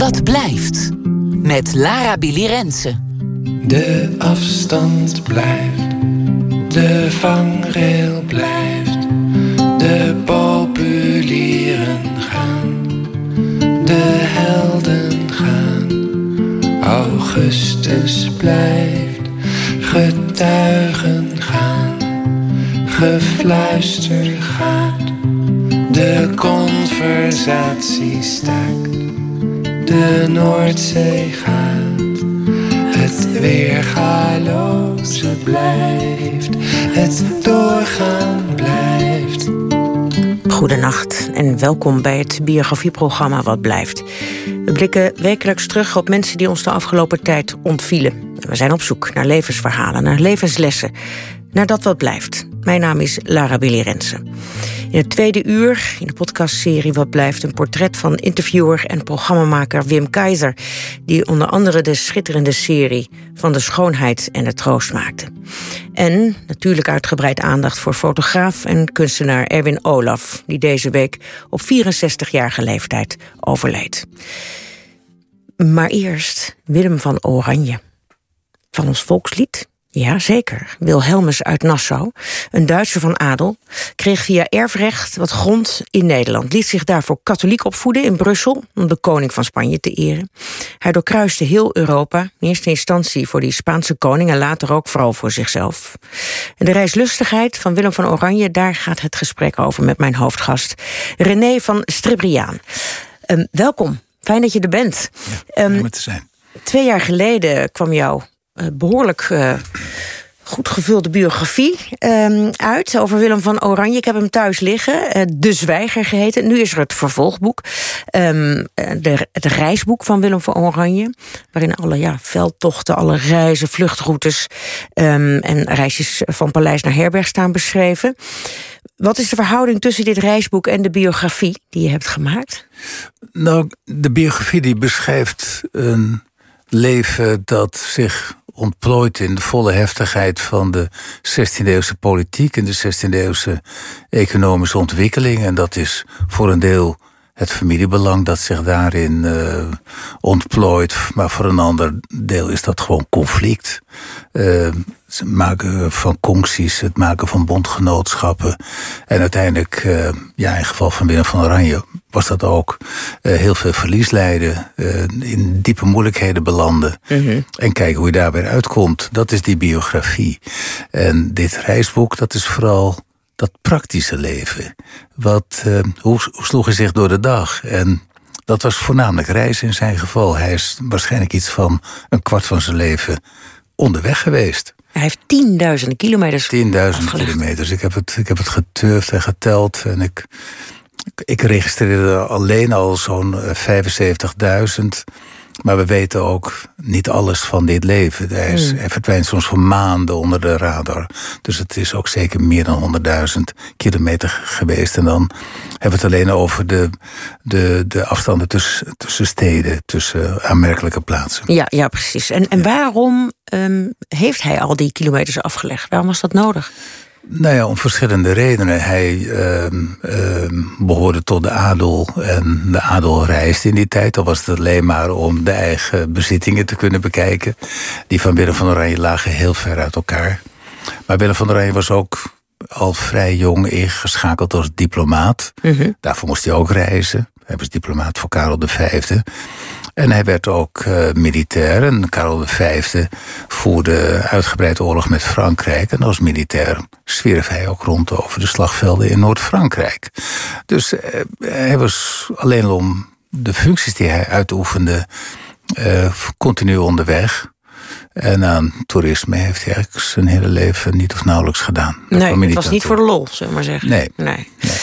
Wat blijft? Met Lara Billy Rensen. De afstand blijft, de vangrail blijft, de populieren gaan, de helden gaan. Augustus blijft, getuigen gaan, gefluister gaat, de conversatie staakt, de Noordzee gaat. Het weergaloze blijft, het doorgaan blijft. Goedenacht en welkom bij het biografieprogramma Wat Blijft. We blikken wekelijks terug op mensen die ons de afgelopen tijd ontvielen. We zijn op zoek naar levensverhalen, naar levenslessen, naar dat wat blijft. Mijn naam is Lara Billy Rensen. In het tweede uur, in de podcastserie Wat Blijft... een portret van interviewer en programmamaker Wim Keizer... die onder andere de schitterende serie van de schoonheid en de troost maakte. En natuurlijk uitgebreid aandacht voor fotograaf en kunstenaar Erwin Olaf... die deze week op 64-jarige leeftijd overleed. Maar eerst Willem van Oranje. Van ons volkslied ja, zeker. Wilhelmus uit Nassau, een Duitser van adel, kreeg via erfrecht wat grond in Nederland. Liet zich daarvoor katholiek opvoeden in Brussel om de koning van Spanje te eren. Hij doorkruiste heel Europa, in eerste instantie voor die Spaanse koning en later ook vooral voor zichzelf. En de reislustigheid van Willem van Oranje, daar gaat het gesprek over met mijn hoofdgast René van Stribriaan. Um, welkom, fijn dat je er bent. Ja, um, te zijn. Twee jaar geleden kwam jouw behoorlijk uh, goed gevulde biografie uh, uit over Willem van Oranje. Ik heb hem thuis liggen, uh, De Zwijger geheten. Nu is er het vervolgboek, um, de, het reisboek van Willem van Oranje... waarin alle ja, veldtochten, alle reizen, vluchtroutes... Um, en reisjes van paleis naar herberg staan beschreven. Wat is de verhouding tussen dit reisboek en de biografie die je hebt gemaakt? Nou, de biografie die beschrijft een leven dat zich ontplooit in de volle heftigheid van de 16e-eeuwse politiek en de 16e-eeuwse economische ontwikkeling. En dat is voor een deel het familiebelang dat zich daarin uh, ontplooit. Maar voor een ander deel is dat gewoon conflict. Uh, het maken van concties, het maken van bondgenootschappen. En uiteindelijk, uh, ja, in geval van Willem van Oranje was dat ook heel veel verlies leiden. in diepe moeilijkheden belanden. -hmm. En kijken hoe je daar weer uitkomt. Dat is die biografie. En dit reisboek, dat is vooral dat praktische leven. Wat, hoe, hoe sloeg hij zich door de dag? En dat was voornamelijk reizen in zijn geval. Hij is waarschijnlijk iets van een kwart van zijn leven onderweg geweest. Hij heeft tienduizenden kilometers. Tienduizenden kilometers. Ik heb, het, ik heb het geturfd en geteld. En ik, ik registreerde alleen al zo'n 75.000. Maar we weten ook niet alles van dit leven. Hij, is, mm. hij verdwijnt soms voor maanden onder de radar. Dus het is ook zeker meer dan 100.000 kilometer geweest. En dan hebben we het alleen over de, de, de afstanden tussen, tussen steden, tussen aanmerkelijke plaatsen. Ja, ja precies. En, en waarom um, heeft hij al die kilometers afgelegd? Waarom was dat nodig? Nou ja, om verschillende redenen. Hij uh, uh, behoorde tot de adel en de adel reisde in die tijd. Dan was het alleen maar om de eigen bezittingen te kunnen bekijken. Die van Willem van Oranje lagen heel ver uit elkaar. Maar Willem van Oranje was ook al vrij jong ingeschakeld als diplomaat. -hmm. Daarvoor moest hij ook reizen. Hij was diplomaat voor Karel V. En hij werd ook uh, militair. En Karel V voerde uitgebreid oorlog met Frankrijk. En als militair zwierf hij ook rond over de slagvelden in Noord-Frankrijk. Dus uh, hij was alleen om de functies die hij uitoefende uh, continu onderweg. En aan toerisme heeft hij eigenlijk zijn hele leven niet of nauwelijks gedaan. nee, het was niet voor de lol, zullen we maar zeggen. Nee. nee. nee.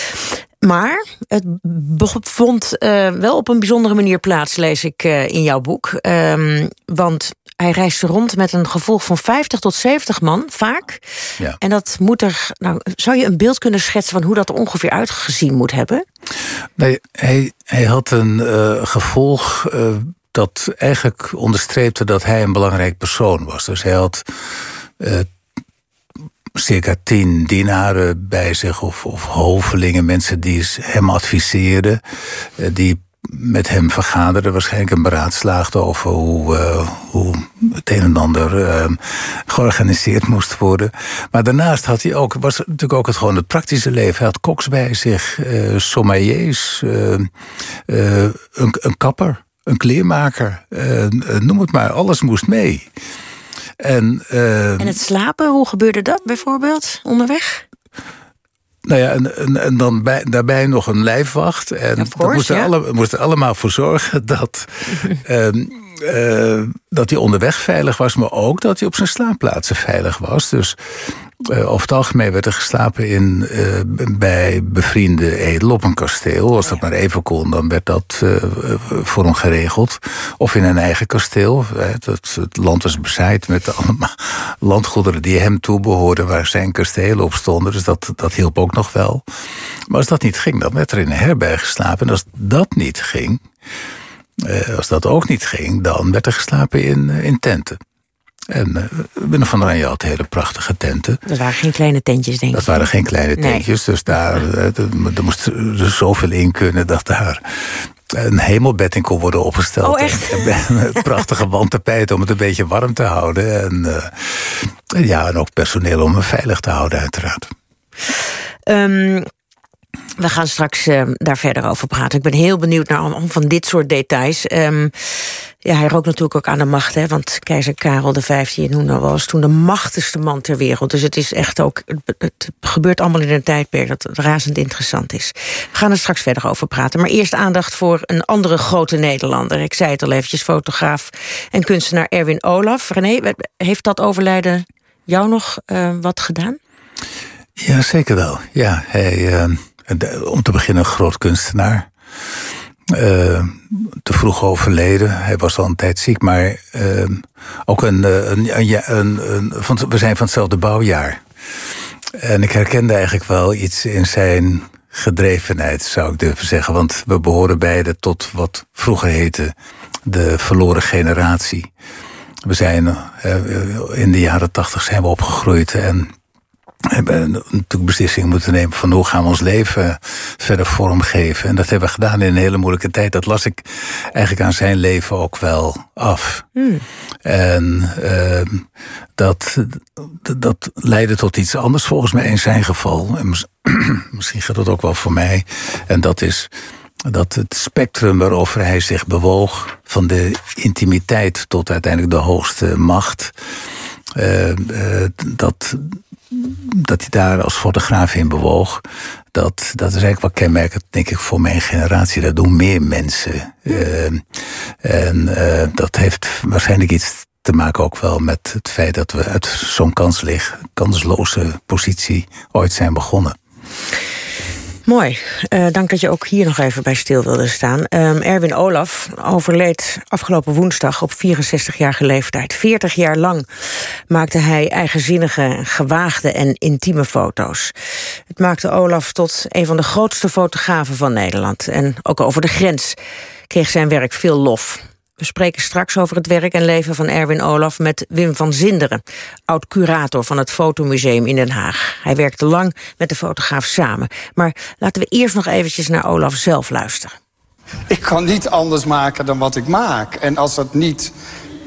Maar het vond uh, wel op een bijzondere manier plaats, lees ik uh, in jouw boek. Um, want hij reisde rond met een gevolg van 50 tot 70 man, vaak. Ja. En dat moet er. Nou, zou je een beeld kunnen schetsen van hoe dat er ongeveer uitgezien moet hebben? Nee, hij, hij had een uh, gevolg dat eigenlijk onderstreepte dat hij een belangrijk persoon was. Dus hij had circa tien dienaren bij zich, of, of hovelingen, mensen die hem adviseerden, die met hem vergaderde, waarschijnlijk een beraadslaagd over hoe, uh, hoe het een en ander uh, georganiseerd moest worden. Maar daarnaast had hij ook, was natuurlijk ook het, gewoon het praktische leven. Hij had koks bij zich, uh, sommeliers, een, een, kapper, een kleermaker, noem het maar, alles moest mee. En, en het slapen, hoe gebeurde dat bijvoorbeeld onderweg? Nou ja, en, en, en dan bij, daarbij nog een lijfwacht. En we moesten, ja. alle, moesten allemaal voor zorgen dat, um, uh, dat hij onderweg veilig was, maar ook dat hij op zijn slaapplaatsen veilig was. Dus uh, over het algemeen werd er geslapen in, uh, bij bevriende edel op een kasteel. Als dat maar even kon, dan werd dat uh, voor hem geregeld. Of in een eigen kasteel. Het, het land was bezaaid met allemaal landgoederen die hem toebehoorden, waar zijn kastelen op stonden. Dus dat, dat hielp ook nog wel. Maar als dat niet ging, dan werd er in een herberg geslapen. En als dat niet ging, als dat ook niet ging, dan werd er geslapen in, in tenten. En Binnen van Oranje had hele prachtige tenten. Dat waren geen kleine tentjes, denk ik. Dat waren geen kleine tentjes. Dus daar, er moest er zoveel in kunnen dat daar een hemelbed in kon worden opgesteld. Oh, echt? En, prachtige wandtapijt om het een beetje warm te houden. En, uh, ja, en ook personeel om hem veilig te houden, uiteraard. Um, we gaan straks uh, daar verder over praten. Ik ben heel benieuwd naar van dit soort details. Um, ja, hij rook natuurlijk ook aan de macht, hè, want keizer Karel V in Hoena was toen de machtigste man ter wereld. Dus het is echt ook, het, gebeurt allemaal in een tijdperk dat razend interessant is. We gaan er straks verder over praten. Maar eerst aandacht voor een andere grote Nederlander. Ik zei het al eventjes, fotograaf en kunstenaar Erwin Olaf. René, heeft dat overlijden jou nog uh, wat gedaan? Ja, zeker wel. Ja, hij, uh, om te beginnen een groot kunstenaar. Uh, te vroeg overleden. Hij was al een tijd ziek, maar uh, ook een, een, een, een, een van, we zijn van hetzelfde bouwjaar. En ik herkende eigenlijk wel iets in zijn gedrevenheid, zou ik durven zeggen. Want we behoren beide tot wat vroeger heette de verloren generatie. We zijn uh, in de jaren tachtig zijn we opgegroeid en hebben natuurlijk beslissingen moeten nemen van hoe gaan we ons leven verder vormgeven. En dat hebben we gedaan in een hele moeilijke tijd. Dat las ik eigenlijk aan zijn leven ook wel af. Hmm. En uh, dat, dat leidde tot iets anders volgens mij in zijn geval. En misschien gaat dat ook wel voor mij. En dat is dat het spectrum waarover hij zich bewoog, van de intimiteit tot uiteindelijk de hoogste macht, uh, uh, dat, dat hij daar als fotograaf in bewoog. Dat, dat is eigenlijk wel kenmerkend, denk ik, voor mijn generatie. Dat doen meer mensen. Uh, en uh, dat heeft waarschijnlijk iets te maken ook wel met het feit dat we uit zo'n kansloze positie ooit zijn begonnen. Mooi. Uh, dank dat je ook hier nog even bij stil wilde staan. Um, Erwin Olaf overleed afgelopen woensdag op 64-jarige leeftijd. 40 jaar lang maakte hij eigenzinnige, gewaagde en intieme foto's. Het maakte Olaf tot een van de grootste fotografen van Nederland. En ook over de grens kreeg zijn werk veel lof. We spreken straks over het werk en leven van Erwin Olaf met Wim van Zinderen, oud-curator van het Fotomuseum in Den Haag. Hij werkte lang met de fotograaf samen. Maar laten we eerst nog eventjes naar Olaf zelf luisteren. Ik kan niet anders maken dan wat ik maak. En als dat niet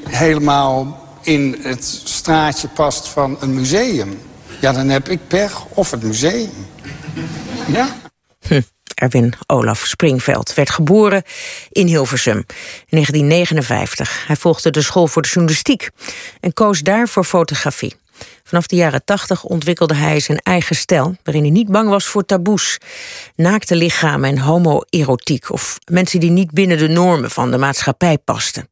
helemaal in het straatje past van een museum... ja, dan heb ik pech of het museum. Ja. Erwin Olaf Springveld werd geboren in Hilversum in 1959. Hij volgde de school voor de journalistiek en koos daar voor fotografie. Vanaf de jaren 80 ontwikkelde hij zijn eigen stijl, waarin hij niet bang was voor taboes, naakte lichamen en homoerotiek of mensen die niet binnen de normen van de maatschappij pasten.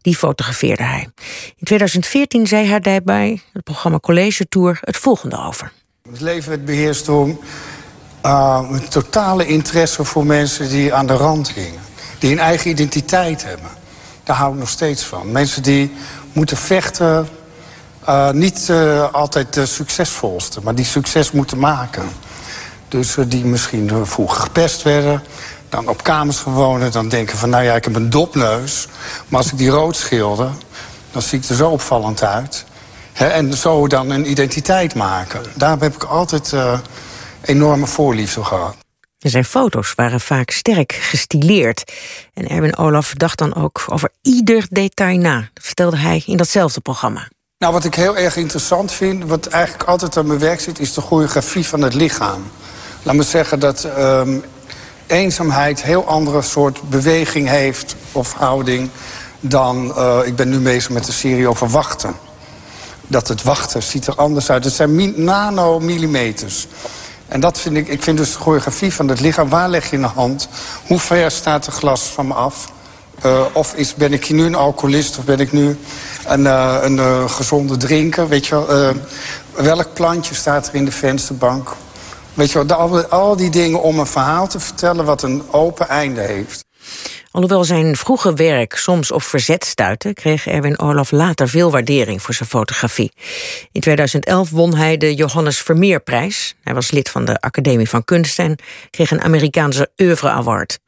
Die fotografeerde hij. In 2014 zei hij daarbij het programma College Tour het volgende over. Het leven werd beheerst door uh, een totale interesse voor mensen die aan de rand hingen. Die een eigen identiteit hebben. Daar hou ik nog steeds van. Mensen die moeten vechten. Uh, niet uh, altijd de succesvolste, maar die succes moeten maken. Dus die misschien vroeger gepest werden. Dan op kamers gewonnen. Dan denken van, nou ja, ik heb een dopneus. Maar als ik die rood schilder, dan zie ik er zo opvallend uit. en zo dan een identiteit maken. Daar heb ik altijd enorme voorliefde gehad. Zijn foto's waren vaak sterk gestileerd. En Erwin Olaf dacht dan ook over ieder detail na. Dat vertelde hij in datzelfde programma. Nou, wat ik heel erg interessant vind, wat eigenlijk altijd aan mijn werk zit... is de choreografie van het lichaam. Laat me zeggen dat um, eenzaamheid heel andere soort beweging heeft... of houding dan... Uh, ik ben nu bezig met een serie over wachten. Dat het wachten ziet er anders uit. Het zijn nanomillimeters. En dat vind ik, ik vind dus de choreografie van het lichaam. Waar leg je een hand? Hoe ver staat het glas van me af? Uh, of is, ben ik nu een alcoholist of ben ik nu een, uh, een uh, gezonde drinker? Weet je wel, welk plantje staat er in de vensterbank? Weet je wel, al, al die dingen om een verhaal te vertellen wat een open einde heeft. Alhoewel zijn vroege werk soms op verzet stuitte... kreeg Erwin Olaf later veel waardering voor zijn fotografie. In 2011 won hij de Johannes Vermeerprijs. Hij was lid van de Academie van Kunsten... en kreeg een Amerikaanse Oeuvre Award.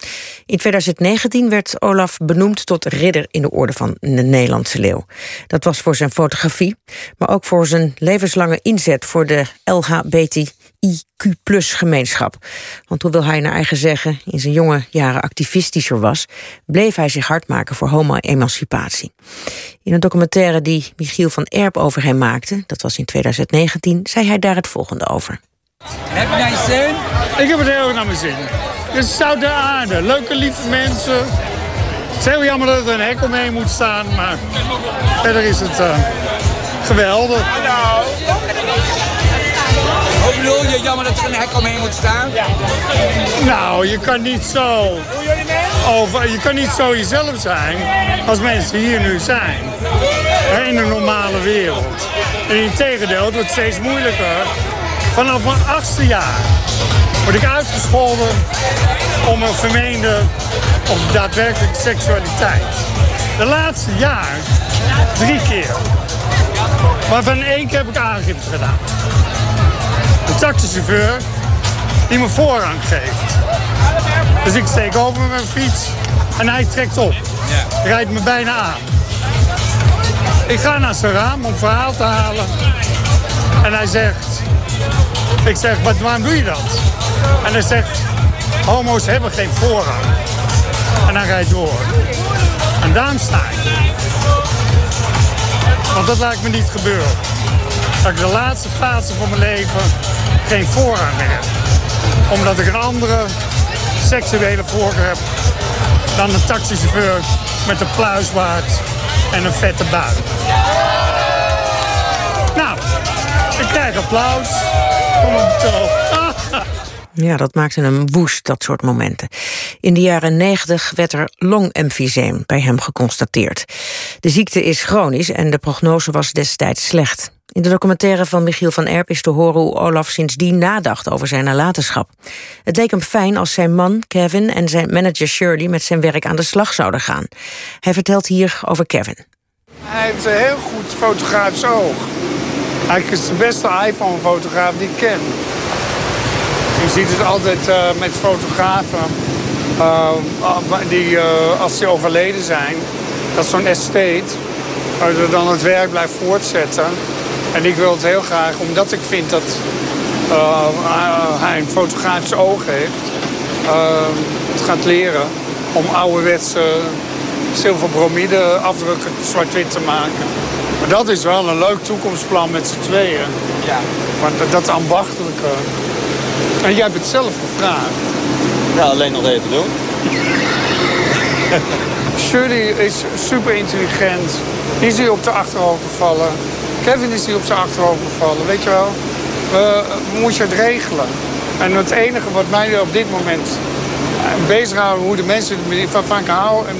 In 2019 werd Olaf benoemd tot ridder in de orde van de Nederlandse leeuw. Dat was voor zijn fotografie, maar ook voor zijn levenslange inzet... voor de LHBT IQ-gemeenschap. Want hoewel hij naar eigen zeggen in zijn jonge jaren activistischer was, bleef hij zich hard maken voor homo-emancipatie. In een documentaire die Michiel van Erp over hem maakte, dat was in 2019, zei hij daar het volgende over. Heb je naar je zin? Ik heb het heel erg naar mijn zin. Het is zoute aarde, leuke lieve mensen. Het is heel jammer dat er een hek omheen moet staan, maar verder is het uh, geweldig. Hallo. Hoe bedoel je, jammer dat er een hek omheen moet staan? Ja. Nou, je kan niet zo... Over, je kan niet zo jezelf zijn als mensen hier nu zijn. In de normale wereld. En in tegendeel, het wordt steeds moeilijker. Vanaf mijn achtste jaar word ik uitgescholden om een vermeende of daadwerkelijke seksualiteit. De laatste jaar drie keer. Waarvan één keer heb ik aangifte gedaan een taxichauffeur die me voorrang geeft. Dus ik steek over met mijn fiets en hij trekt op. Rijdt me bijna aan. Ik ga naar zijn raam om verhaal te halen. En hij zegt... Ik zeg, wat, waarom doe je dat? En hij zegt, homo's hebben geen voorrang. En hij rijdt door. En daarom sta ik. Want dat laat ik me niet gebeuren. Dat ik de laatste fase van mijn leven geen voorrang meer heb. Omdat ik een andere seksuele voorkeur heb dan een taxichauffeur met een pluisbaard en een vette buik. Nou, ik krijg applaus. Kom op Ja, dat maakte hem woest, dat soort momenten. In de jaren 90 werd er longemfyseem bij hem geconstateerd. De ziekte is chronisch en de prognose was destijds slecht. In de documentaire van Michiel van Erp is te horen hoe Olaf sindsdien nadacht over zijn nalatenschap. Het leek hem fijn als zijn man, Kevin, en zijn manager Shirley met zijn werk aan de slag zouden gaan. Hij vertelt hier over Kevin. Hij heeft een heel goed fotografisch oog. Hij is de beste iPhone-fotograaf die ik ken. Je ziet het altijd uh, met fotografen uh, die, uh, als die overleden zijn, dat zo'n estate dan het werk blijft voortzetten. En ik wil het heel graag, omdat ik vind dat hij een fotografisch oog heeft, het gaat leren om ouderwetse zilverbromide afdrukken zwart-wit te maken. Maar dat is wel een leuk toekomstplan met z'n tweeën. Ja. Want dat ambachtelijke. En jij hebt het zelf gevraagd. Ja, alleen nog even doen. Shirley is super intelligent. Die is hier op de achterhoofd gevallen. Kevin is hier op zijn achterhoofd gevallen. Weet je wel, we, we moesten het regelen. En het enige wat mij op dit moment eh, bezighoudt... hoe de mensen van Frank hou... en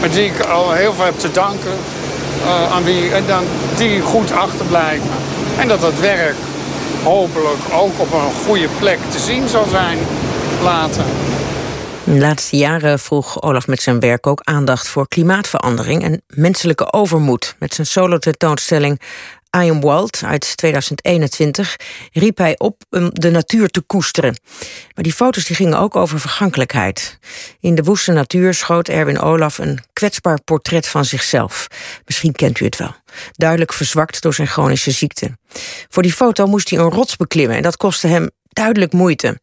met die ik al heel veel heb te danken... Uh, aan wie, en dan, die goed achterblijven. En dat dat werk hopelijk ook op een goede plek te zien zal zijn later. De laatste jaren vroeg Olaf met zijn werk ook aandacht voor klimaatverandering en menselijke overmoed. Met zijn solo-tentoonstelling I Am Wild uit 2021 riep hij op om de natuur te koesteren. Maar die foto's die gingen ook over vergankelijkheid. In de woeste natuur schoot Erwin Olaf een kwetsbaar portret van zichzelf. Misschien kent u het wel. Duidelijk verzwakt door zijn chronische ziekte. Voor die foto moest hij een rots beklimmen en dat kostte hem duidelijk moeite.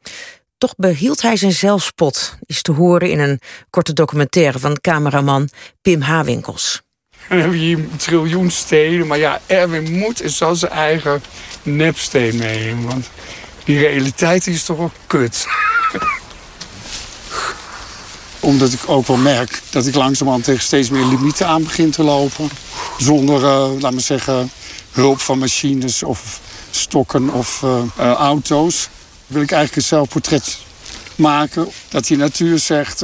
Toch behield hij zijn zelfspot, is te horen in een korte documentaire van cameraman Pim Hawinkels. Dan heb je hier een triljoen stenen. Maar ja, Erwin moet en zal zijn eigen nepsteen meenemen. Want die realiteit is toch wel kut. Omdat ik ook wel merk dat ik langzamerhand tegen steeds meer limieten aan begin te lopen. Zonder, uh, laat me zeggen, hulp van machines of stokken of uh, uh, auto's. Wil ik eigenlijk een zelfportret maken. Dat die natuur zegt,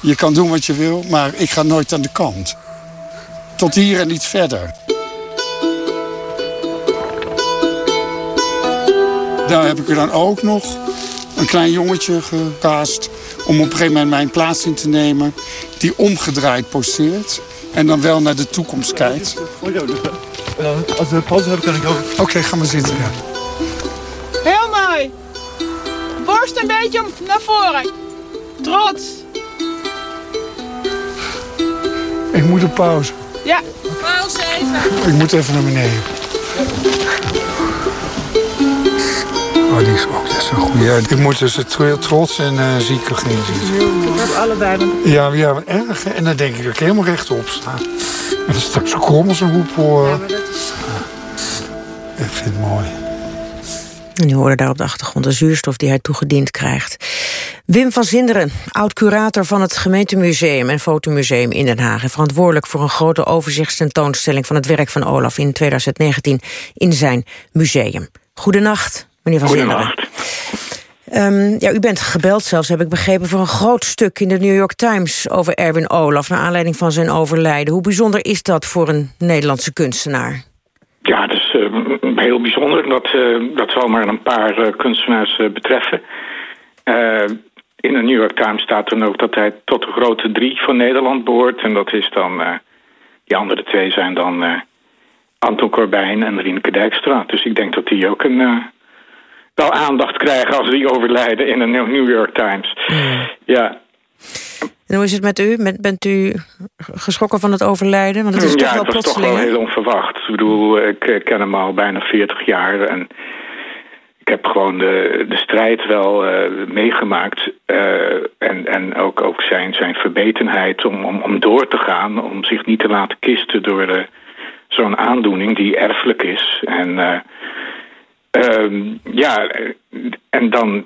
je kan doen wat je wil, maar ik ga nooit aan de kant. Tot hier en niet verder. Daar heb ik er dan ook nog een klein jongetje gecast... om op een gegeven moment mijn plaats in te nemen... die omgedraaid poseert en dan wel naar de toekomst kijkt. Als we pauze hebben, kan ik ook... Oké, ga maar zitten. Borst een beetje naar voren. Trots. Ik moet op pauze. Ja. Pauze even. Ik moet even naar beneden. Oh, die is ook zo goed. Ja, ik moet dus het trots en uh, zieke gaan zien. Dat allebei. Ja, ja, erg. En dan denk ik dat ik helemaal rechtop sta. En dan straks zo krom als een hoepel. Ja, maar dat is... Ik vind het mooi. En u hoorde daar op de achtergrond de zuurstof die hij toegediend krijgt. Wim van Zinderen, oud-curator van het gemeentemuseum en fotomuseum in Den Haag... en verantwoordelijk voor een grote overzichtstentoonstelling van het werk van Olaf in 2019 in zijn museum. Goedenacht, meneer van Zinderen. Um, ja, u bent gebeld zelfs, heb ik begrepen, voor een groot stuk in de New York Times over Erwin Olaf, naar aanleiding van zijn overlijden. Hoe bijzonder is dat voor een Nederlandse kunstenaar? Ja, dat is uh, heel bijzonder. Dat, uh, dat zal maar een paar uh, kunstenaars betreffen. in de New York Times staat dan ook dat hij tot de grote drie van Nederland behoort. En dat is dan, die andere twee zijn dan Anton Corbijn en Rienke Dijkstra. Dus ik denk dat die ook een wel aandacht krijgen als die overlijden in de New York Times. Hmm. Ja. En hoe is het met u? Bent, u geschrokken van het overlijden? Want het is ja, toch wel het was toch wel heel onverwacht. Ik bedoel, ik ken hem al bijna 40 jaar en ik heb gewoon de, de strijd wel uh, meegemaakt. Uh, en en ook, ook zijn, zijn verbetenheid om, om, om door te gaan. Om zich niet te laten kisten door zo'n aandoening die erfelijk is. En Um, ja, en dan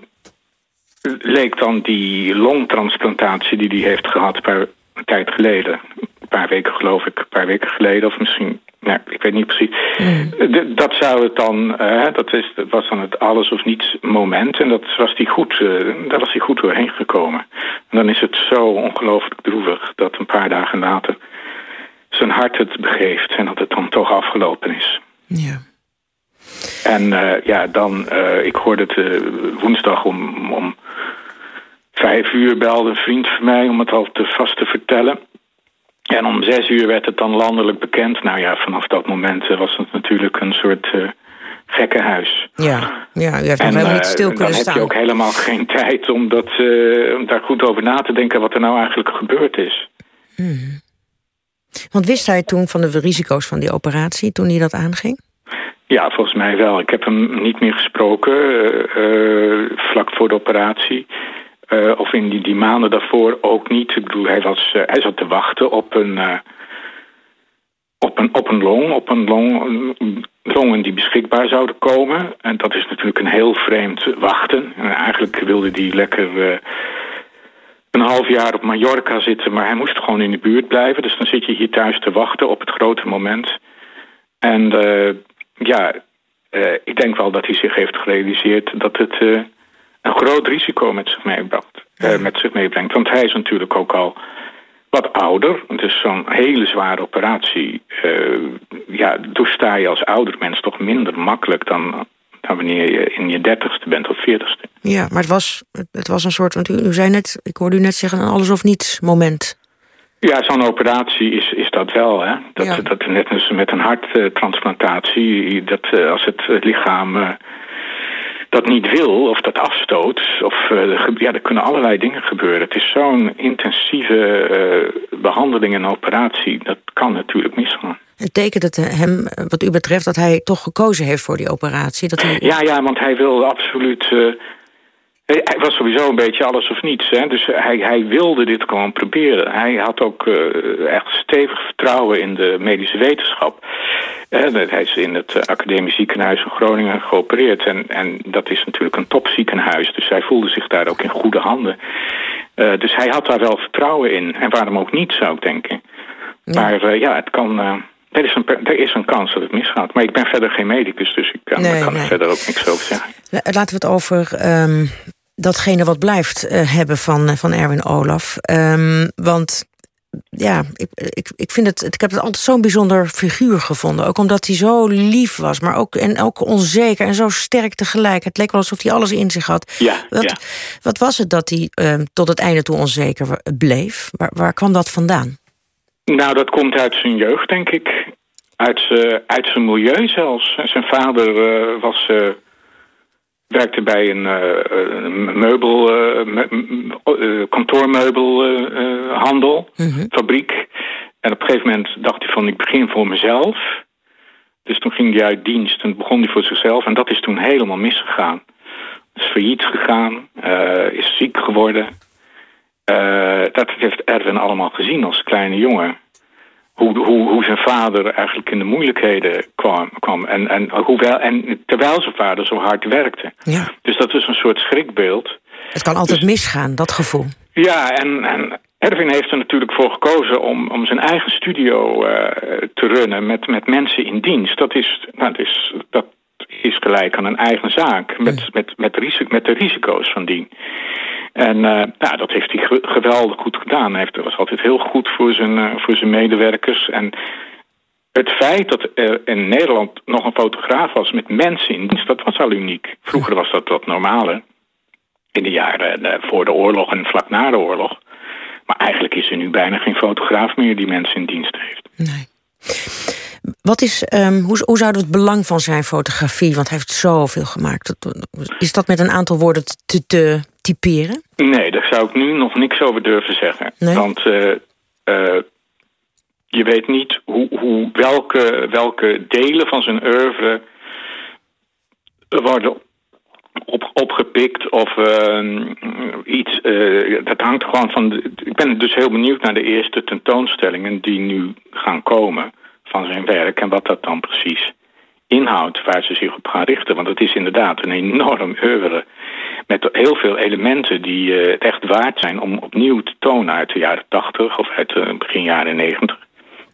leek dan die longtransplantatie die hij heeft gehad een paar een tijd geleden. Een paar weken geloof ik, een paar weken geleden of misschien, nou, ik weet niet precies. Mm. Dat zou het dan, uh, dat, is, dat was dan het alles of niets moment. En dat was die goed, uh, daar was hij goed doorheen gekomen. En dan is het zo ongelooflijk droevig dat een paar dagen later zijn hart het begeeft en dat het dan toch afgelopen is. Ja. En uh, ja, dan, uh, ik hoorde het uh, woensdag om, om vijf uur belde een vriend van mij om het al te vast te vertellen. En om zes uur werd het dan landelijk bekend. Nou ja, vanaf dat moment was het natuurlijk een soort gekkenhuis. Ja, ja u heeft nog helemaal niet stil kunnen staan. Dan heb je ook helemaal geen tijd om, dat, om daar goed over na te denken wat er nou eigenlijk gebeurd is. Hmm. Want wist hij toen van de risico's van die operatie, toen hij dat aanging? Ja, volgens mij wel. Ik heb hem niet meer gesproken uh, vlak voor de operatie. Uh, of in die, die maanden daarvoor ook niet. Ik bedoel, hij, was, hij zat te wachten op een, op een, op een long. Op een long, longen die beschikbaar zouden komen. En dat is natuurlijk een heel vreemd wachten. En eigenlijk wilde hij lekker een half jaar op Mallorca zitten. Maar hij moest gewoon in de buurt blijven. Dus dan zit je hier thuis te wachten op het grote moment. En ja, uh, ik denk wel dat hij zich heeft gerealiseerd dat het uh, een groot risico met zich, meebrengt, uh, met zich meebrengt. Want hij is natuurlijk ook al wat ouder. Dus zo'n hele zware operatie, ja, doorsta je als ouder mens toch minder makkelijk dan, dan wanneer je in je dertigste bent of veertigste. Ja, maar het was, het was een soort, want u, u zei net, ik hoorde u net zeggen, een alles of niets moment. Ja, zo'n operatie is, is dat wel. Hè? Dat, ja. dat net als met een harttransplantatie, dat als het, het lichaam uh, dat niet wil of dat afstoot, of, uh, ja, er kunnen allerlei dingen gebeuren. Het is zo'n intensieve uh, behandeling en operatie, dat kan natuurlijk misgaan. En tekent het hem, wat u betreft, dat hij toch gekozen heeft voor die operatie? Dat hij... Ja, ja, want hij wil absoluut Hij was sowieso een beetje alles of niets. Hè? Dus hij, hij wilde dit gewoon proberen. Hij had ook uh, echt stevig vertrouwen in de medische wetenschap. Uh, hij is in het Academisch Ziekenhuis in Groningen geopereerd. En, en dat is natuurlijk een topziekenhuis. Dus hij voelde zich daar ook in goede handen. Uh, dus hij had daar wel vertrouwen in. En waarom ook niet, zou ik denken. Ja. Maar ja, het kan... Er is, een, er is een kans dat het misgaat. Maar ik ben verder geen medicus, dus ik kan, nee, kan nee. er verder ook niks over zeggen. Laten we het over um, datgene wat blijft uh, hebben van, van Erwin Olaf. Um, want ja, ik, ik, ik, vind het, ik heb het altijd zo'n bijzonder figuur gevonden. Ook omdat hij zo lief was, maar ook, en ook onzeker en zo sterk tegelijk. Het leek wel alsof hij alles in zich had. Ja, wat, ja. wat was het dat hij uh, tot het einde toe onzeker bleef? Waar, waar kwam dat vandaan? Nou, dat komt uit zijn jeugd, denk ik. Uit, uh, uit zijn milieu zelfs. Zijn vader uh, was, werkte bij een meubel, me, kantoormeubelhandel, mm -hmm. fabriek. En op een gegeven moment dacht hij van ik begin voor mezelf. Dus toen ging hij uit dienst en begon hij voor zichzelf. En dat is toen helemaal misgegaan. Is failliet gegaan, is ziek geworden. Uh, dat heeft Erwin allemaal gezien als kleine jongen. Hoe, hoe, hoe zijn vader eigenlijk in de moeilijkheden kwam. kwam. En, en, hoewel, en terwijl zijn vader zo hard werkte. Ja. Dus dat is een soort schrikbeeld. Het kan altijd dus, misgaan, dat gevoel. Ja, en, en Erwin heeft er natuurlijk voor gekozen om, om zijn eigen studio uh, te runnen met, met mensen in dienst. Dat is, nou, dat, is, dat is gelijk aan een eigen zaak, met, mm. met, met, risico, met de risico's van dien. En uh, nou, dat heeft hij geweldig goed gedaan. Hij was altijd heel goed voor zijn, uh, voor zijn medewerkers. En het feit dat er in Nederland nog een fotograaf was met mensen in dienst, dat was al uniek. Vroeger was dat wat normale. In de jaren uh, voor de oorlog en vlak na de oorlog. Maar eigenlijk is er nu bijna geen fotograaf meer die mensen in dienst heeft. Nee. Wat is, um, hoe, hoe we het belang van zijn fotografie, want hij heeft zoveel gemaakt, is dat met een aantal woorden te, te typeren? Nee, daar zou ik nu nog niks over durven zeggen. Nee? Want uh, uh, je weet niet hoe, hoe, welke, welke delen van zijn oeuvre worden op, opgepikt of uh, iets. dat hangt gewoon van. De, ik ben dus heel benieuwd naar de eerste tentoonstellingen die nu gaan komen van zijn werk en wat dat dan precies inhoudt waar ze zich op gaan richten. Want het is inderdaad een enorm oeuvre met heel veel elementen die uh, het echt waard zijn om opnieuw te tonen uit de jaren 80 of uit de begin jaren 90.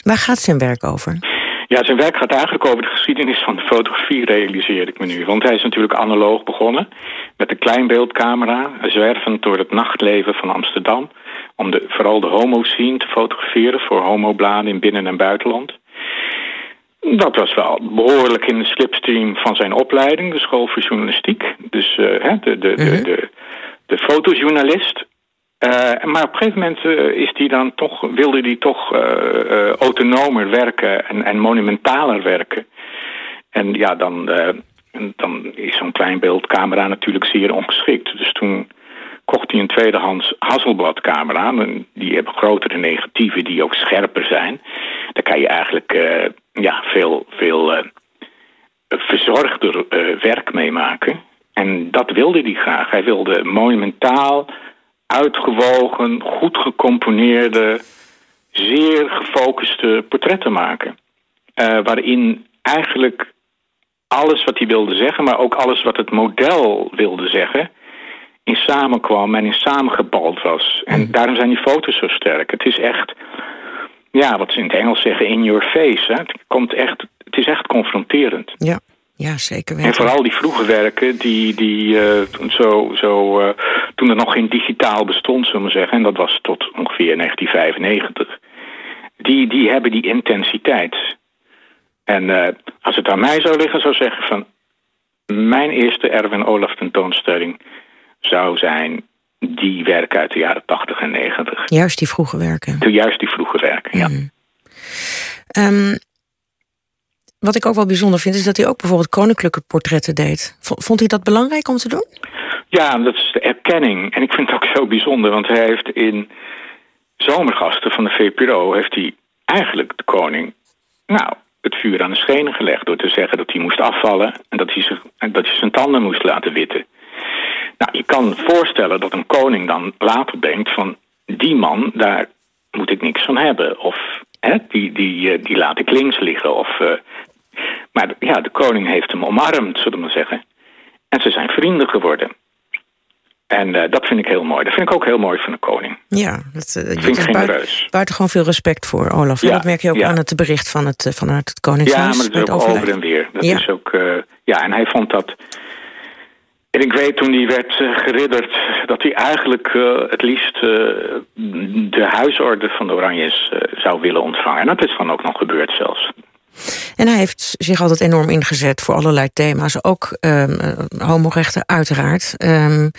Waar gaat zijn werk over? Ja, zijn werk gaat eigenlijk over de geschiedenis van de fotografie, realiseer ik me nu. Want hij is natuurlijk analoog begonnen met een kleinbeeldcamera, zwervend door het nachtleven van Amsterdam. Om de, vooral de homo-scene te fotograferen voor homobladen in binnen- en buitenland. Dat was wel behoorlijk in de slipstream van zijn opleiding, de school voor journalistiek. Dus uh, de, de, de, de, de fotojournalist. Uh, maar op een gegeven moment uh, is die dan toch, wilde hij toch autonomer werken en, en monumentaler werken. En ja, dan, dan is zo'n kleinbeeldcamera natuurlijk zeer ongeschikt. Dus toen kocht hij een tweedehands Hasselblad-camera. Die hebben grotere negatieven die ook scherper zijn. Daar kan je eigenlijk uh, ja, veel, veel uh, verzorgder uh, werk mee maken. En dat wilde hij graag. Hij wilde monumentaal, uitgewogen, goed gecomponeerde, zeer gefocuste portretten maken. waarin eigenlijk alles wat hij wilde zeggen, maar ook alles wat het model wilde zeggen in samenkwam en in samengebald was. En daarom zijn die foto's zo sterk. Het is echt, ja, wat ze in het Engels zeggen, in your face. Hè? Het, komt echt, het is echt confronterend. Ja. Ja, zeker weten. En vooral die vroege werken, die, die uh, zo, zo, uh, toen er nog geen digitaal bestond, zullen we zeggen, en dat was tot ongeveer 1995, die, die hebben die intensiteit. En uh, als het aan mij zou liggen, zou ik zeggen van mijn eerste Erwin Olaf tentoonstelling zou zijn die werken uit de jaren 80 en 90. Juist die vroege werken. De, juist die vroege werken, ja. Mm. Um, wat ik ook wel bijzonder vind, is dat hij ook bijvoorbeeld koninklijke portretten deed. Vond hij dat belangrijk om te doen? Ja, dat is de erkenning. En ik vind het ook zo bijzonder, want hij heeft in zomergasten van de VPRO... heeft hij eigenlijk de koning, nou, het vuur aan de schenen gelegd... door te zeggen dat hij moest afvallen en dat hij, zich, dat hij zijn tanden moest laten witten. Nou, je kan voorstellen dat een koning dan later denkt van... die man, daar moet ik niks van hebben. Of hè, die, die, eh, die laat ik links liggen. Of, uh, maar ja, de koning heeft hem omarmd, zullen we maar zeggen. En ze zijn vrienden geworden. En uh, dat vind ik heel mooi. Dat vind ik ook heel mooi van de koning. Ja, dat, uh, vind ik buiten, buitengewoon veel respect voor, Olaf. Ja, dat merk je ook ja. aan het bericht van het, vanuit het Koningshuis. Ja, maar dat is ook over en weer. Dat ja. is ook, uh, ja, en hij vond dat... En ik weet toen hij werd geridderd... dat hij eigenlijk het liefst de huisorde van de Oranjes zou willen ontvangen. En dat is dan ook nog gebeurd zelfs. En hij heeft zich altijd enorm ingezet voor allerlei thema's. Ook um, homorechten, uiteraard. Um,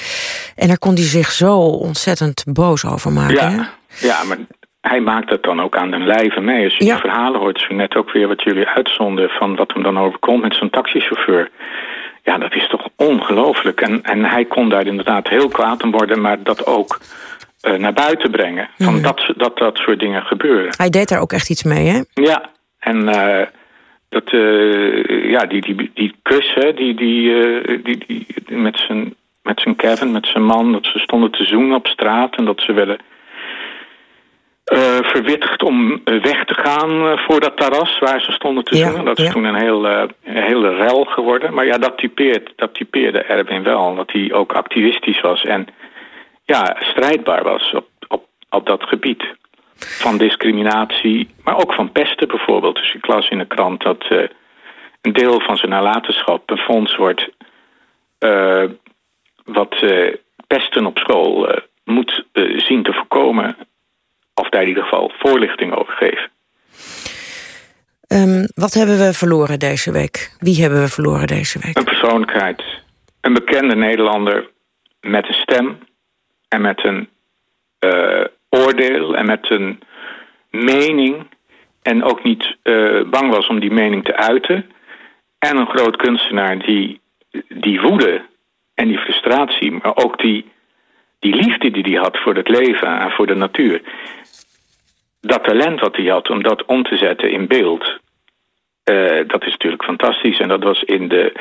en daar kon hij zich zo ontzettend boos over maken. Ja, ja maar hij maakt het dan ook aan den lijve mee. Als je ja. die verhalen hoort, zo net ook weer wat jullie uitzonden... van wat hem dan overkomt met zijn taxichauffeur... Ja, dat is toch ongelooflijk. En, en hij kon daar inderdaad heel kwaad om worden... maar dat ook uh, naar buiten brengen. Van mm. dat, dat dat soort dingen gebeuren. Hij deed daar ook echt iets mee, hè? Ja, en uh, dat, uh, ja, die, die, die kus, hè, die, die, die, die, met zijn met zijn Kevin, met zijn man, dat ze stonden te zoenen op straat en dat ze werden uh, verwittigd om weg te gaan voor dat terras waar ze stonden te ja, zoenen. Dat is ja. toen een heel, uh, hele rel geworden. Maar ja, dat, typeert, dat typeerde Erwin wel, dat hij ook activistisch was en ja, strijdbaar was op, op, op dat gebied van discriminatie, maar ook van pesten bijvoorbeeld. Dus ik las in de krant dat uh, een deel van zijn nalatenschap een fonds wordt wat pesten op school moet zien te voorkomen. Of daar in ieder geval voorlichting over geven. Um, wat hebben we verloren deze week? Wie hebben we verloren deze week? Een persoonlijkheid. Een bekende Nederlander met een stem en met een oordeel en met een mening en ook niet uh, bang was om die mening te uiten. En een groot kunstenaar die die woede en die frustratie, maar ook die, die liefde die hij had voor het leven en voor de natuur. Dat talent wat hij had om dat om te zetten in beeld, uh, dat is natuurlijk fantastisch. En dat was in de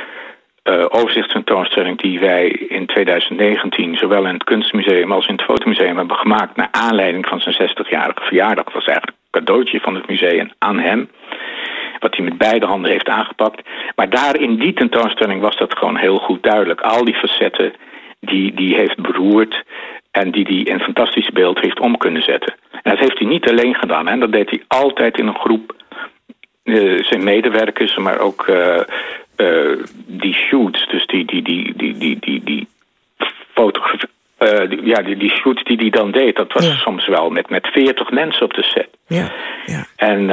uh, overzichtstentoonstelling die wij in 2019 zowel in het Kunstmuseum als in het Fotomuseum hebben gemaakt naar aanleiding van zijn 60-jarige verjaardag. Dat was eigenlijk een cadeautje van het museum aan hem. Wat hij met beide handen heeft aangepakt. Maar daar in die tentoonstelling was dat gewoon heel goed duidelijk. Al die facetten die die heeft beroerd en die hij in een fantastisch beeld heeft om kunnen zetten. En dat heeft hij niet alleen gedaan. Hè. Dat deed hij altijd in een groep uh, zijn medewerkers, maar ook uh, uh, die shoots, dus die, die, die, die, die, die, die fotografie. Ja, die, die shoots die hij dan deed, dat was ja. soms wel met, met 40 mensen op de set. Ja, ja. En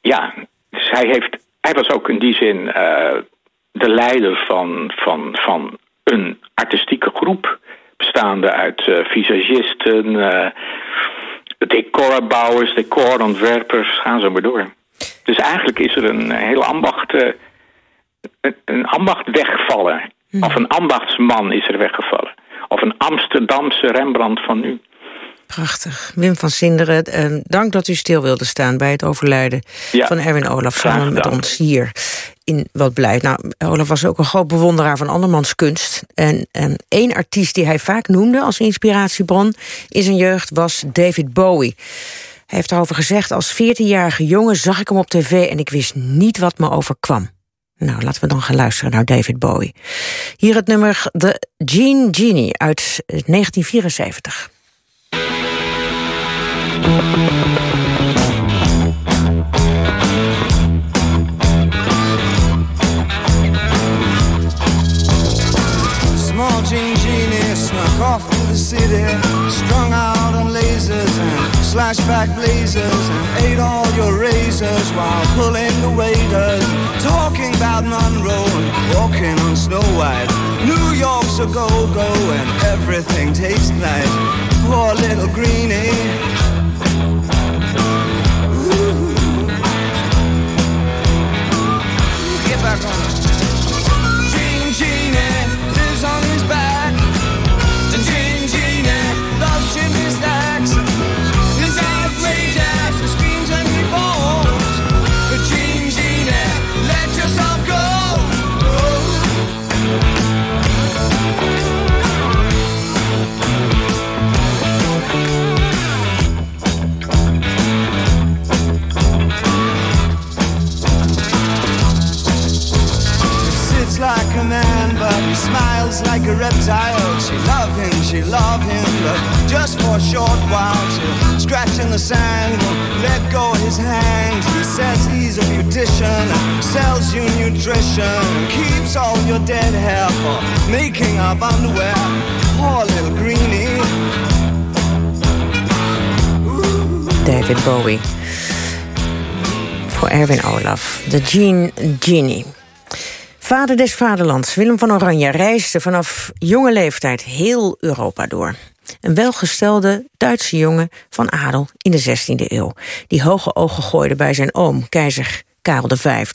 ja, dus hij, heeft, hij was ook in die zin de leider van, van, van een artistieke groep. Bestaande uit visagisten, decorbouwers, decorontwerpers, gaan zo maar door. Dus eigenlijk is er een hele ambacht een, een ambacht wegvallen. Mm. Of een ambachtsman is er weggevallen. Of een Amsterdamse Rembrandt van nu. Prachtig. Wim van Sinderen, eh, dank dat u stil wilde staan bij het overlijden ja, van Erwin Olaf samen met ons hier in Wat Blijft. Nou, Olaf was ook een groot bewonderaar van andermans kunst. En, en één artiest die hij vaak noemde als inspiratiebron in zijn jeugd was David Bowie. Hij heeft erover gezegd: Als 14-jarige jongen zag ik hem op tv en ik wist niet wat me overkwam. Nou, laten we dan gaan luisteren naar David Bowie. Hier het nummer The Gene Genie uit 1974. Everything tastes nice. Poor little greenie. like a man, but smiles like a reptile. She loved him, she loved him, but just for a short while. She scratched in the sand, let go his hand. He says he's a beautician, sells you nutrition, keeps all your dead hair for making up underwear. Poor little greenie. David Bowie. for Erwin Olaf, the Gene Genie. Vader des vaderlands, Willem van Oranje, reisde vanaf jonge leeftijd heel Europa door. Een welgestelde Duitse jongen van adel in de 16e eeuw, die hoge ogen gooide bij zijn oom, keizer Karel V.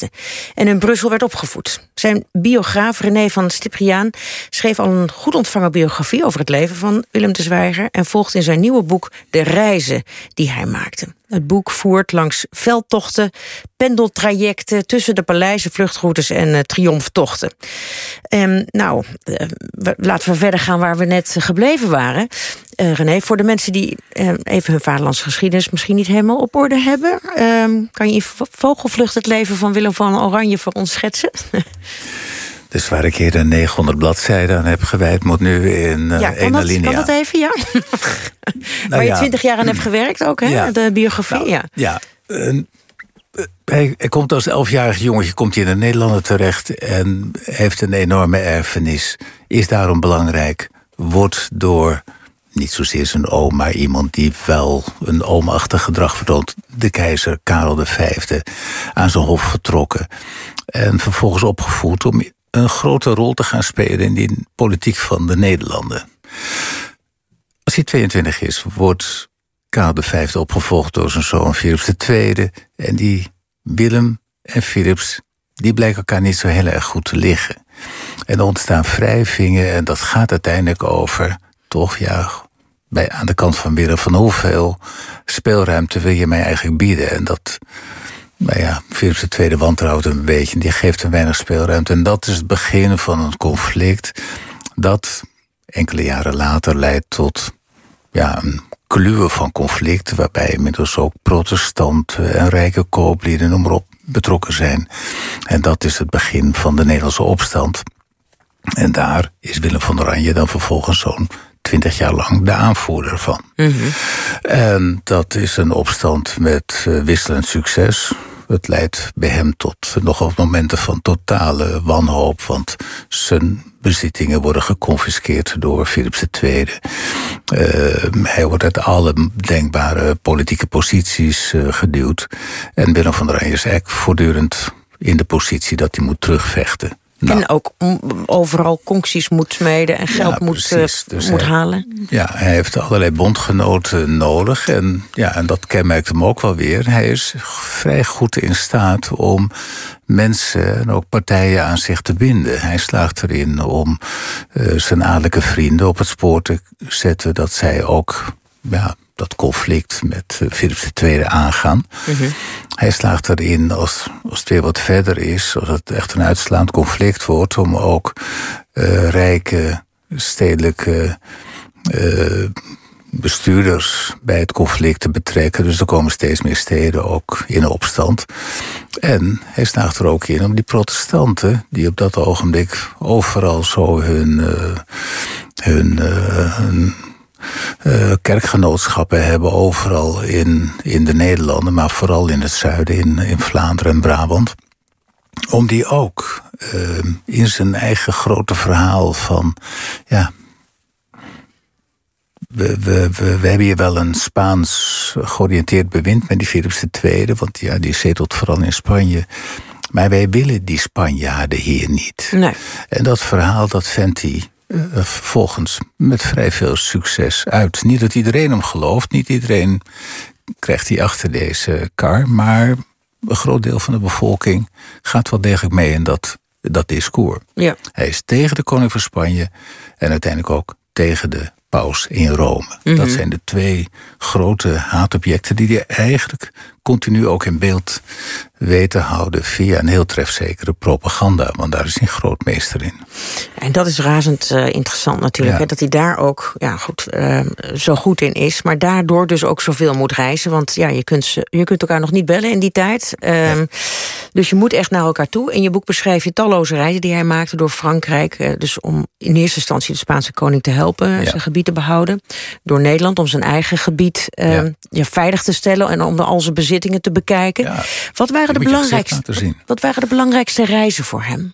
En in Brussel werd opgevoed. Zijn biograaf René van Stipriaan schreef al een goed ontvangen biografie over het leven van Willem de Zwijger en volgt in zijn nieuwe boek de reizen die hij maakte. Het boek voert langs veldtochten, pendeltrajecten tussen de paleizen, vluchtroutes en uh, triomftochten. Um, nou, uh, laten we verder gaan waar we net gebleven waren. Uh, René, voor de mensen die even hun vaderlandse geschiedenis misschien niet helemaal op orde hebben, ehm, kan je in vogelvlucht het leven van Willem van Oranje voor ons schetsen? Dus waar ik hier de 900 bladzijden aan heb gewijd, moet nu in uh, ja, kan dat, Kan dat even, ja? nou, waar je twintig jaar aan hebt gewerkt ook, hè? Ja. De biografie, nou, ja. Ja, uh, hij, hij, komt als elfjarig jongetje komt hij in de Nederlanden terecht... en heeft een enorme erfenis. Is daarom belangrijk. Wordt door, niet zozeer zijn oom... maar iemand die wel een oomachtig gedrag vertoont... de keizer Karel V aan zijn hof getrokken. En vervolgens opgevoed om een grote rol te gaan spelen in die politiek van de Nederlanden. Als hij 22 is, wordt Karel V opgevolgd door zijn zoon Philips II. En die Willem en Philips, die blijken elkaar niet zo heel erg goed te liggen. En er ontstaan wrijvingen en dat gaat uiteindelijk over, toch ja, bij, aan de kant van Willem van hoeveel speelruimte wil je mij eigenlijk bieden? En dat nou ja, Philips tweede wantrouwt een beetje. Die geeft hem weinig speelruimte. En dat is het begin van een conflict dat enkele jaren later leidt tot ja, een kluwe van conflict... waarbij inmiddels ook protestanten en rijke kooplieden, noem maar op, betrokken zijn. En dat is het begin van de Nederlandse opstand. En daar is Willem van Oranje dan vervolgens zo'n twintig jaar lang de aanvoerder van. Mm -hmm. En dat is een opstand met uh, wisselend succes. Het leidt bij hem tot nogal momenten van totale wanhoop, want zijn bezittingen worden geconfiskeerd door Philips II. Uh, hij wordt uit alle denkbare politieke posities uh, geduwd. En Willem van der Rijn is eigenlijk voortdurend in de positie dat hij moet terugvechten. Nou. En ook overal concties moet smeden en geld ja, moet, uh, dus moet hij, halen. Ja, hij heeft allerlei bondgenoten nodig. En, ja, en dat kenmerkt hem ook wel weer. Hij is vrij goed in staat om mensen en ook partijen aan zich te binden. Hij slaagt erin om uh, zijn adellijke vrienden op het spoor te zetten... dat zij ook ja, dat conflict met Philips II aangaan. Mm -hmm. Hij slaagt erin, als, als het weer wat verder is, als het echt een uitslaand conflict wordt, om ook uh, rijke stedelijke uh, bestuurders bij het conflict te betrekken. Dus er komen steeds meer steden ook in opstand. En hij slaagt er ook in om die protestanten, die op dat ogenblik overal zo hun, uh, hun, hun uh, kerkgenootschappen hebben overal in, in de Nederlanden, maar vooral in het zuiden, in, in Vlaanderen en Brabant. Om die ook uh, in zijn eigen grote verhaal van, ja, we, we, we, we, hebben hier wel een Spaans georiënteerd bewind met die Philips II, want ja, die zetelt vooral in Spanje. Maar wij willen die Spanjaarden hier niet. Nee. En dat verhaal, dat vindt hij uh, vervolgens met vrij veel succes uit. Niet dat iedereen hem gelooft, niet iedereen krijgt hij achter deze kar, maar een groot deel van de bevolking gaat wel degelijk mee in dat, dat discours. Ja. Hij is tegen de koning van Spanje en uiteindelijk ook tegen de paus in Rome. Mm -hmm. Dat zijn de twee grote haatobjecten die hij eigenlijk continu ook in beeld weten houden via een heel trefzekere propaganda, want daar is hij grootmeester in. En dat is razend uh, interessant natuurlijk, ja. hè, dat hij daar ook ja, goed, uh, zo goed in is, maar daardoor dus ook zoveel moet reizen, want ja, je kunt, je kunt elkaar nog niet bellen in die tijd. Uh, Dus je moet echt naar elkaar toe. In je boek beschrijf je talloze reizen die hij maakte door Frankrijk. eh, Dus om in eerste instantie de Spaanse koning te helpen, Ja. zijn gebied te behouden. Door Nederland om zijn eigen gebied eh, ja, veilig te stellen en om al zijn bezittingen te bekijken. Wat, waren de belangrijkste, zien. wat waren de belangrijkste reizen voor hem?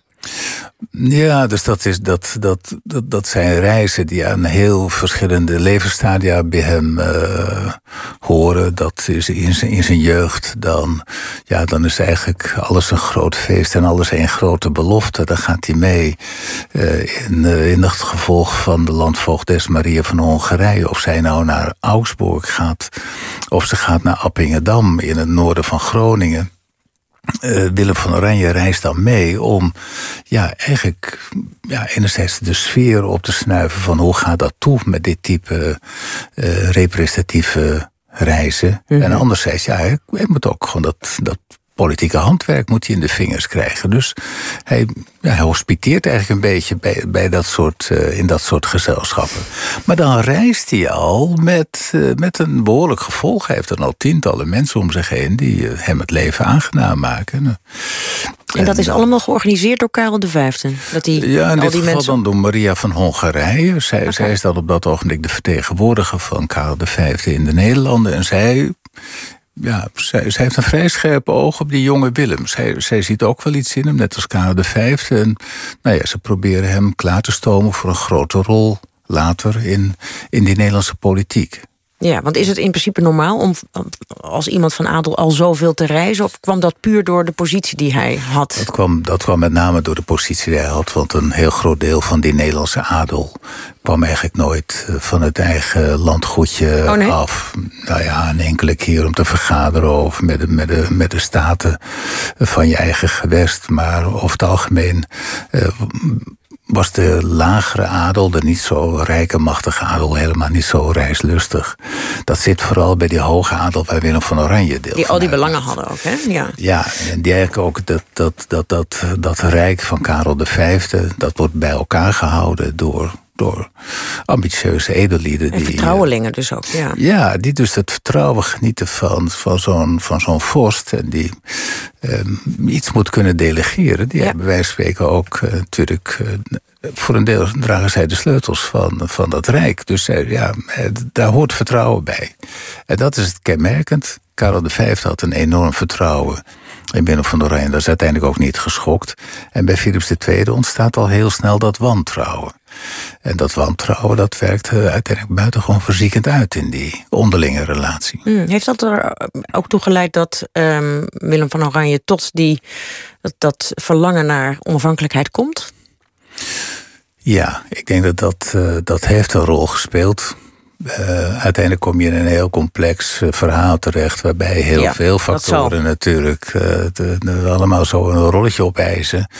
Ja, dus dat, is, dat, dat, dat, dat zijn reizen die aan heel verschillende levensstadia bij hem eh, horen. Dat is in zijn, in zijn jeugd. Dan, ja, dan is eigenlijk alles een groot feest en alles een grote belofte. Dan gaat hij mee eh, in, eh, in het gevolg van de landvoogdes Maria van Hongarije. Of zij nou naar Augsburg gaat, of ze gaat naar Appingedam in het noorden van Groningen. Eh, Willem van Oranje reist dan mee om ja, eigenlijk ja, enerzijds de sfeer op te snuiven van hoe gaat dat toe met dit type eh, representatieve reizen. En anderzijds, ja, hij moet ook gewoon dat, dat politieke handwerk moet hij in de vingers krijgen. Dus hij, hij hospiteert eigenlijk een beetje bij, bij dat soort, eh, in dat soort gezelschappen. Maar dan reist hij al met, eh, met een behoorlijk gevolg. Hij heeft dan al tientallen mensen om zich heen die eh, hem het leven aangenaam maken. En dat is allemaal georganiseerd door Karel V. Dat die, Ja, in dit geval mensen. dan door Maria van Hongarije. Zij, zij is dan op dat ogenblik de vertegenwoordiger van Karel V in de Nederlanden. En zij, ja, zij, heeft een vrij scherp oog op die jonge Willem. Zij, ziet ook wel iets in hem, net als Karel V. En nou ja, ze proberen hem klaar te stomen voor een grote rol later in, in die Nederlandse politiek. Ja, want is het in principe normaal om als iemand van adel al zoveel te reizen? Of kwam dat puur door de positie die hij had? Dat kwam, dat kwam met name door de positie die hij had. Want een heel groot deel van die Nederlandse adel kwam eigenlijk nooit eh, van het eigen landgoedje Oh, nee? af. Nou ja, een enkele keer om te vergaderen over met de, met de, met de staten van je eigen gewest. Maar over het algemeen eh, was de lagere adel, de niet zo rijke, machtige adel, helemaal niet zo reislustig. Dat zit vooral bij die hoge adel waar Willem van Oranje deel Die al die belangen hadden ook, hè? Ja. Ja, en die eigenlijk ook dat, dat, dat, dat, dat rijk van Karel V, dat wordt bij elkaar gehouden door, door ambitieuze edellieden. En die, vertrouwelingen dus ook, ja. ja, die dus het vertrouwen genieten van, van zo'n van zo'n vorst. En die ehm, iets moet kunnen delegeren. Die hebben wij spreken ook eh, natuurlijk. eh, voor een deel dragen zij de sleutels van, van dat rijk. Dus eh, ja, eh, daar hoort vertrouwen bij. En dat is het kenmerkend. Karel V had een enorm vertrouwen in Willem van Oranje. Dat is uiteindelijk ook niet geschokt. En bij Philips II ontstaat al heel snel dat wantrouwen. En dat wantrouwen dat werkt eh, uiteindelijk buitengewoon verziekend uit in die onderlinge relatie. Hmm, Heeft dat er ook toe geleid dat ehm, Willem van Oranje tot die, dat, dat verlangen naar onafhankelijkheid komt? Ja, ik denk dat dat, eh, dat heeft een rol gespeeld. Eh, uiteindelijk kom je in een heel complex eh, verhaal terecht, waarbij heel Ja, veel factoren natuurlijk eh, de- de- allemaal zo een rolletje opeisen.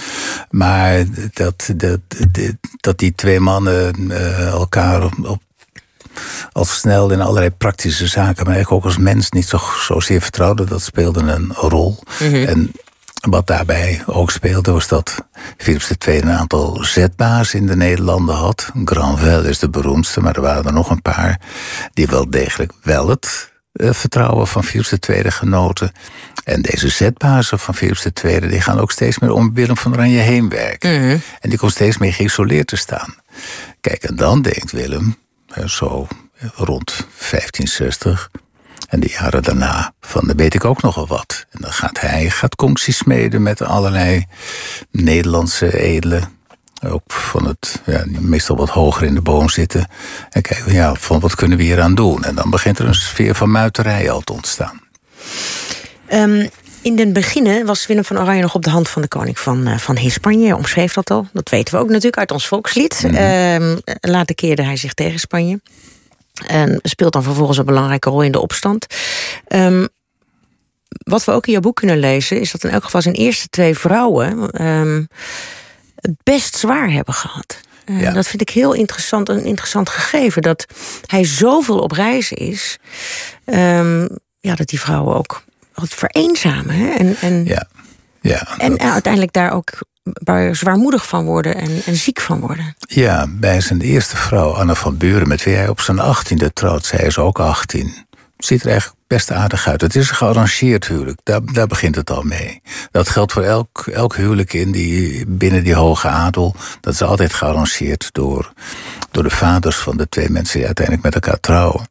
Maar dat, dat, dat, dat die twee mannen elkaar op, op al snel in allerlei praktische zaken, maar eigenlijk ook als mens niet zo, zozeer vertrouwde, dat speelde een rol. En wat daarbij ook speelde, was dat Philips II een aantal zetbazen in de Nederlanden had. Granvelle is de beroemdste, maar er waren er nog een paar die wel degelijk wel het eh, vertrouwen van Philips II genoten. En deze zetbazen van Philips II die gaan ook steeds meer om Willem van Oranje heen werken. En die komt steeds meer geïsoleerd te staan. Kijk, en dan denkt Willem, zo rond 1560. En de jaren daarna, van dan weet ik ook nog wel wat. En dan gaat hij gaat concties smeden met allerlei Nederlandse edelen. Ook van het, ja, meestal wat hoger in de boom zitten. En kijken, ja, van wat kunnen we hier aan doen? En dan begint er een sfeer van muiterij al te ontstaan. Ehm, in den beginnen was Willem van Oranje nog op de hand van de koning van, eh, van Hispanje. Je omschreef dat al. Dat weten we ook natuurlijk uit ons volkslied. Ehm, later keerde hij zich tegen Spanje. En speelt dan vervolgens een belangrijke rol in de opstand. Ehm, wat we ook in jouw boek kunnen lezen, is dat in elk geval zijn eerste twee vrouwen ehm, het best zwaar hebben gehad. Eh, Dat vind ik heel interessant, een interessant gegeven. Dat hij zoveel op reis is, ehm, ja, dat die vrouwen ook wat vereenzamen. Hè? En, en, ja. Ja, en uiteindelijk daar ook waar zwaarmoedig van worden en, en ziek van worden. Ja, bij zijn eerste vrouw, Anne van Buren, met wie hij op zijn achttiende trouwt. Zij is ook 18. ziet er eigenlijk best aardig uit. Het is een gearrangeerd huwelijk, daar, daar begint het al mee. Dat geldt voor elk, elk huwelijk in die, binnen die hoge adel. Dat is altijd gearrangeerd door, door de vaders van de twee mensen die uiteindelijk met elkaar trouwen.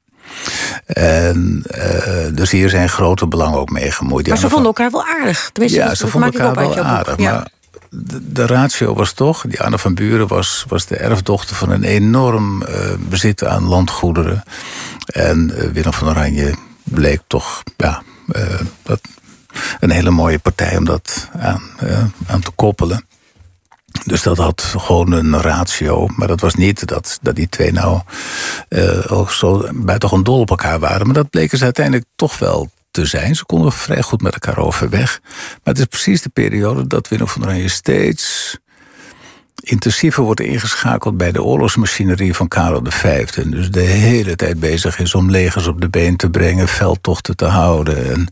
En, uh, dus hier zijn grote belangen ook mee gemoeid. Maar ze vonden elkaar wel aardig. Tenminste, ja, ze vonden elkaar wel aardig. Maar de, ratio was toch, die Anne van Buren was, was de erfdochter van een enorm uh, bezit aan landgoederen. En uh, Willem van Oranje bleek toch ja, dat, een hele mooie partij om dat aan, aan te koppelen. Dus dat had gewoon een ratio. Maar dat was niet dat, dat die twee nou uh, zo buitengewoon dol op elkaar waren. Maar dat bleken ze uiteindelijk toch wel te zijn. Ze konden vrij goed met elkaar overweg. Maar het is precies de periode dat Willem van Oranje steeds intensiever wordt ingeschakeld bij de oorlogsmachinerie van Karel V. En dus de hele tijd bezig is om legers op de been te brengen, veldtochten te houden. En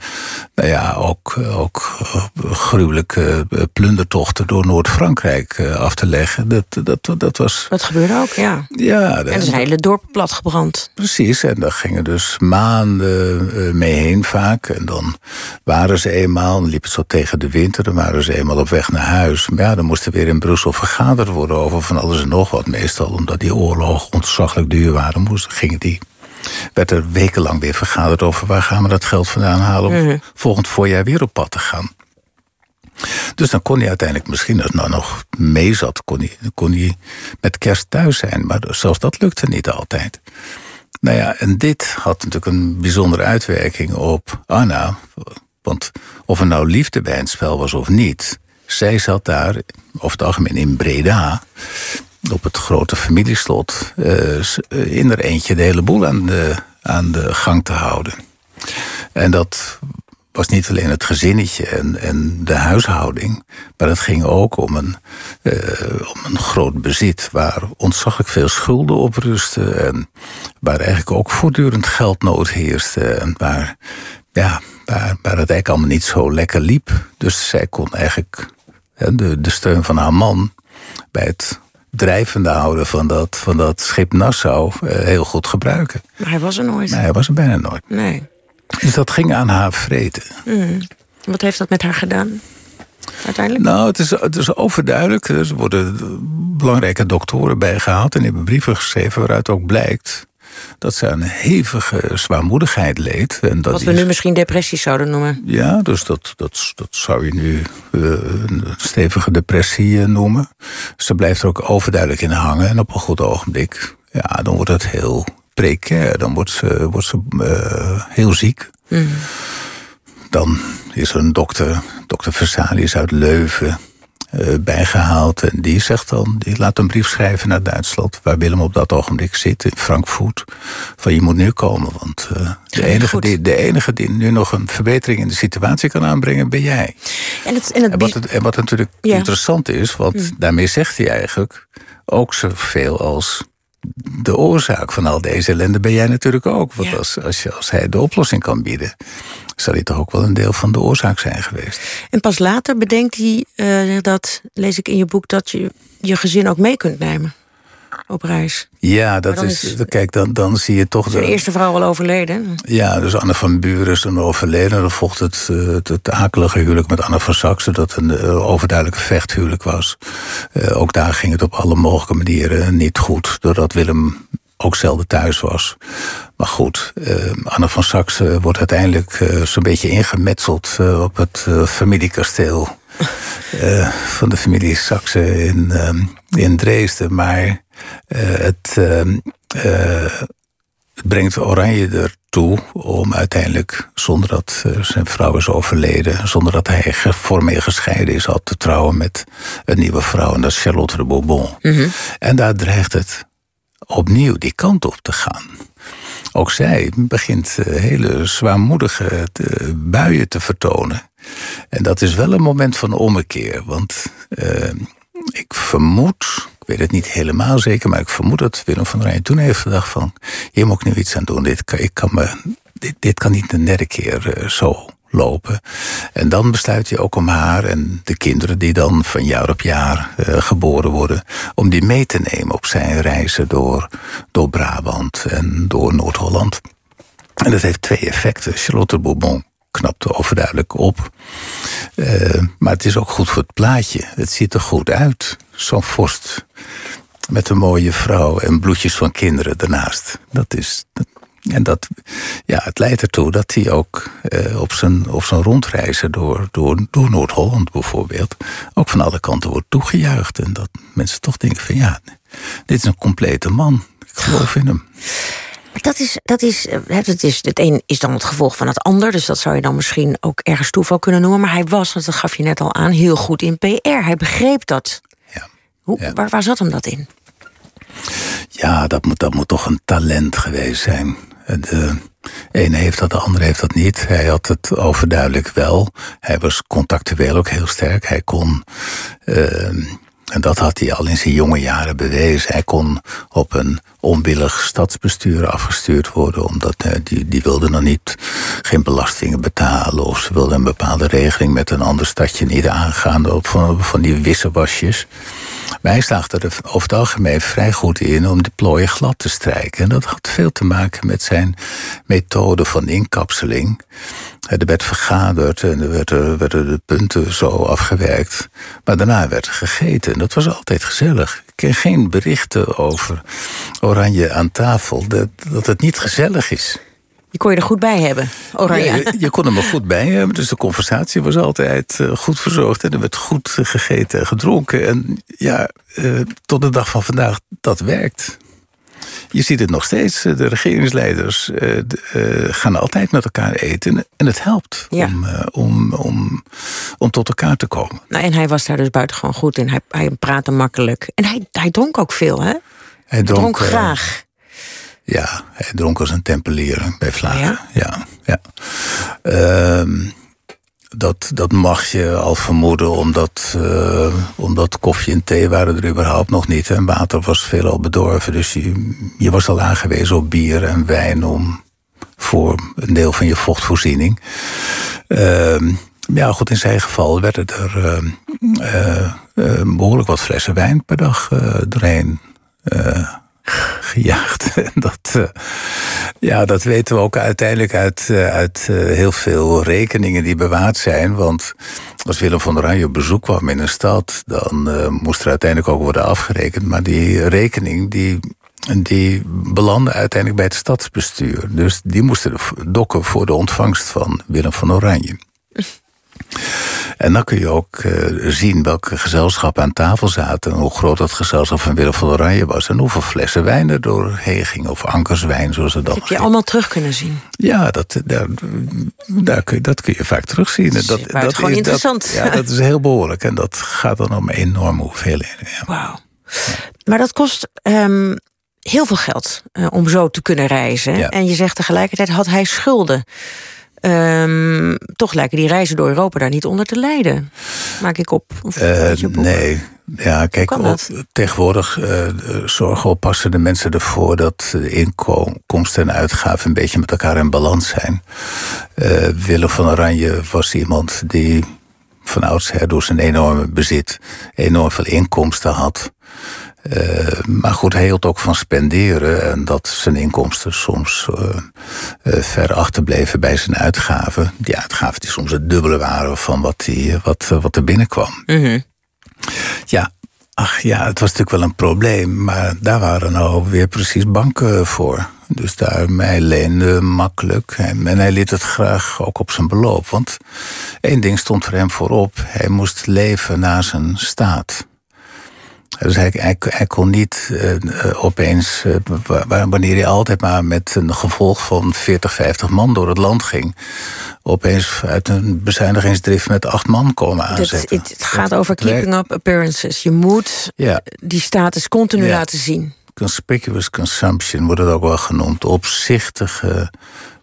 nou ja, ook, ook eh, gruwelijke eh, plundertochten door Noord-Frankrijk eh, af te leggen. Dat, dat, dat was. Dat gebeurde ook, ja. Ja, en er is een hele dorp platgebrand. Precies, en daar gingen dus maanden mee heen vaak. En dan waren ze eenmaal, dan liep het zo tegen de winter, dan waren ze eenmaal op weg naar huis. Maar ja, dan moesten weer in Brussel vergaderen worden over van alles en nog wat. Meestal omdat die oorlogen ontzaglijk duur waren, moesten, gingen die werd er wekenlang weer vergaderd over waar gaan we dat geld vandaan halen om mhm. volgend voorjaar weer op pad te gaan. Dus dan kon hij uiteindelijk, misschien als het nou nog mee zat, kon hij, kon hij met kerst thuis zijn. Maar zelfs dat lukte niet altijd. Nou ja, en dit had natuurlijk een bijzondere uitwerking op Anna. Want of er nou liefde bij het spel was of niet, zij zat daar, over het algemeen in Breda, op het grote familieslot, uh, in er eentje de hele boel aan de, aan de gang te houden. En dat was niet alleen het gezinnetje en, en de huishouding, maar het ging ook om een, uh, om een groot bezit waar ontzaglijk veel schulden op rusten en waar eigenlijk ook voortdurend geldnood heerste en waar, ja, waar, waar het eigenlijk allemaal niet zo lekker liep. Dus zij kon eigenlijk de, de steun van haar man bij het drijvende houden van dat, van dat schip Nassau eh, heel goed gebruiken. Maar hij was er nooit. Nee, hij was er bijna nooit. Nee. Dus dat ging aan haar vreten. Mm. Wat heeft dat met haar gedaan? Uiteindelijk? Nou, het is, het is overduidelijk. Er worden belangrijke doktoren bijgehaald en hebben brieven geschreven waaruit ook blijkt dat ze een hevige zwaarmoedigheid leed. En dat Wat we nu misschien depressie zouden noemen. Ja, dus dat, dat, dat zou je nu uh, een stevige depressie uh, noemen. Ze blijft er ook overduidelijk in hangen. En op een goed ogenblik, ja, dan wordt het heel precair. Dan wordt ze, wordt ze uh, heel ziek. Mm. Dan is er een dokter, dokter Versalis uit Leuven uh, bijgehaald. En die zegt dan, die laat een brief schrijven naar Duitsland, waar Willem op dat ogenblik zit, in Frankfurt. Van je moet nu komen, want uh, de, enige die, de enige die nu nog een verbetering in de situatie kan aanbrengen, ben jij. En, het, en, het... en, wat, het, en wat natuurlijk ja. interessant is, want mm. daarmee zegt hij eigenlijk ook zoveel als de oorzaak van al deze ellende ben jij natuurlijk ook. Want ja. als, als, je, als hij de oplossing kan bieden, zal hij toch ook wel een deel van de oorzaak zijn geweest. En pas later bedenkt hij, uh, dat lees ik in je boek, dat je je gezin ook mee kunt nemen op reis. Ja, dat is, is, Kijk, dan, dan zie je toch. De eerste vrouw al overleden. Ja, dus Anne van Buren is dan overleden. Dan volgt het, het, het akelige huwelijk met Anne van Saxen, dat een uh, overduidelijke vechthuwelijk was. Uh, ook daar ging het op alle mogelijke manieren niet goed. Doordat Willem ook zelden thuis was. Maar goed, uh, Anne van Saxe wordt uiteindelijk uh, zo'n beetje ingemetseld op het familiekasteel van de familie Saxe in, in Dresden. Maar het, het brengt Oranje ertoe om uiteindelijk, zonder dat zijn vrouw is overleden, zonder dat hij formeel gescheiden is, al te trouwen met een nieuwe vrouw. En dat is Charlotte de Bourbon. Mm -hmm. En daar dreigt het opnieuw die kant op te gaan. Ook zij begint hele zwaarmoedige buien te vertonen. En dat is wel een moment van ommekeer. Want uh, ik vermoed, ik weet het niet helemaal zeker, maar ik vermoed dat Willem van Rijn toen heeft gedacht van, hier moet ik nu iets aan doen. Dit kan, ik kan me, dit, dit kan niet een derde keer uh, zo lopen. En dan besluit je ook om haar en de kinderen die dan van jaar op jaar uh, geboren worden, om die mee te nemen op zijn reizen door, door Brabant en door Noord-Holland. En dat heeft twee effecten. Charlotte Bourbon knapte overduidelijk op. Uh, maar het is ook goed voor het plaatje. Het ziet er goed uit. Zo'n vorst met een mooie vrouw en bloedjes van kinderen daarnaast. Dat is. En dat, ja, het leidt ertoe dat hij ook uh, op, zijn, op zijn rondreizen door, door, door Noord-Holland bijvoorbeeld, ook van alle kanten wordt toegejuicht. En dat mensen toch denken van ja, dit is een complete man. Ik geloof in hem. Dat is, dat is, het is, het een is dan het gevolg van het ander. Dus dat zou je dan misschien ook ergens toeval kunnen noemen. Maar hij was, dat gaf je net al aan, heel goed in PR. Hij begreep dat. Ja. Hoe, Ja. Waar, waar zat hem dat in? Ja, dat moet, dat moet toch een talent geweest zijn. De ene heeft dat, de andere heeft dat niet. Hij had het overduidelijk wel. Hij was contactueel ook heel sterk. Hij kon, uh, en dat had hij al in zijn jonge jaren bewezen. Hij kon op een onwillig stadsbestuur afgestuurd worden, omdat uh, die, die wilden dan niet geen belastingen betalen. Of ze wilden een bepaalde regeling met een ander stadje niet aangaan. Op van, van die wissewasjes. Maar hij slaagde er over het algemeen vrij goed in om de plooien glad te strijken. En dat had veel te maken met zijn methode van inkapseling. Er werd vergaderd en er werden, werden de punten zo afgewerkt. Maar daarna werd er gegeten. En dat was altijd gezellig. Ik ken geen berichten over Oranje aan tafel dat, dat het niet gezellig is. Je kon je er goed bij hebben, Oranje. Ja, je, je, kon er maar goed bij hebben. Dus de conversatie was altijd uh, goed verzorgd. En er werd goed gegeten en gedronken. En ja, uh, tot de dag van vandaag, dat werkt. Je ziet het nog steeds. De regeringsleiders gaan altijd met elkaar eten. En het helpt ja. om, om, om, om tot elkaar te komen. Nou, en hij was daar dus buitengewoon goed in. Hij, hij praatte makkelijk. En hij, hij dronk ook veel, hè? Hij dronk, dronk graag. Ja, hij dronk als een tempelier bij Vlagen. Ja, ja. ja. Uh, dat, dat mag je al vermoeden, omdat, uh, omdat koffie en thee waren er überhaupt nog niet. En water was veelal bedorven. Dus je, je was al aangewezen op bier en wijn om voor een deel van je vochtvoorziening. Uh, ja, goed, in zijn geval werden er uh, behoorlijk wat flessen wijn per dag doorheen gejaagd. dat, uh, ja, dat weten we ook uiteindelijk uit, uh, uit uh, heel veel rekeningen die bewaard zijn. Want als Willem van Oranje op bezoek kwam in een stad, dan moest er uiteindelijk ook worden afgerekend. Maar die rekening die, die belandde uiteindelijk bij het stadsbestuur. Dus die moesten dokken voor de ontvangst van Willem van Oranje. En dan kun je ook uh, zien welke gezelschappen aan tafel zaten... en hoe groot dat gezelschap van Willem van Oranje was... en hoeveel flessen wijn er doorheen gingen, of ankerswijn, zoals het dan Dat heb je allemaal terug kunnen zien. Ja, dat, daar, daar kun je, dat kun je vaak terugzien. Dat, dat, dat is gewoon is, interessant. Dat, ja, dat is heel behoorlijk. En dat gaat dan om enorme hoeveelheden. Ja. Wauw. Maar dat kost... Um, heel veel geld uh, om zo te kunnen reizen. Ja. En je zegt tegelijkertijd had hij schulden. Um, toch lijken die reizen door Europa daar niet onder te lijden. Maak ik op? Of uh, nee. Ja, kijk, op, tegenwoordig uh, zorgen oppassende mensen ervoor dat de inkomsten en uitgaven een beetje met elkaar in balans zijn. Uh, Willem van Oranje was iemand die van oudsher door zijn enorme bezit enorm veel inkomsten had. Uh, maar goed, hij hield ook van spenderen en dat zijn inkomsten soms uh, uh, ver achterbleven bij zijn uitgaven. Die uitgaven die soms het dubbele waren van wat, die, wat, wat er binnenkwam. -hmm. Ja, ach ja, het was natuurlijk wel een probleem, maar daar waren nou weer precies banken voor. Dus daar mij leende makkelijk en hij liet het graag ook op zijn beloop. Want één ding stond voor hem voorop, hij moest leven na zijn staat. Dus hij, hij, hij, kon niet uh, opeens, uh, wanneer hij altijd maar met een gevolg van 40, 50 man door het land ging, opeens uit een bezuinigingsdrift met acht man komen aanzetten. Het, het gaat over keeping up appearances. Je moet ja. die status continu ja. laten zien. Conspicuous consumption wordt het ook wel genoemd. Opzichtige,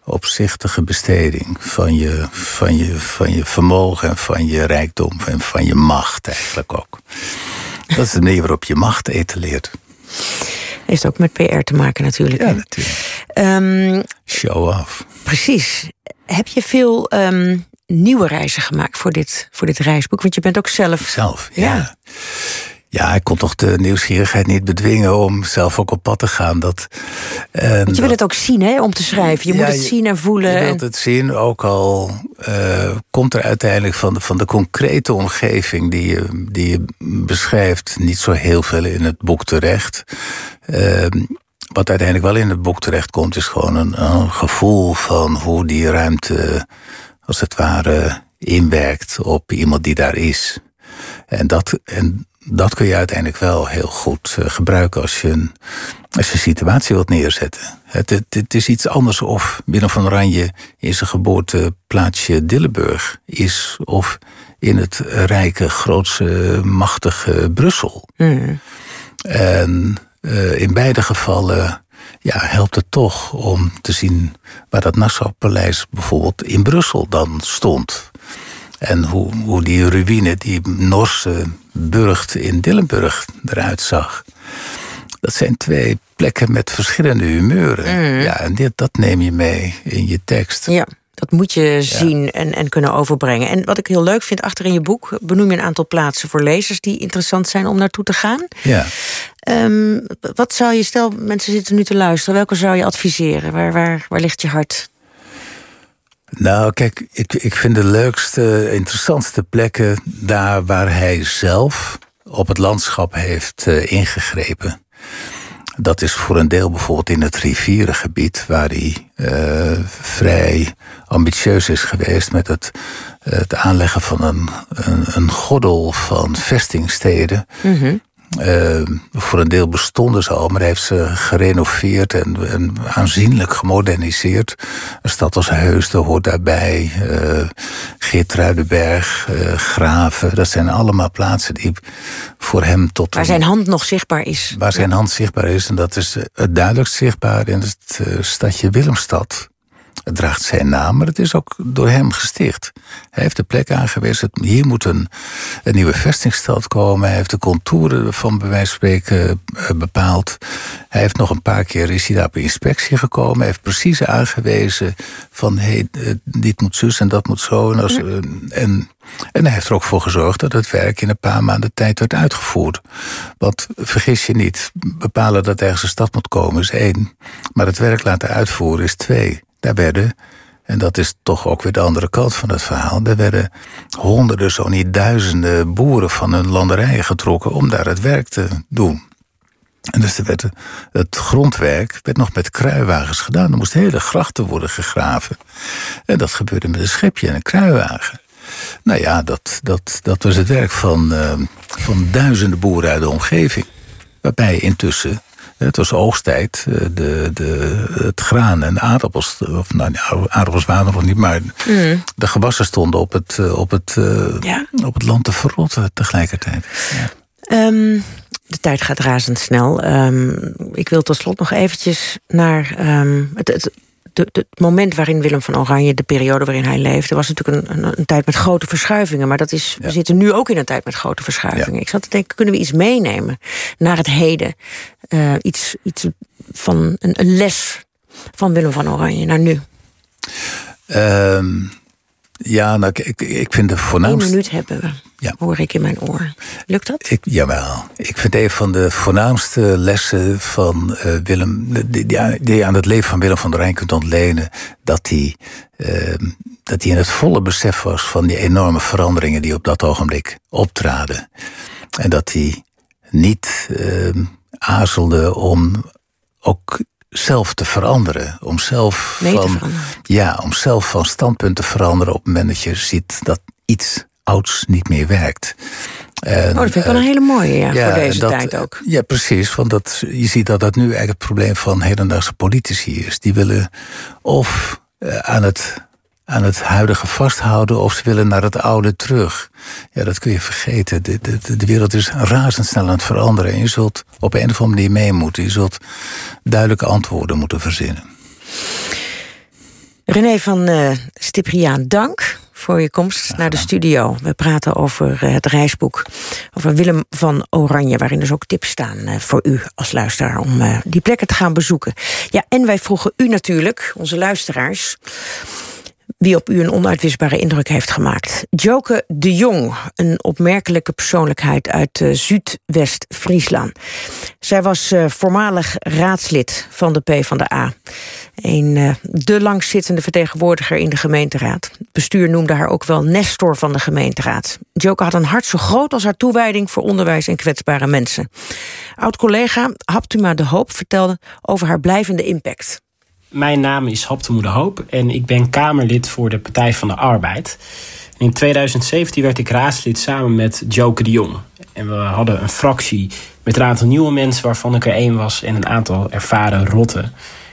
opzichtige besteding van je, van, je, van je vermogen en van je rijkdom en van je macht eigenlijk ook. Dat is de manier waarop je macht etaleert. Heeft ook met PR te maken natuurlijk. Ja, natuurlijk. Um, Show off. Precies. Heb je veel um, nieuwe reizen gemaakt voor dit, voor dit reisboek? Want je bent ook zelf... Zelf, ja. ja. Ja, ik kon toch de nieuwsgierigheid niet bedwingen om zelf ook op pad te gaan. Dat, en Want je wil het ook zien, hè, om te schrijven. Je moet het zien en voelen. Je wilt het zien, ook al uh, komt er uiteindelijk van de, van de concrete omgeving die je, die je beschrijft niet zo heel veel in het boek terecht. Uh, wat uiteindelijk wel in het boek terecht komt, is gewoon een, een gevoel van hoe die ruimte, als het ware, inwerkt op iemand die daar is. En dat, en dat kun je uiteindelijk wel heel goed uh, gebruiken als je, een, als je een situatie wilt neerzetten. Het, het, het, is iets anders of Willem van Oranje in zijn geboorteplaatsje Dillenburg is... of in het rijke, grootse, machtige Brussel. Mm. En uh, in beide gevallen ja, helpt het toch om te zien waar dat Nassau-paleis bijvoorbeeld in Brussel dan stond. En hoe, hoe die ruïne, die Norse burcht in Dillenburg eruit zag. Dat zijn twee plekken met verschillende humeuren. Mm. Ja, en dit, dat neem je mee in je tekst. Ja. Dat moet je zien en, en kunnen overbrengen. En wat ik heel leuk vind, achter in je boek benoem je een aantal plaatsen voor lezers die interessant zijn om naartoe te gaan. Ja. Um, wat zou je, stel mensen zitten nu te luisteren, welke zou je adviseren? Waar, waar, waar ligt je hart? Nou, kijk, ik, ik vind de leukste, interessantste plekken daar waar hij zelf op het landschap heeft uh, ingegrepen. Dat is voor een deel bijvoorbeeld in het rivierengebied, waar hij uh, vrij ambitieus is geweest met het, het aanleggen van een, een, een gordel van vestingsteden. Mm. Uh, voor een deel bestonden ze al, maar heeft ze gerenoveerd en, en aanzienlijk gemoderniseerd. Een stad als Heusden hoort daarbij, uh, Geertruidenberg, uh, Graven. Dat zijn allemaal plaatsen die voor hem tot... Waar zijn hand nog zichtbaar is. Waar zijn hand zichtbaar is. En dat is het duidelijkst zichtbaar in het stadje Willemstad. Het draagt zijn naam, maar het is ook door hem gesticht. Hij heeft de plek aangewezen. Hier moet een, een nieuwe vestingstad komen. Hij heeft de contouren van bij wijze van spreken eh, bepaald. Hij heeft nog een paar keer is hij daar op inspectie gekomen. Hij heeft precies aangewezen van hey, eh, dit moet zus en dat moet zo. En, als, eh, en, en hij heeft er ook voor gezorgd dat het werk in een paar maanden tijd werd uitgevoerd. Want vergis je niet, bepalen dat ergens een stad moet komen is één. Maar het werk laten uitvoeren is twee. Daar werden, en dat is toch ook weer de andere kant van het verhaal, er werden honderden, zo niet duizenden boeren van hun landerijen getrokken om daar het werk te doen. En dus er werd, het grondwerk werd nog met kruiwagens gedaan. Er moesten hele grachten worden gegraven. En dat gebeurde met een schepje en een kruiwagen. Nou ja, dat, dat, dat was het werk van, uh, van duizenden boeren uit de omgeving. Waarbij intussen het was oogsttijd. Eh, de, de, het graan en de aardappels, of nou, aardappels waren nog niet, maar mm. de gewassen stonden op het, eh, op, het, eh, ja. op het land te verrotten tegelijkertijd. Ja. Um, de tijd gaat razendsnel. Um, ik wil tot slot nog eventjes naar um, het, het het moment waarin Willem van Oranje, de periode waarin hij leefde, was natuurlijk een, een, een tijd met grote verschuivingen. Maar dat is, we zitten nu ook in een tijd met grote verschuivingen. Ik zat te denken, kunnen we iets meenemen naar het heden? Uh, iets, iets van een, een, les van Willem van Oranje naar nu? Um, ja, nou, ik, ik vind de voornaamste... Eén minuut hebben we, ja. hoor ik in mijn oor. Lukt dat? Ik, jawel. Ik vind een van de voornaamste lessen van uh, Willem... Die, die, je aan het leven van Willem van der Rijn kunt ontlenen... dat hij, uh, dat hij in het volle besef was van die enorme veranderingen... die op dat ogenblik optraden. En dat hij niet uh, aarzelde om ook zelf te veranderen. Om zelf, van, ja, om zelf van standpunt te veranderen op het moment dat je ziet dat iets ouds niet meer werkt. En, oh, dat vind ik wel een eh, hele mooie ja, voor deze tijd ook. Ja, precies. Want dat, je ziet dat dat nu eigenlijk het probleem van hedendaagse politici is. Die willen of uh, aan het aan het huidige vasthouden of ze willen naar het oude terug. Ja, dat kun je vergeten. De, de, de wereld is razendsnel aan het veranderen. En je zult op een of andere manier mee moeten. Je zult duidelijke antwoorden moeten verzinnen. René van uh, Stipriaan, dank voor je komst naar de studio. We praten over uh, het reisboek over Willem van Oranje... waarin dus ook tips staan uh, voor u als luisteraar... om die plekken te gaan bezoeken. Ja, en wij vroegen u natuurlijk, onze luisteraars... wie op u een onuitwisbare indruk heeft gemaakt. Joke de Jong, een opmerkelijke persoonlijkheid uit uh, Zuidwest-Friesland. Zij was uh, voormalig raadslid van de PvdA. Een uh, de langzittende vertegenwoordiger in de gemeenteraad. Het bestuur noemde haar ook wel Nestor van de gemeenteraad. Joke had een hart zo groot als haar toewijding voor onderwijs en kwetsbare mensen. Oud-collega Haptuma de Hoop vertelde over haar blijvende impact. Mijn naam is Haptemoe de Hoop en ik ben Kamerlid voor de Partij van de Arbeid. In 2017 werd ik raadslid samen met Joke de Jong. En we hadden een fractie met een aantal nieuwe mensen waarvan ik er één was... en een aantal ervaren rotten.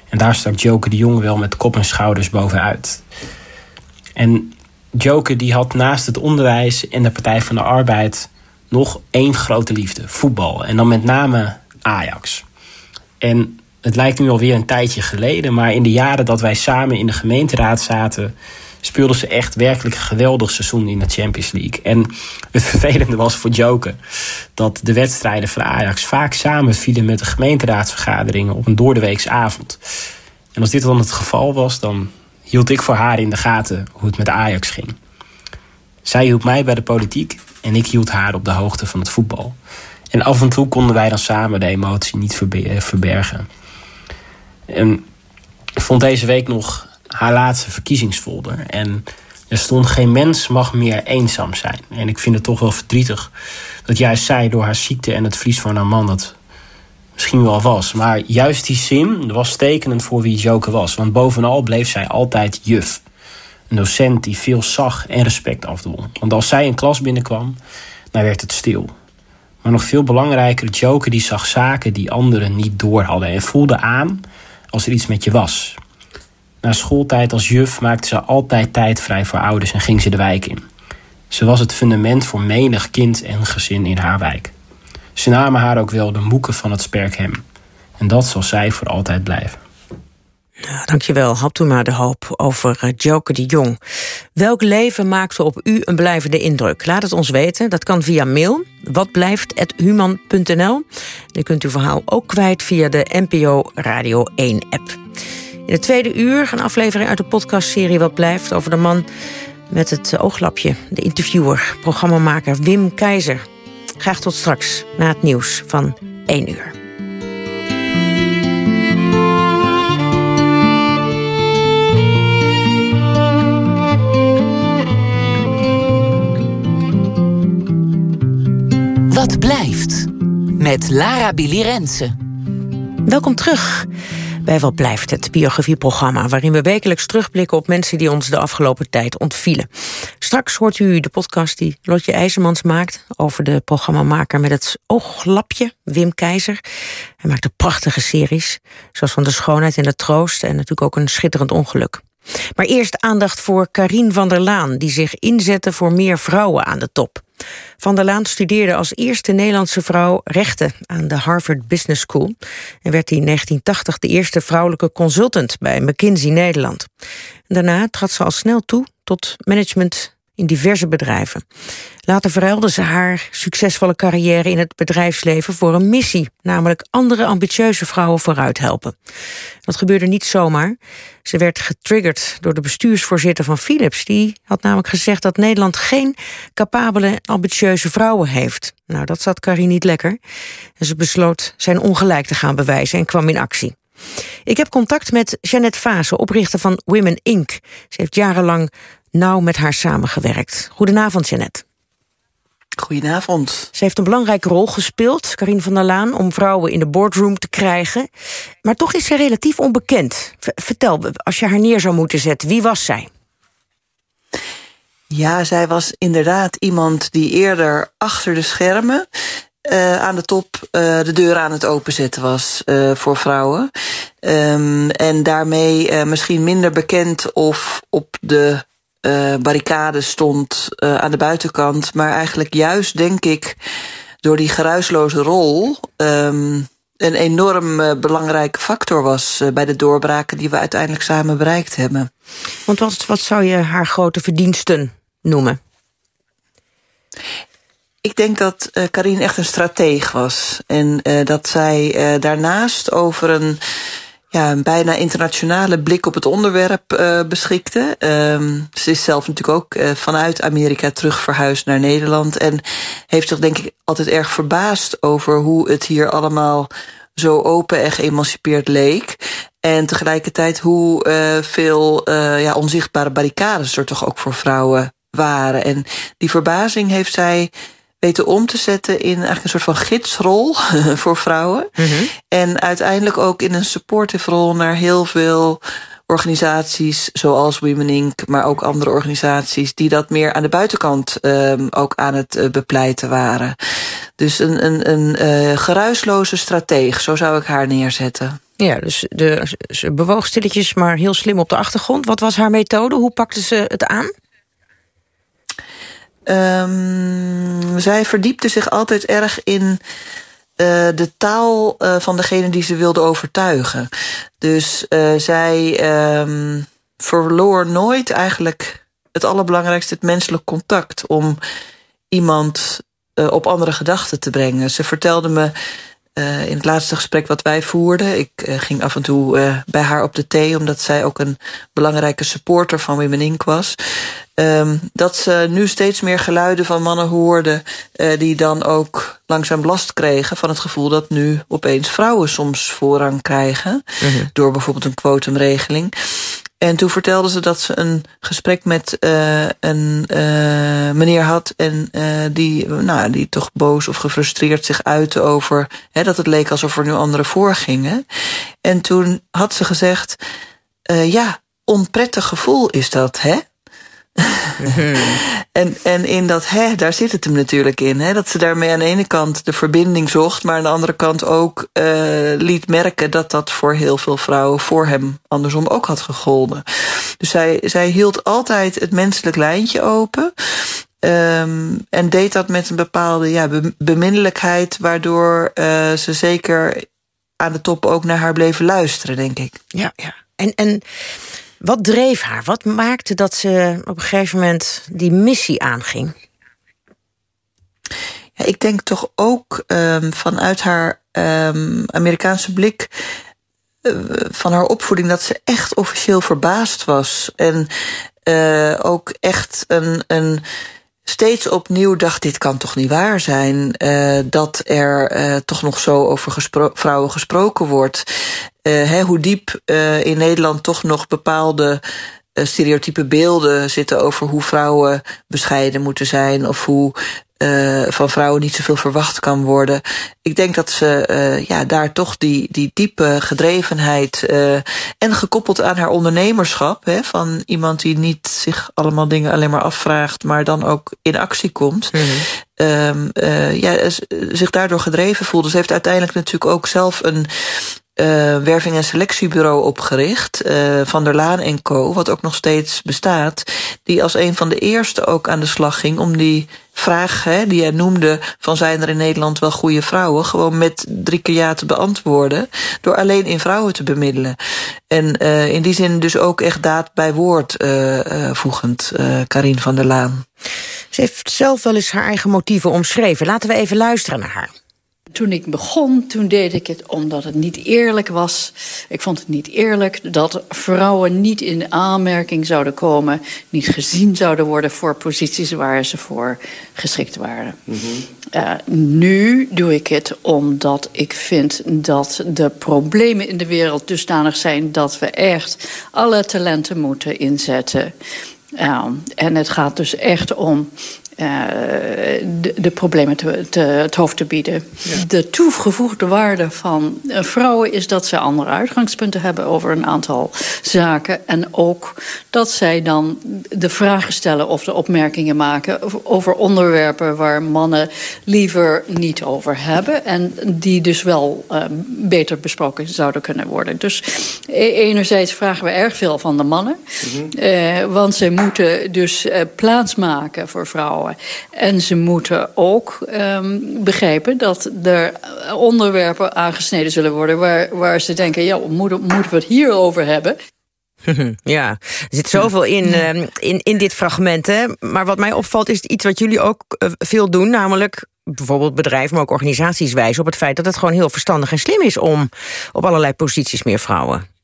En daar stak Joke de Jong wel met kop en schouders bovenuit. En Joke die had naast het onderwijs en de Partij van de Arbeid... nog één grote liefde, voetbal. En dan met name Ajax. En het lijkt nu alweer een tijdje geleden, maar in de jaren dat wij samen in de gemeenteraad zaten, speelden ze echt werkelijk een geweldig seizoen in de Champions League. En het vervelende was voor Joken dat de wedstrijden van Ajax vaak samenvielen met de gemeenteraadsvergaderingen op een doordeweekse avond. En als dit dan het geval was, dan hield ik voor haar in de gaten hoe het met Ajax ging. Zij hield mij bij de politiek en ik hield haar op de hoogte van het voetbal. En af en toe konden wij dan samen de emotie niet verbergen. En ik vond deze week nog haar laatste verkiezingsfolder. En er stond geen mens mag meer eenzaam zijn. En ik vind het toch wel verdrietig dat juist zij door haar ziekte en het verlies van haar man dat misschien wel was. Maar juist die sim was tekenend voor wie Joke was. Want bovenal bleef zij altijd juf. Een docent die veel zag en respect afdwong. Want als zij een klas binnenkwam, dan werd het stil. Maar nog veel belangrijker, Joke die zag zaken die anderen niet door hadden. En voelde aan als er iets met je was. Na schooltijd als juf maakte ze altijd tijd vrij voor ouders en ging ze de wijk in. Ze was het fundament voor menig kind en gezin in haar wijk. Ze namen haar ook wel de moeken van het Sperkhem. En dat zal zij voor altijd blijven. Dankjewel, Haptuma de Hoop over uh, Joke de Jong. Welk leven maakte op u een blijvende indruk? Laat het ons weten. Dat kan via mail, watblijft.human.nl. U kunt uw verhaal ook kwijt via de NPO Radio 1-app. In het tweede uur een aflevering uit de podcastserie Wat Blijft... over de man met het ooglapje, de interviewer, programmamaker Wim Keizer. Graag tot straks, na het nieuws van 1 uur. Wat blijft? Met Lara Billy Rensen. Welkom terug bij Wat Blijft, het biografieprogramma... waarin we wekelijks terugblikken op mensen die ons de afgelopen tijd ontvielen. Straks hoort u de podcast die Lotje IJzermans maakt... over de programmamaker met het ooglapje, Wim Keizer. Hij maakt prachtige series, zoals Van de Schoonheid en de Troost... en natuurlijk ook een schitterend ongeluk. Maar eerst aandacht voor Karine van der Laan... die zich inzette voor meer vrouwen aan de top. Van der Laan studeerde als eerste Nederlandse vrouw rechten aan de Harvard Business School en werd in 1980 de eerste vrouwelijke consultant bij McKinsey Nederland. Daarna trad ze al snel toe tot management in diverse bedrijven. Later verruilde ze haar succesvolle carrière in het bedrijfsleven voor een missie, namelijk andere ambitieuze vrouwen vooruit helpen. Dat gebeurde niet zomaar. Ze werd getriggerd door de bestuursvoorzitter van Philips. Die had namelijk gezegd dat Nederland geen capabele, ambitieuze vrouwen heeft. Nou, dat zat Carrie niet lekker. En ze besloot zijn ongelijk te gaan bewijzen en kwam in actie. Ik heb contact met Jeannette Vase, oprichter van Women Inc. Ze heeft jarenlang nauw met haar samengewerkt. Goedenavond, Jeannette. Goedenavond. Ze heeft een belangrijke rol gespeeld, Karin van der Laan... om vrouwen in de boardroom te krijgen. Maar toch is ze relatief onbekend. vertel, als je haar neer zou moeten zetten, wie was zij? Ja, zij was inderdaad iemand die eerder achter de schermen... Uh, aan de top uh, de deur aan het openzetten was uh, voor vrouwen. Um, en daarmee misschien minder bekend of op de uh, barricade stond uh, aan de buitenkant. Maar eigenlijk juist, denk ik, door die geruisloze rol... Um, een enorm uh, belangrijke factor was bij de doorbraken... die we uiteindelijk samen bereikt hebben. Want wat, wat zou je haar grote verdiensten noemen? Ik denk dat uh, Karine echt een strateeg was. En uh, dat zij uh, daarnaast over een ja, een bijna internationale blik op het onderwerp uh, beschikte. Um, ze is zelf natuurlijk ook uh, vanuit Amerika terug verhuisd naar Nederland. En heeft zich denk ik altijd erg verbaasd over hoe het hier allemaal zo open en geëmancipeerd leek. En tegelijkertijd hoe uh, veel ja, onzichtbare barricades er toch ook voor vrouwen waren. En die verbazing heeft zij weten om te zetten in eigenlijk een soort van gidsrol voor vrouwen. Mm -hmm. En uiteindelijk ook in een supportive rol naar heel veel organisaties zoals Women Inc., maar ook andere organisaties die dat meer aan de buitenkant um, ook aan het uh, bepleiten waren. Dus een, een, een uh, geruisloze strateeg, zo zou ik haar neerzetten. Ja, dus de, ze bewoog stilletjes, maar heel slim op de achtergrond. Wat was haar methode? Hoe pakte ze het aan? Um, zij verdiepte zich altijd erg in uh, de taal uh, van degene die ze wilde overtuigen. Dus uh, zij um, verloor nooit eigenlijk het allerbelangrijkste, het menselijk contact, om iemand op andere gedachten te brengen. Ze vertelde me in het laatste gesprek wat wij voerden. Ik uh, ging af en toe uh, bij haar op de thee, omdat zij ook een belangrijke supporter van Women Inc. was. Um, dat ze nu steeds meer geluiden van mannen hoorde, die dan ook langzaam last kregen van het gevoel dat nu opeens vrouwen soms voorrang krijgen. Mm -hmm. Door bijvoorbeeld een quotumregeling. En toen vertelde ze dat ze een gesprek met uh, een uh, meneer had... en uh, die, nou, die toch boos of gefrustreerd zich uitte over... Hè, dat het leek alsof er nu anderen voorgingen. En toen had ze gezegd... ja, onprettig gevoel is dat, hè? en, en in dat hè, daar zit het hem natuurlijk in. Hè, dat ze daarmee aan de ene kant de verbinding zocht, maar aan de andere kant ook uh, liet merken dat dat voor heel veel vrouwen voor hem andersom ook had gegolden. Dus zij, zij hield altijd het menselijk lijntje open. Um, en deed dat met een bepaalde ja, beminnelijkheid, waardoor uh, ze zeker aan de top ook naar haar bleven luisteren, denk ik. Ja, ja. En, en wat dreef haar? Wat maakte dat ze op een gegeven moment die missie aanging? Ja, ik denk toch ook um, vanuit haar um, Amerikaanse blik uh, van haar opvoeding dat ze echt officieel verbaasd was. En uh, ook echt een, een steeds opnieuw dacht: dit kan toch niet waar zijn uh, dat er uh, toch nog zo over vrouwen gesproken wordt. Uh, hè, hoe diep in Nederland toch nog bepaalde stereotype beelden zitten over hoe vrouwen bescheiden moeten zijn of hoe uh, van vrouwen niet zoveel verwacht kan worden. Ik denk dat ze uh, ja, daar toch die, die diepe gedrevenheid uh, en gekoppeld aan haar ondernemerschap, hè, van iemand die niet zich allemaal dingen alleen maar afvraagt, maar dan ook in actie komt. Mm -hmm. ja, zich daardoor gedreven voelde. Ze heeft uiteindelijk natuurlijk ook zelf een uh, werving- en selectiebureau opgericht, uh, Van der Laan en Co., wat ook nog steeds bestaat, die als een van de eerste ook aan de slag ging om die vraag hè, die hij noemde van zijn er in Nederland wel goede vrouwen, gewoon met drie keer ja te beantwoorden, door alleen in vrouwen te bemiddelen. En uh, in die zin dus ook echt daad bij woord voegend, Karin van der Laan. Ze heeft zelf wel eens haar eigen motieven omschreven. Laten we even luisteren naar haar. Toen ik begon, toen deed ik het omdat het niet eerlijk was. Ik vond het niet eerlijk dat vrouwen niet in aanmerking zouden komen, niet gezien zouden worden voor posities waar ze voor geschikt waren. Mm -hmm. uh, nu doe ik het omdat ik vind dat de problemen in de wereld dusdanig zijn dat we echt alle talenten moeten inzetten. Uh, en het gaat dus echt om uh, de, de, problemen te, te, het hoofd te bieden. Ja. De toegevoegde waarde van vrouwen is dat ze andere uitgangspunten hebben over een aantal zaken. En ook dat zij dan de vragen stellen of de opmerkingen maken over onderwerpen waar mannen liever niet over hebben. En die dus wel uh, beter besproken zouden kunnen worden. Dus e-, enerzijds vragen we erg veel van de mannen. Mm -hmm. uh, want zij moeten dus plaats maken voor vrouwen. En ze moeten ook um, begrijpen dat er onderwerpen aangesneden zullen worden... waar, waar ze denken, ja, moeten, moeten we het hierover hebben... Ja, er zit zoveel in, uh, in, in dit fragment. Hè? Maar wat mij opvalt is iets wat jullie ook uh, veel doen... namelijk bijvoorbeeld bedrijven, maar ook organisaties wijzen op het feit dat het gewoon heel verstandig en slim is om op allerlei posities meer vrouwen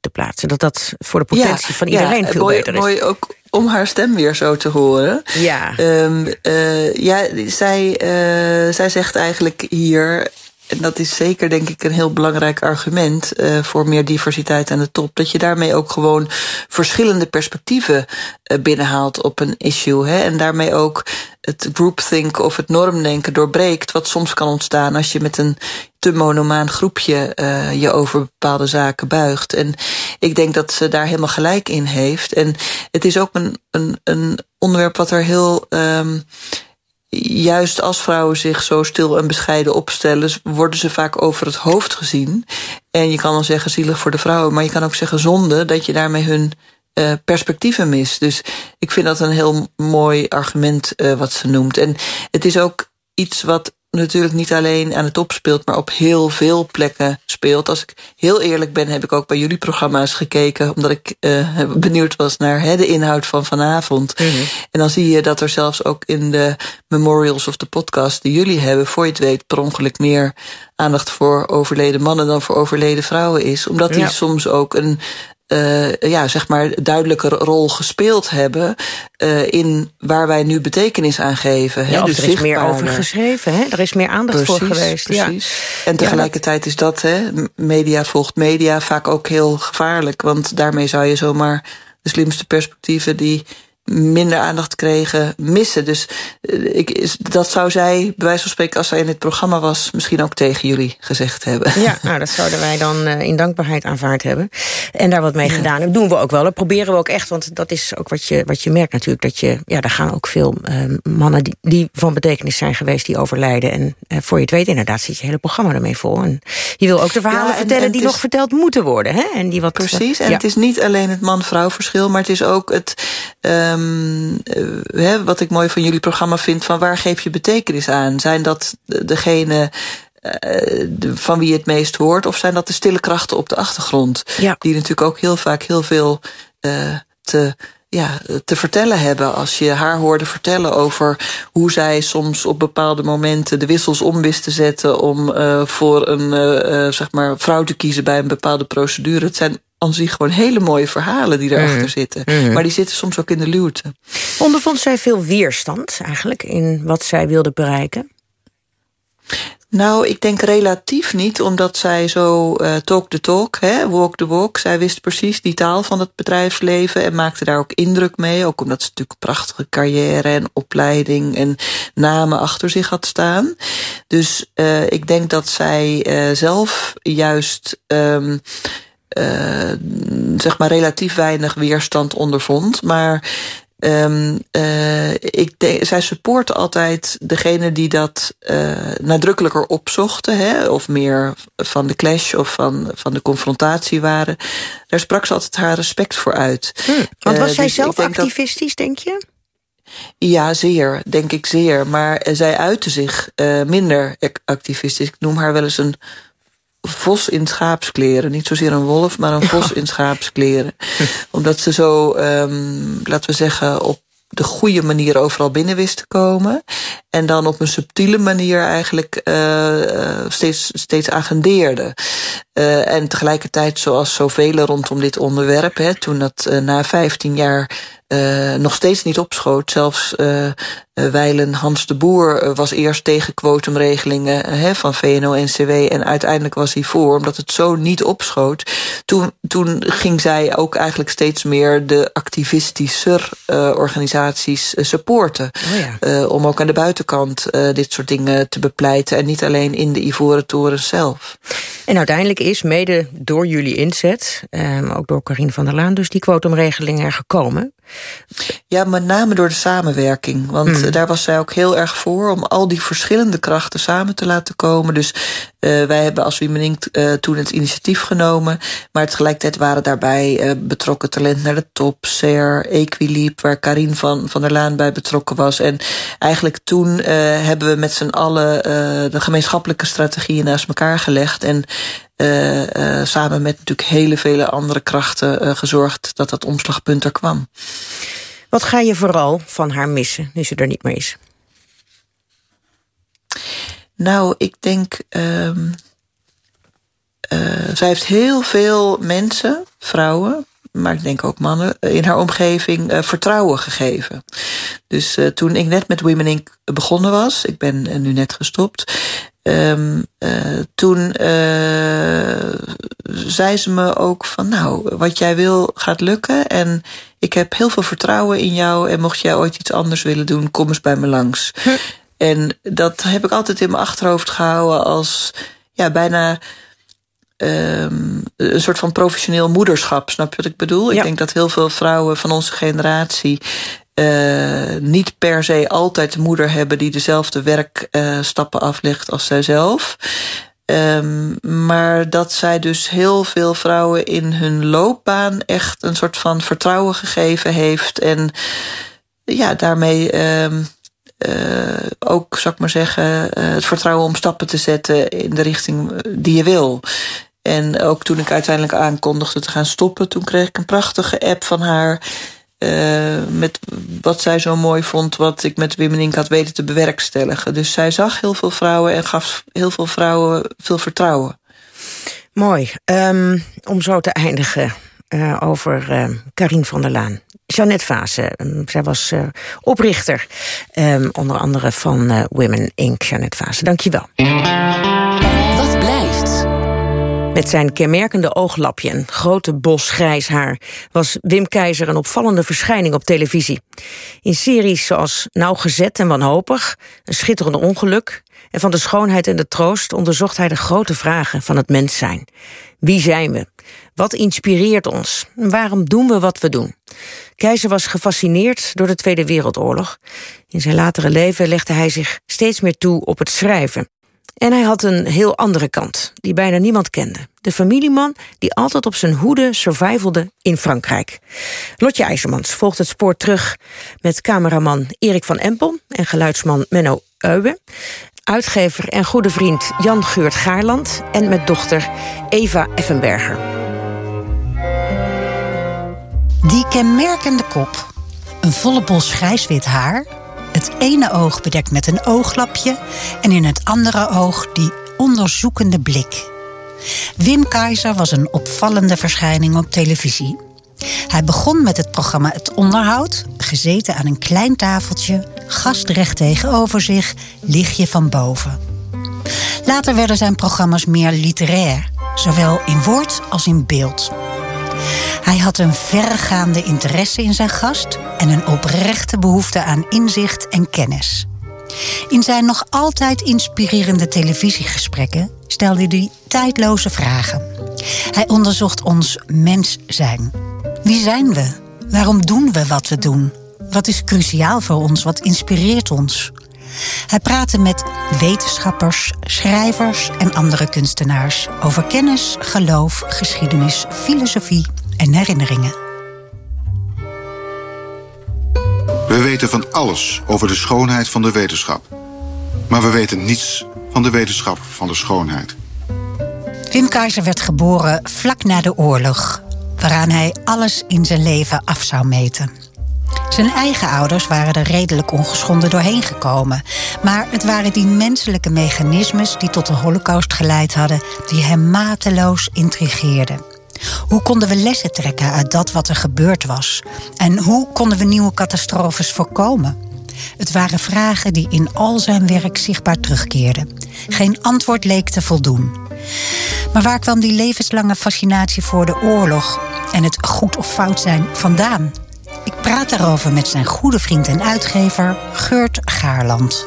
te plaatsen. Dat dat voor de potentie van iedereen veel mooi, beter is. Mooi ook om haar stem weer zo te horen. Ja. Um, uh, ja, zij, uh, zij zegt eigenlijk hier en dat is zeker denk ik een heel belangrijk argument uh, voor meer diversiteit aan de top. Dat je daarmee ook gewoon verschillende perspectieven binnenhaalt op een issue. Hè? En daarmee ook het groupthink of het normdenken doorbreekt. Wat soms kan ontstaan als je met een te monomaan groepje uh, je over bepaalde zaken buigt. En ik denk dat ze daar helemaal gelijk in heeft. En het is ook een, een, een onderwerp wat er heel. Um, juist als vrouwen zich zo stil en bescheiden opstellen, worden ze vaak over het hoofd gezien. En je kan dan zeggen zielig voor de vrouwen, maar je kan ook zeggen zonde dat je daarmee hun uh, perspectieven mist. Dus ik vind dat een heel mooi argument uh, wat ze noemt. En het is ook iets wat natuurlijk niet alleen aan de top speelt, maar op heel veel plekken speelt. Als ik heel eerlijk ben, heb ik ook bij jullie programma's gekeken, omdat ik uh, benieuwd was naar he, de inhoud van vanavond. Mm -hmm. En dan zie je dat er zelfs ook in de memorials of de podcast die jullie hebben, voor je het weet, per ongeluk meer aandacht voor overleden mannen dan voor overleden vrouwen is. Omdat die ja. soms ook een uh, ja, zeg maar duidelijke rol gespeeld hebben uh, in waar wij nu betekenis aan geven. Ja, dus er is meer over geschreven, hè? er is meer aandacht precies, voor geweest. Precies. Ja. En tegelijkertijd is dat, hè, media volgt media, vaak ook heel gevaarlijk. Want daarmee zou je zomaar de slimste perspectieven die minder aandacht kregen missen. Dus ik, dat zou zij, bij wijze van spreken, als zij in het programma was, misschien ook tegen jullie gezegd hebben. Ja, nou, dat zouden wij dan uh, in dankbaarheid aanvaard hebben. En daar wat mee ja. gedaan. Dat doen we ook wel. Dat proberen we ook echt. Want dat is ook wat je, wat je merkt natuurlijk. Dat je, ja, daar gaan ook veel uh, mannen die, die van betekenis zijn geweest, die overlijden. En uh, voor je het weet, inderdaad, zit je hele programma ermee vol. En je wil ook de verhalen ja, en, vertellen en die is... nog verteld moeten worden. Hè? En die wat, Precies. En ja. het is niet alleen het man-vrouw verschil, maar het is ook het. Um, uh, wat ik mooi van jullie programma vind, van waar geef je betekenis aan? Zijn dat degene uh, van wie je het meest hoort, of zijn dat de stille krachten op de achtergrond? Ja. Die natuurlijk ook heel vaak heel veel uh, te ja, te vertellen hebben. Als je haar hoorde vertellen over hoe zij soms op bepaalde momenten de wissels om wist te zetten om uh, voor een uh, zeg maar vrouw te kiezen bij een bepaalde procedure. Het zijn aan zich gewoon hele mooie verhalen die erachter mm. zitten. Mm. Maar die zitten soms ook in de luwte. Ondervond zij veel weerstand eigenlijk in wat zij wilde bereiken? Nou, ik denk relatief niet, omdat zij zo uh, talk the talk, hè, walk the walk. Zij wist precies die taal van het bedrijfsleven en maakte daar ook indruk mee. Ook omdat ze natuurlijk een prachtige carrière en opleiding en namen achter zich had staan. Dus uh, ik denk dat zij uh, zelf juist. Um, uh, zeg maar relatief weinig weerstand ondervond. Maar um, uh, ik denk, zij supporten altijd degene die dat uh, nadrukkelijker opzochten, hè, of meer van de clash of van, van de confrontatie waren. Daar sprak ze altijd haar respect voor uit. Hm, want was zij dus zelf activistisch, dat... denk je? Ja, zeer, denk ik zeer. Maar zij uitte zich minder activistisch. Ik noem haar wel eens een vos in schaapskleren. Niet zozeer een wolf, maar een vos in schaapskleren. Omdat ze zo, um, laten we zeggen, op de goede manier overal binnen wist te komen. En dan op een subtiele manier eigenlijk uh, steeds, steeds agendeerde. Uh, en tegelijkertijd, zoals zoveel rondom dit onderwerp, hè, toen dat uh, na 15 jaar uh, nog steeds niet opschoot. Zelfs uh, wijlen Hans de Boer was eerst tegen kwotumregelingen uh, van VNO-NCW en uiteindelijk was hij voor, omdat het zo niet opschoot. Toen, toen ging zij ook eigenlijk steeds meer de activistischer organisaties supporten. Oh ja. om ook aan de buitenkant dit soort dingen te bepleiten en niet alleen in de Ivoren Toren zelf. En uiteindelijk is mede door jullie inzet, ook door Carine van der Laan, dus die kwotumregeling er gekomen. Ja, met name door de samenwerking. Want mm. daar was zij ook heel erg voor om al die verschillende krachten samen te laten komen. Dus uh, wij hebben als Wimenink uh, toen het initiatief genomen. Maar tegelijkertijd waren daarbij uh, betrokken talent naar de top, SER, Equiliep, waar Karin van, van der Laan bij betrokken was. En eigenlijk toen hebben we met z'n allen de gemeenschappelijke strategieën naast elkaar gelegd. En uh, uh, samen met natuurlijk hele vele andere krachten uh, gezorgd dat dat omslagpunt er kwam. Wat ga je vooral van haar missen nu ze er niet meer is? Nou, ik denk. Uh, zij heeft heel veel mensen, vrouwen, maar ik denk ook mannen, in haar omgeving uh, vertrouwen gegeven. Dus uh, toen ik net met Women Inc. begonnen was, ik ben nu net gestopt, um, uh, toen zei ze me ook van nou, wat jij wil gaat lukken en ik heb heel veel vertrouwen in jou en mocht jij ooit iets anders willen doen, kom eens bij me langs. En dat heb ik altijd in mijn achterhoofd gehouden als ja, bijna um, een soort van professioneel moederschap. Snap je wat ik bedoel? Ja. Ik denk dat heel veel vrouwen van onze generatie uh, niet per se altijd de moeder hebben die dezelfde werkstappen aflegt als zijzelf. Um, maar dat zij dus heel veel vrouwen in hun loopbaan echt een soort van vertrouwen gegeven heeft. En ja, daarmee um, uh, ook, zou ik maar zeggen, uh, het vertrouwen om stappen te zetten in de richting die je wil. En ook toen ik uiteindelijk aankondigde te gaan stoppen, toen kreeg ik een prachtige app van haar. Uh, met wat zij zo mooi vond, wat ik met Wim had weten te bewerkstelligen. Dus zij zag heel veel vrouwen en gaf heel veel vrouwen veel vertrouwen. Mooi. Um, om zo te eindigen uh, over uh, Karin van der Laan. Jeannette Vase, um, zij was oprichter, um, onder andere van Women Inc. Jeannette Vase, dankjewel. Wat blijft? Met zijn kenmerkende ooglapje en grote bos grijs haar was Wim Keizer een opvallende verschijning op televisie. In series zoals Nauwgezet en Wanhopig, Een schitterende ongeluk en Van de schoonheid en de troost onderzocht hij de grote vragen van het mens zijn. Wie zijn we? Wat inspireert ons? Waarom doen we wat we doen? Keizer was gefascineerd door de Tweede Wereldoorlog. In zijn latere leven legde hij zich steeds meer toe op het schrijven. En hij had een heel andere kant, die bijna niemand kende. De familieman die altijd op zijn hoede survivalde in Frankrijk. Lotje IJzermans volgt het spoor terug met cameraman Erik van Empel en geluidsman Menno Euwe. Uitgever en goede vriend Jan Geurt Gaarland en met dochter Eva Effenberger. Die kenmerkende kop, een volle bos grijswit haar het ene oog bedekt met een ooglapje en in het andere oog die onderzoekende blik. Wim Keizer was een opvallende verschijning op televisie. Hij begon met het programma Het Onderhoud, gezeten aan een klein tafeltje, gastrecht tegenover zich, lichtje van boven. Later werden zijn programma's meer literair, zowel in woord als in beeld. Hij had een verregaande interesse in zijn gast en een oprechte behoefte aan inzicht en kennis. In zijn nog altijd inspirerende televisiegesprekken stelde hij tijdloze vragen. Hij onderzocht ons mens zijn. Wie zijn we? Waarom doen we wat we doen? Wat is cruciaal voor ons? Wat inspireert ons? Hij praatte met wetenschappers, schrijvers en andere kunstenaars over kennis, geloof, geschiedenis, filosofie en herinneringen. We weten van alles over de schoonheid van de wetenschap. Maar we weten niets van de wetenschap van de schoonheid. Wim Keizer werd geboren vlak na de oorlog, waaraan hij alles in zijn leven af zou meten. Zijn eigen ouders waren er redelijk ongeschonden doorheen gekomen. Maar het waren die menselijke mechanismes die tot de holocaust geleid hadden... die hem mateloos intrigeerden. Hoe konden we lessen trekken uit dat wat er gebeurd was? En hoe konden we nieuwe catastrofes voorkomen? Het waren vragen die in al zijn werk zichtbaar terugkeerden. Geen antwoord leek te voldoen. Maar waar kwam die levenslange fascinatie voor de oorlog en het goed of fout zijn vandaan? Ik praat daarover met zijn goede vriend en uitgever Geurt Gaarland.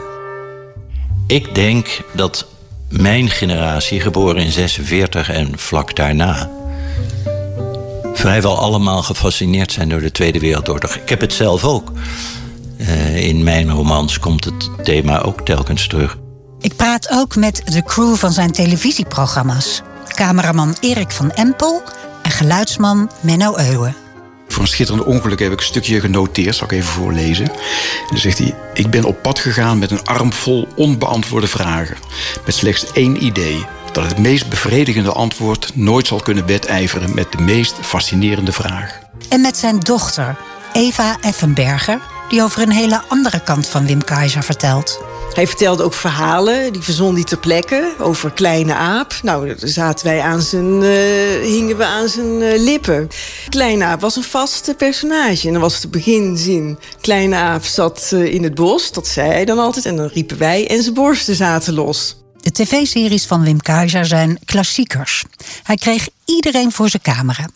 Ik denk dat mijn generatie, geboren in 46 en vlak daarna, vrijwel allemaal gefascineerd zijn door de Tweede Wereldoorlog. Ik heb het zelf ook. Uh, in mijn romans komt het thema ook telkens terug. Ik praat ook met de crew van zijn televisieprogramma's. Cameraman Erik van Empel en geluidsman Menno Euwe. Voor een schitterend ongeluk heb ik een stukje genoteerd, zal ik even voorlezen. En dan zegt hij: Ik ben op pad gegaan met een arm vol onbeantwoorde vragen. Met slechts één idee: dat het meest bevredigende antwoord nooit zal kunnen wedijveren met de meest fascinerende vraag. En met zijn dochter, Eva Effenberger, die over een hele andere kant van Wim Keizer vertelt. Hij vertelde ook verhalen, die verzon hij ter plekke, over Kleine Aap. Nou, daar zaten wij aan zijn, eh, hingen we aan zijn eh, lippen. Kleine Aap was een vast personage. En dan was de beginzin, Kleine Aap zat eh, in het bos, dat zei hij dan altijd. En dan riepen wij en zijn borsten zaten los. De tv-series van Wim Keizer zijn klassiekers. Hij kreeg iedereen voor zijn camera.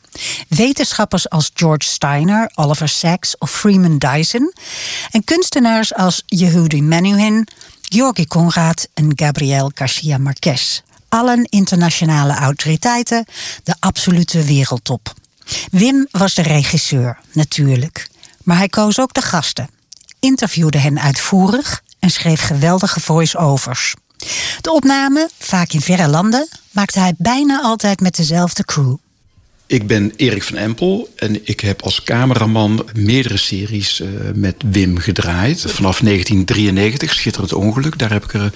Wetenschappers als George Steiner, Oliver Sacks of Freeman Dyson. En kunstenaars als Yehudi Menuhin, Georgi Conrad en Gabriel Garcia Marquez. Allen internationale autoriteiten, de absolute wereldtop. Wim was de regisseur, natuurlijk. Maar hij koos ook de gasten, interviewde hen uitvoerig en schreef geweldige voice-overs. De opname, vaak in verre landen, maakte hij bijna altijd met dezelfde crew. Ik ben Erik van Empel en ik heb als cameraman meerdere series uh, met Wim gedraaid. Vanaf 1993, Schitterend Ongeluk, daar heb ik er een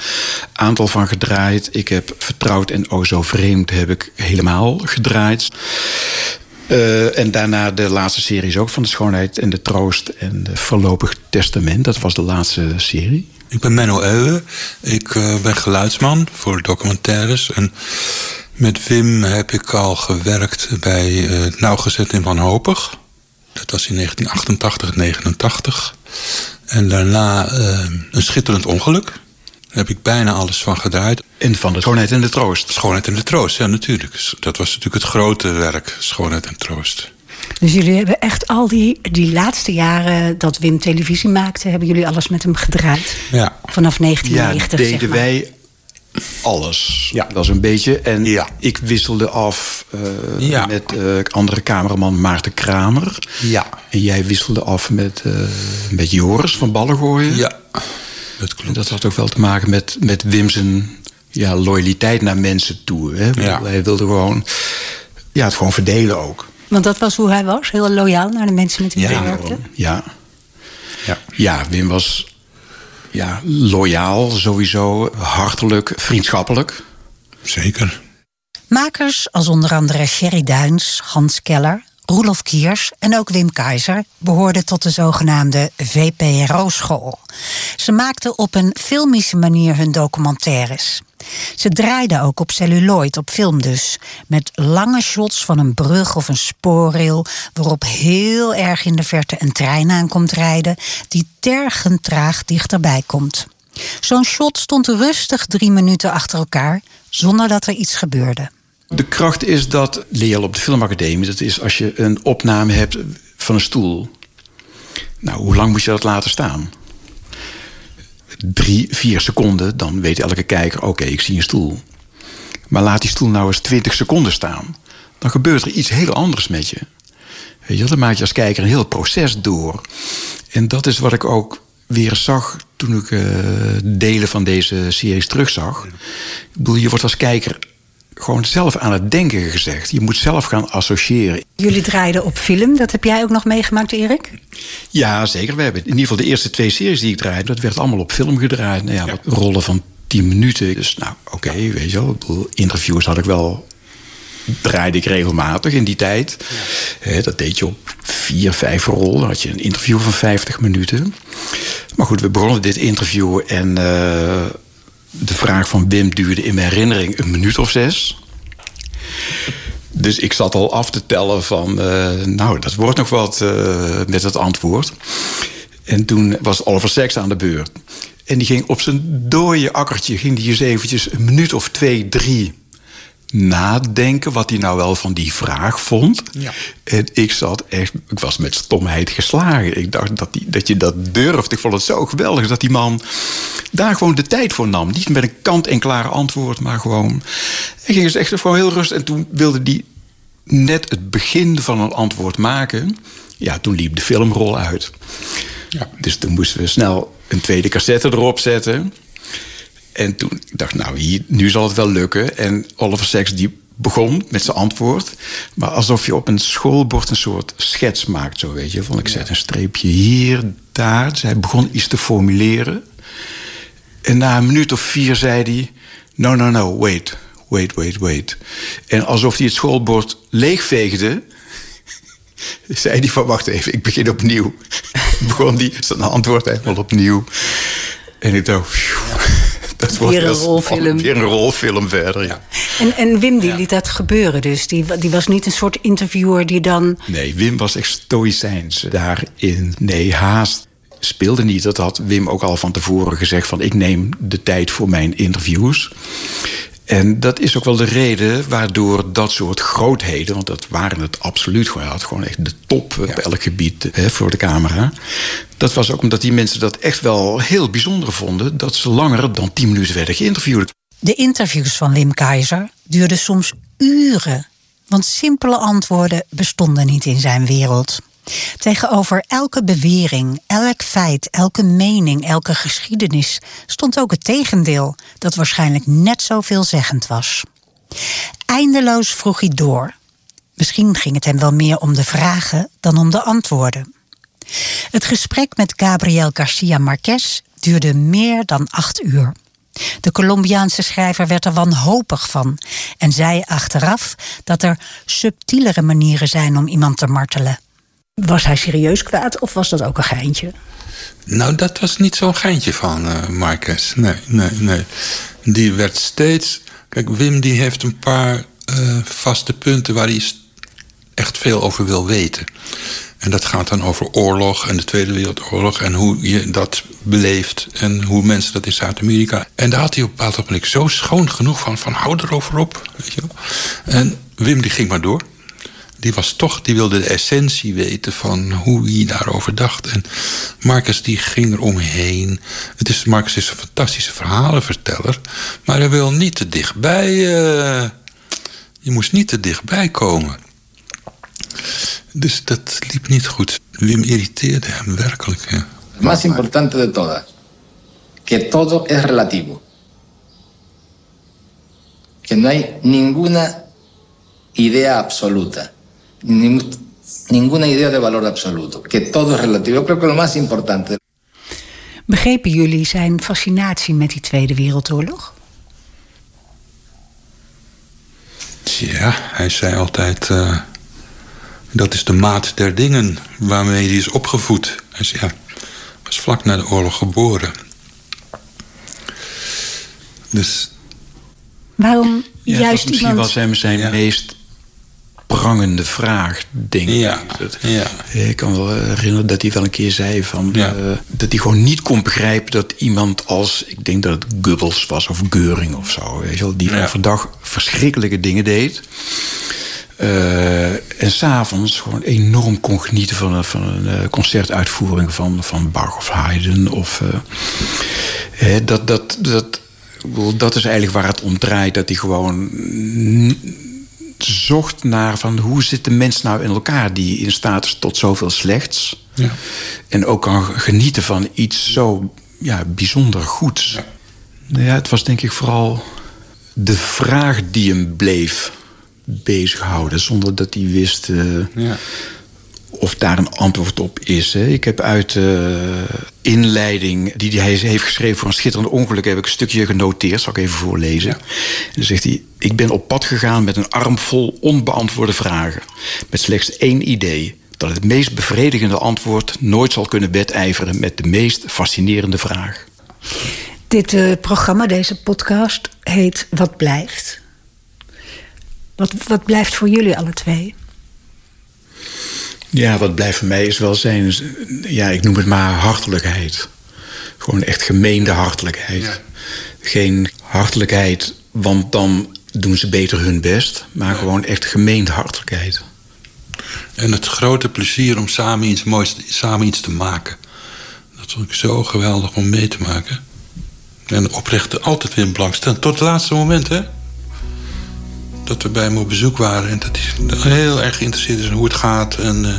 aantal van gedraaid. Ik heb Vertrouwd en O Zo Vreemd heb ik helemaal gedraaid. Uh, en daarna de laatste series ook van de Schoonheid en de Troost en de Voorlopig Testament. Dat was de laatste serie. Ik ben Menno Euwe. Ik uh, ben geluidsman voor documentaires. En met Wim heb ik al gewerkt bij uh, Nauwgezet in Wanhopig. Dat was in 1988, 89. En daarna uh, een schitterend ongeluk. Daar heb ik bijna alles van gedraaid. En van de Schoonheid en de Troost. Schoonheid en de Troost, ja natuurlijk. Dat was natuurlijk het grote werk, Schoonheid en Troost. Dus jullie hebben echt al die, die laatste jaren dat Wim televisie maakte, hebben jullie alles met hem gedraaid? Ja. Vanaf 1990. Ja, deden zeg maar. wij alles. Ja. Dat was een beetje. En ja. ik wisselde af uh, ja. met uh, andere cameraman Maarten Kramer. Ja. En jij wisselde af met, uh, met Joris van Ballengooien. Ja, dat klopt. En dat had ook wel te maken met, met Wim zijn ja, loyaliteit naar mensen toe. Hè? Ja. Hij wilde gewoon ja, het gewoon verdelen ook. Want dat was hoe hij was? Heel loyaal naar de mensen met wie hij ja, werkte? Ja. ja. Ja, Wim was ja, loyaal sowieso, hartelijk, vriendschappelijk. Zeker. Makers als onder andere Sherry Duins, Hans Keller, Roelof Kiers en ook Wim Keizer behoorden tot de zogenaamde VPRO-school. Ze maakten op een filmische manier hun documentaires. Ze draaiden ook op celluloid, op film dus. Met lange shots van een brug of een spoorrail... waarop heel erg in de verte een trein aankomt rijden... die tergend traag dichterbij komt. Zo'n shot stond rustig drie minuten achter elkaar... zonder dat er iets gebeurde. De kracht is dat, leer op de filmacademie... dat is als je een opname hebt van een stoel. Nou, hoe lang moet je dat laten staan? Drie, vier seconden, dan weet elke kijker: oké, ik zie een stoel. Maar laat die stoel nou eens 20 seconden staan. Dan gebeurt er iets heel anders met je. Weet dan maak je als kijker een heel proces door. En dat is wat ik ook weer zag toen ik uh, delen van deze series terugzag. Ik bedoel, je wordt als kijker gewoon zelf aan het denken gezegd. Je moet zelf gaan associëren. Jullie draaiden op film, dat heb jij ook nog meegemaakt, Erik? Ja, zeker. We hebben in ieder geval de eerste twee series die ik draaide... dat werd allemaal op film gedraaid. Nou ja, ja. rollen van 10 minuten. Dus nou, oké, okay, weet je wel. Interviews had ik wel... draaide ik regelmatig in die tijd. Ja. He, dat deed je op vier, vijf rollen. Dan had je een interview van 50 minuten. Maar goed, we begonnen dit interview en... Uh, de vraag van Wim duurde in mijn herinnering een minuut of zes. Dus ik zat al af te tellen van, uh, nou, dat wordt nog wat uh, met het antwoord. En toen was Oliver Sacks aan de beurt. En die ging op zijn dode akkertje, ging die eens eventjes een minuut of twee, drie nadenken wat hij nou wel van die vraag vond. Ja. En ik zat echt, ik was met stomheid geslagen. Ik dacht dat, die, dat je dat durft. Ik vond het zo geweldig dat die man daar gewoon de tijd voor nam. Niet met een kant-en-klare antwoord, maar gewoon. Hij ging dus echt gewoon heel rustig. En toen wilde hij net het begin van een antwoord maken. Ja, toen liep de filmrol uit. Ja. Dus toen moesten we snel een tweede cassette erop zetten. En toen ik dacht nou, hier, nu zal het wel lukken. En Oliver Sacks die begon met zijn antwoord. Maar alsof je op een schoolbord een soort schets maakt, zo weet je. Van ik zet een streepje hier, daar. Dus hij begon iets te formuleren. En na een minuut of vier zei hij... No, no, no, wait, wait, wait, wait. En alsof hij het schoolbord leegveegde... zei hij van, wacht even, ik begin opnieuw. begon hij zijn antwoord helemaal opnieuw. En ik dacht... Dat Weer een rolfilm. Weer een rolfilm verder, ja. En, en Wim die liet dat gebeuren dus. Die, die was niet een soort interviewer die dan... Nee, Wim was echt stoïcijns daarin. Nee, haast speelde niet. Dat had Wim ook al van tevoren gezegd... van ik neem de tijd voor mijn interviews. En dat is ook wel de reden waardoor dat soort grootheden... want dat waren het absoluut gewoon. Had gewoon echt de top op elk gebied hè, voor de camera. Dat was ook omdat die mensen dat echt wel heel bijzonder vonden... dat ze langer dan 10 minuten werden geïnterviewd. De interviews van Wim Keizer duurden soms uren. Want simpele antwoorden bestonden niet in zijn wereld. Tegenover elke bewering, elk feit, elke mening, elke geschiedenis stond ook het tegendeel, dat waarschijnlijk net zo veelzeggend was. Eindeloos vroeg hij door. Misschien ging het hem wel meer om de vragen dan om de antwoorden. Het gesprek met Gabriel Garcia Marquez duurde meer dan acht uur. De Colombiaanse schrijver werd er wanhopig van en zei achteraf dat er subtielere manieren zijn om iemand te martelen. Was hij serieus kwaad of was dat ook een geintje? Nou, dat was niet zo'n geintje van uh, Marcus. Nee, nee, nee. Die werd steeds. Kijk, Wim die heeft een paar uh, vaste punten waar hij echt veel over wil weten. En dat gaat dan over oorlog en de Tweede Wereldoorlog en hoe je dat beleeft en hoe mensen dat in Zuid-Amerika. En daar had hij op een bepaald ogenblik zo schoon genoeg van, van hou erover op. Weet je wel. En Wim die ging maar door. Die was toch, die wilde de essentie weten van hoe hij daarover dacht. En Marcus die ging er omheen. Het is, Marcus is een fantastische verhalenverteller. Maar hij wil niet te dichtbij. Uh, je moest niet te dichtbij komen. Dus dat liep niet goed. Wim irriteerde hem werkelijk. Ja. Más importante de todas, que todo es relativo. Que no hay ninguna idea absoluta, ning ninguna idea de valor absoluto, que todo es relativo. Yo creo que lo más importante. Begrepen jullie zijn fascinatie met die Tweede Wereldoorlog? Ja, hij zei altijd. Uh, dat is de maat der dingen waarmee hij is opgevoed. Hij zei, ja, was vlak na de oorlog geboren. Dus. Waarom ja, juist misschien iemand... was hem zijn ja. meest prangende vraag, denk ja. ik. Ja. Ik kan wel herinneren dat hij wel een keer zei van, ja. uh, dat hij gewoon niet kon begrijpen dat iemand als, ik denk dat het Goebbels was of Geuring of zo, weet je wel, die overdag verschrikkelijke dingen deed. Uh, en s'avonds gewoon enorm kon genieten van, een, van een uh, concertuitvoering van, van Bach of Haydn. Of, uh, dat, dat, dat, dat is eigenlijk waar het om draait. Dat hij gewoon zocht naar van hoe zit de mens nou in elkaar die in staat is tot zoveel slechts. Ja. En ook kan genieten van iets zo ja, bijzonder goeds. Ja. ja, het was denk ik vooral de vraag die hem bleef bezighouden. Zonder dat hij wist uh, ja. Of daar een antwoord op is. Hè. Ik heb uit de uh, inleiding die hij heeft geschreven voor een schitterend ongeluk... heb ik een stukje genoteerd, zal ik even voorlezen. Ja. En dan zegt hij... Ik ben op pad gegaan met een arm vol onbeantwoorde vragen. Met slechts één idee. Dat het meest bevredigende antwoord nooit zal kunnen wedijveren... met de meest fascinerende vraag. Dit uh, programma, deze podcast, heet Wat Blijft... Wat, wat blijft voor jullie alle twee? Ja, wat blijft voor mij is wel zijn... ja, ik noem het maar hartelijkheid. Gewoon echt gemeende hartelijkheid. Ja. Geen hartelijkheid, want dan doen ze beter hun best... maar ja. gewoon echt gemeende hartelijkheid. En het grote plezier om samen iets moois samen iets te maken. Dat vond ik zo geweldig om mee te maken. En oprecht altijd weer in belangstelling. Tot het laatste moment, hè? Dat we bij hem op bezoek waren. En dat hij heel erg geïnteresseerd is in hoe het gaat. En, uh,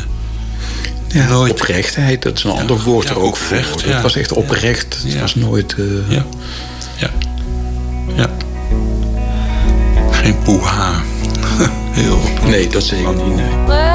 ja, nooit... Oprechtheid, dat is een ja, ander woord ja, er ook oprecht, voor. Het was echt oprecht. Het was nooit... Uh... Ja. ja. Ja. Geen poeha. heel oprecht. Nee, dat zeker niet, nee.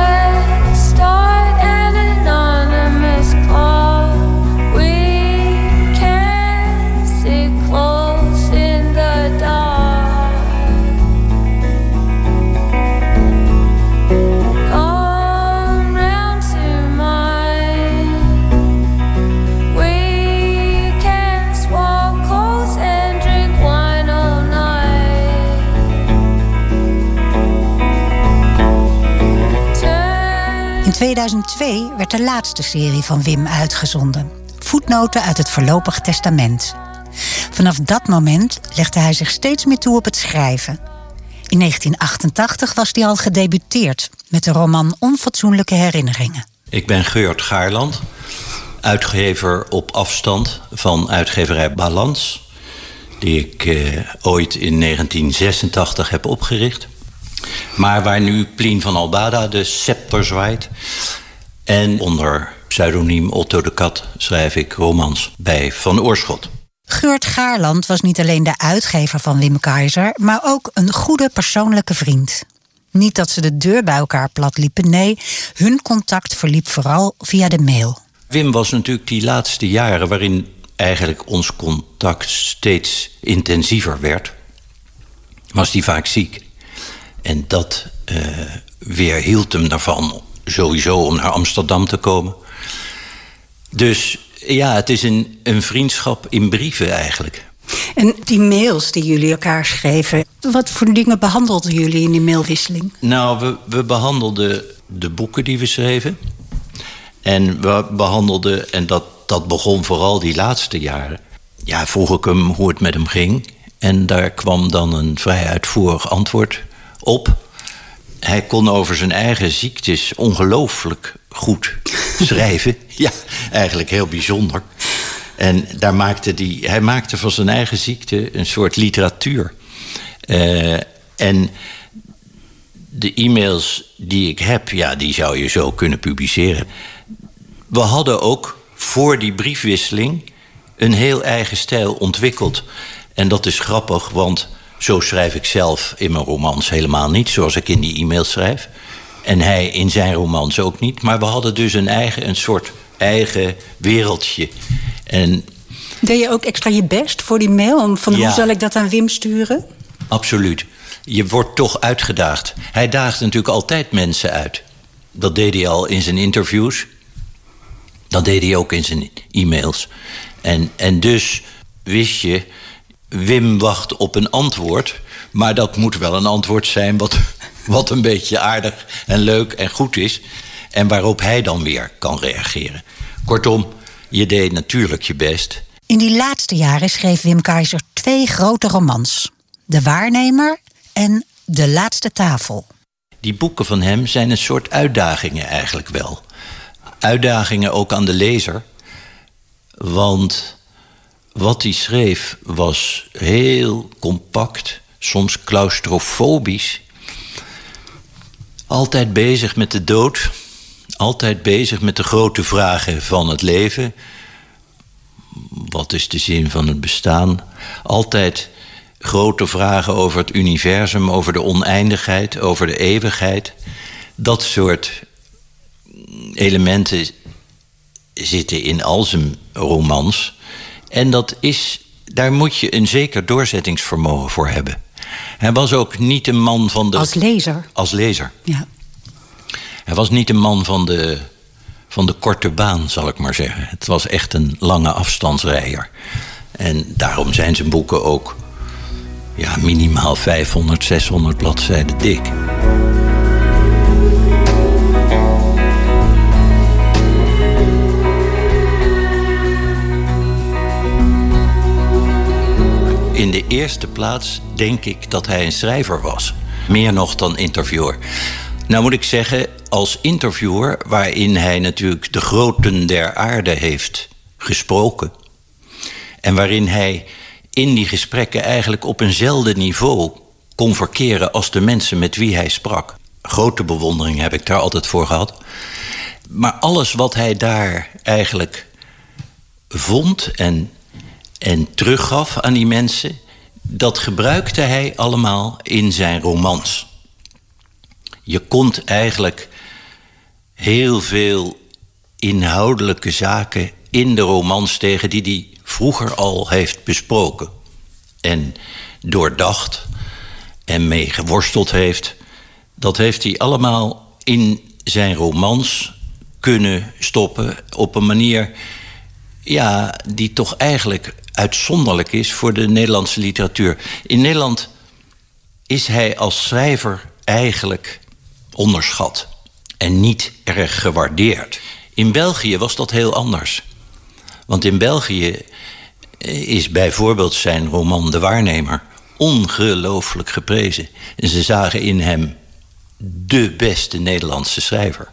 2002 werd de laatste serie van Wim uitgezonden. Voetnoten uit het Voorlopig Testament. Vanaf dat moment legde hij zich steeds meer toe op het schrijven. In 1988 was hij al gedebuteerd met de roman Onfatsoenlijke Herinneringen. Ik ben Geurt Gaarland, uitgever op afstand van uitgeverij Balans, die ik eh, ooit in 1986 heb opgericht. Maar waar nu Plien van Albada de scepter zwaait. En onder pseudoniem Otto de Kat schrijf ik romans bij Van Oorschot. Geurt Gaarland was niet alleen de uitgever van Wim Keizer, maar ook een goede persoonlijke vriend. Niet dat ze de deur bij elkaar plat liepen, nee, hun contact verliep vooral via de mail. Wim was natuurlijk die laatste jaren waarin eigenlijk ons contact steeds intensiever werd, was hij vaak ziek. En dat uh, weerhield hem daarvan sowieso om naar Amsterdam te komen. Dus ja, het is een, een vriendschap in brieven eigenlijk. En die mails die jullie elkaar schreven, wat voor dingen behandelden jullie in die mailwisseling? Nou, we, we behandelden de boeken die we schreven. En we behandelden, en dat, dat begon vooral die laatste jaren. Ja, vroeg ik hem hoe het met hem ging. En daar kwam dan een vrij uitvoerig antwoord op. Hij kon over zijn eigen ziektes ongelooflijk goed schrijven. ja, eigenlijk heel bijzonder. En daar maakte die, hij maakte van zijn eigen ziekte een soort literatuur. Uh, en de e-mails die ik heb, ja, die zou je zo kunnen publiceren. We hadden ook voor die briefwisseling een heel eigen stijl ontwikkeld. En dat is grappig, want zo schrijf ik zelf in mijn romans helemaal niet, zoals ik in die e-mails schrijf. En hij in zijn romans ook niet. Maar we hadden dus een eigen, een soort eigen wereldje. En Deed je ook extra je best voor die mail? Om van hoe zal ik dat aan Wim sturen? Absoluut. Je wordt toch uitgedaagd. Hij daagt natuurlijk altijd mensen uit. Dat deed hij al in zijn interviews. Dat deed hij ook in zijn e-mails. En, en dus wist je, Wim wacht op een antwoord. Maar dat moet wel een antwoord zijn wat, wat een beetje aardig en leuk en goed is. En waarop hij dan weer kan reageren. Kortom, je deed natuurlijk je best. In die laatste jaren schreef Wim Keizer twee grote romans: De Waarnemer en De Laatste Tafel. Die boeken van hem zijn een soort uitdagingen eigenlijk wel. Uitdagingen ook aan de lezer. Want wat hij schreef was heel compact, soms claustrofobisch. Altijd bezig met de dood, altijd bezig met de grote vragen van het leven. Wat is de zin van het bestaan? Altijd grote vragen over het universum, over de oneindigheid, over de eeuwigheid. Dat soort elementen zitten in al zijn romans. En dat is, daar moet je een zeker doorzettingsvermogen voor hebben. Hij was ook niet een man van de. Als lezer. Als lezer. Ja. Hij was niet een man van de, van de korte baan, zal ik maar zeggen. Het was echt een lange afstandsrijder. En daarom zijn zijn boeken ook ja, minimaal 500, 600 bladzijden dik. In de eerste plaats denk ik dat hij een schrijver was. Meer nog dan interviewer. Nou moet ik zeggen, als interviewer, waarin hij natuurlijk de groten der aarde heeft gesproken. En waarin hij in die gesprekken eigenlijk op eenzelfde niveau kon verkeren als de mensen met wie hij sprak. Grote bewondering heb ik daar altijd voor gehad. Maar alles wat hij daar eigenlijk vond en, en teruggaf aan die mensen, dat gebruikte hij allemaal in zijn romans. Je komt eigenlijk heel veel inhoudelijke zaken in de romans tegen die hij vroeger al heeft besproken. En doordacht en mee geworsteld heeft. Dat heeft hij allemaal in zijn romans kunnen stoppen op een manier ja, die toch eigenlijk uitzonderlijk is voor de Nederlandse literatuur. In Nederland is hij als schrijver eigenlijk onderschat. en niet erg gewaardeerd. In België was dat heel anders. Want in België is bijvoorbeeld zijn roman De Waarnemer ongelooflijk geprezen. En ze zagen in hem de beste Nederlandse schrijver.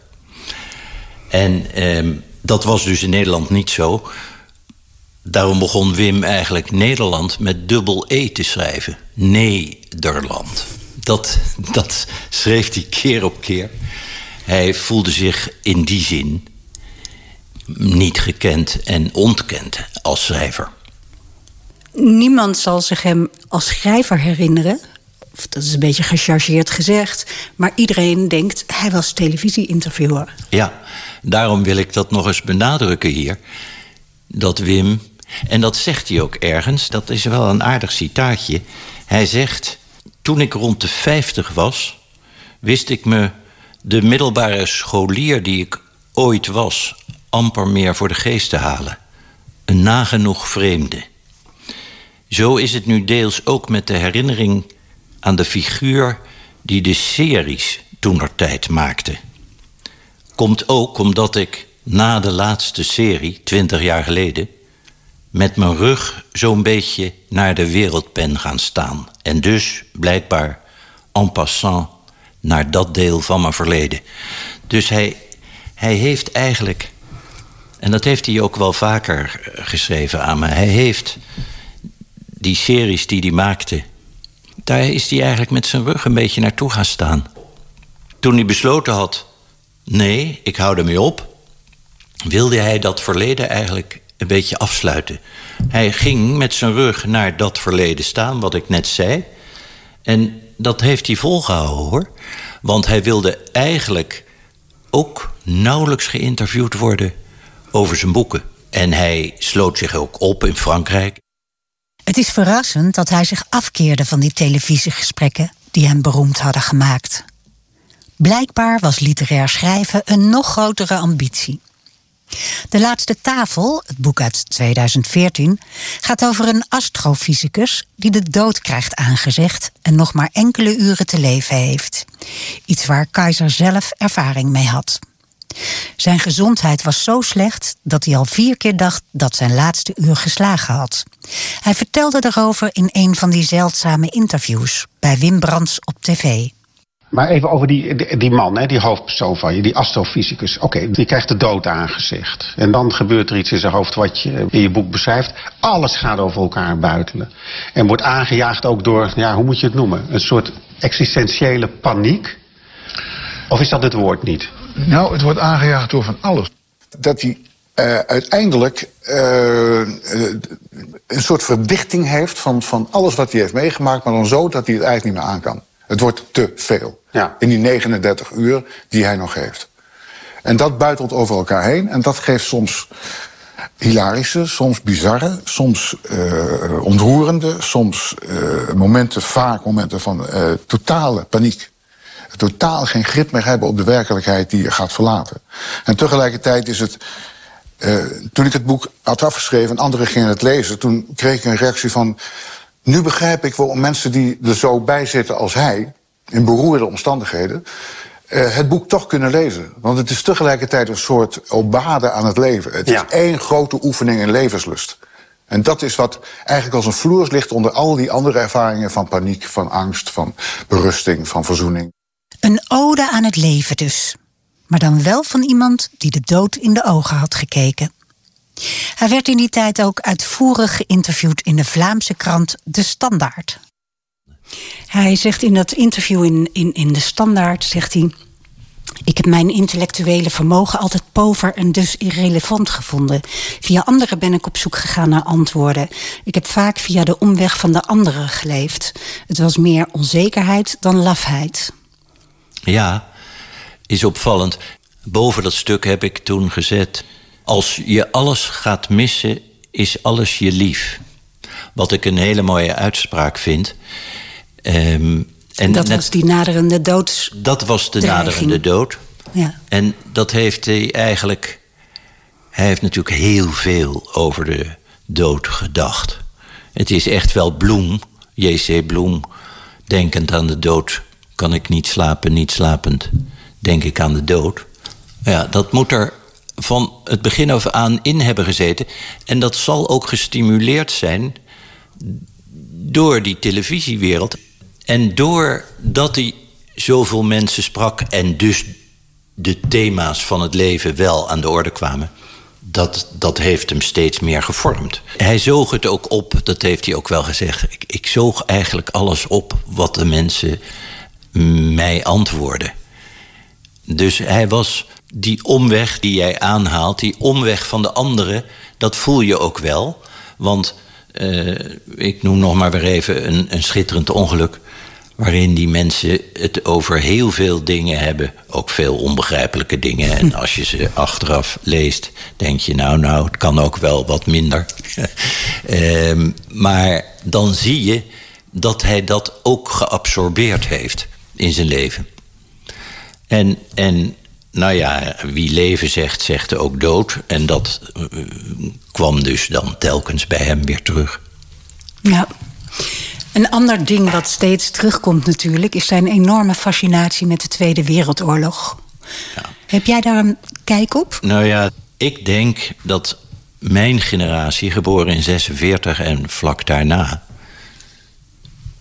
En ehm, dat was dus in Nederland niet zo. Daarom begon Wim eigenlijk Nederland met dubbel E te schrijven. Nederland. Dat, dat schreef hij keer op keer. Hij voelde zich in die zin niet gekend en ontkend als schrijver. Niemand zal zich hem als schrijver herinneren. Of dat is een beetje gechargeerd gezegd. Maar iedereen denkt, hij was televisieinterviewer. Ja, daarom wil ik dat nog eens benadrukken hier. Dat Wim, en dat zegt hij ook ergens, dat is wel een aardig citaatje. Hij zegt, toen ik rond de 50 was, wist ik me de middelbare scholier die ik ooit was amper meer voor de geest te halen. Een nagenoeg vreemde. Zo is het nu deels ook met de herinnering aan de figuur die de series toenertijd maakte. Komt ook omdat ik na de laatste serie, twintig jaar geleden, met mijn rug zo'n beetje naar de wereld ben gaan staan. En dus blijkbaar en passant naar dat deel van mijn verleden. Dus hij, hij heeft eigenlijk, en dat heeft hij ook wel vaker geschreven aan me, hij heeft die series die hij maakte, daar is hij eigenlijk met zijn rug een beetje naartoe gaan staan. Toen hij besloten had, nee, ik hou ermee op, wilde hij dat verleden eigenlijk een beetje afsluiten. Hij ging met zijn rug naar dat verleden staan, wat ik net zei. En dat heeft hij volgehouden hoor. Want hij wilde eigenlijk ook nauwelijks geïnterviewd worden over zijn boeken. En hij sloot zich ook op in Frankrijk. Het is verrassend dat hij zich afkeerde van die televisiegesprekken die hem beroemd hadden gemaakt. Blijkbaar was literair schrijven een nog grotere ambitie. De laatste tafel, het boek uit 2014, gaat over een astrofysicus die de dood krijgt aangezegd en nog maar enkele uren te leven heeft. Iets waar Keizer zelf ervaring mee had. Zijn gezondheid was zo slecht dat hij al vier keer dacht dat zijn laatste uur geslagen had. Hij vertelde erover in een van die zeldzame interviews bij Wim Brands op tv. Maar even over die, die, man, hè, die hoofdpersoon van je, die astrofysicus. Oké, die krijgt de dood aangezegd. En dan gebeurt er iets in zijn hoofd wat je in je boek beschrijft. Alles gaat over elkaar buitelen. En wordt aangejaagd ook door, ja, hoe moet je het noemen? Een soort existentiële paniek. Of is dat het woord niet? Nou, het wordt aangejaagd door van alles. Dat hij uh, uiteindelijk uh, een soort verdichting heeft van, van alles wat hij heeft meegemaakt... maar dan zo dat hij het eigenlijk niet meer aan kan. Het wordt te veel. Ja. In die 39 uur die hij nog heeft. En dat buitelt over elkaar heen. En dat geeft soms hilarische, soms bizarre, soms uh, ontroerende, soms uh, momenten, vaak momenten van uh, totale paniek. Totaal geen grip meer hebben op de werkelijkheid die je gaat verlaten. En tegelijkertijd is het. toen ik het boek had afgeschreven en anderen gingen het lezen, toen kreeg ik een reactie van. Nu begrijp ik waarom mensen die er zo bij zitten als hij, in beroerde omstandigheden, uh, het boek toch kunnen lezen. Want het is tegelijkertijd een soort obade aan het leven. Het ja. is één grote oefening in levenslust. En dat is wat eigenlijk als een vloers ligt onder al die andere ervaringen van paniek, van angst, van berusting, van verzoening. Een ode aan het leven dus. Maar dan wel van iemand die de dood in de ogen had gekeken. Hij werd in die tijd ook uitvoerig geïnterviewd in de Vlaamse krant De Standaard. Hij zegt in dat interview in, in, in De Standaard, zegt hij... Ik heb mijn intellectuele vermogen altijd pover en dus irrelevant gevonden. Via anderen ben ik op zoek gegaan naar antwoorden. Ik heb vaak via de omweg van de anderen geleefd. Het was meer onzekerheid dan lafheid. Ja, is opvallend. Boven dat stuk heb ik toen gezet... Als je alles gaat missen, is alles je lief. Wat ik een hele mooie uitspraak vind. Um, en dat net, was die naderende dood. Dat was de naderende dood. Ja. En dat heeft hij eigenlijk. Hij heeft natuurlijk heel veel over de dood gedacht. Het is echt wel Bloem, J.C. Bloem, denkend aan de dood. Kan ik niet slapen, niet slapend. denk ik aan de dood. Ja, dat moet er van het begin af aan in hebben gezeten. En dat zal ook gestimuleerd zijn door die televisiewereld. En doordat hij zoveel mensen sprak en dus de thema's van het leven wel aan de orde kwamen. Dat, dat heeft hem steeds meer gevormd. Hij zoog het ook op, dat heeft hij ook wel gezegd. Ik, ik zoog eigenlijk alles op wat de mensen mij antwoorden. Dus hij was die omweg die jij aanhaalt, die omweg van de anderen, dat voel je ook wel. Want uh, ik noem nog maar weer even een, een schitterend ongeluk. Waarin die mensen het over heel veel dingen hebben. Ook veel onbegrijpelijke dingen. En als je ze achteraf leest, denk je, nou, nou, het kan ook wel wat minder. um, maar dan zie je dat hij dat ook geabsorbeerd heeft in zijn leven. En, en nou ja, wie leven zegt, zegt ook dood. En dat uh, kwam dus dan telkens bij hem weer terug. Ja. Een ander ding wat steeds terugkomt natuurlijk... is zijn enorme fascinatie met de Tweede Wereldoorlog. Ja. Heb jij daar een kijk op? Nou ja, ik denk dat mijn generatie, geboren in 46 en vlak daarna...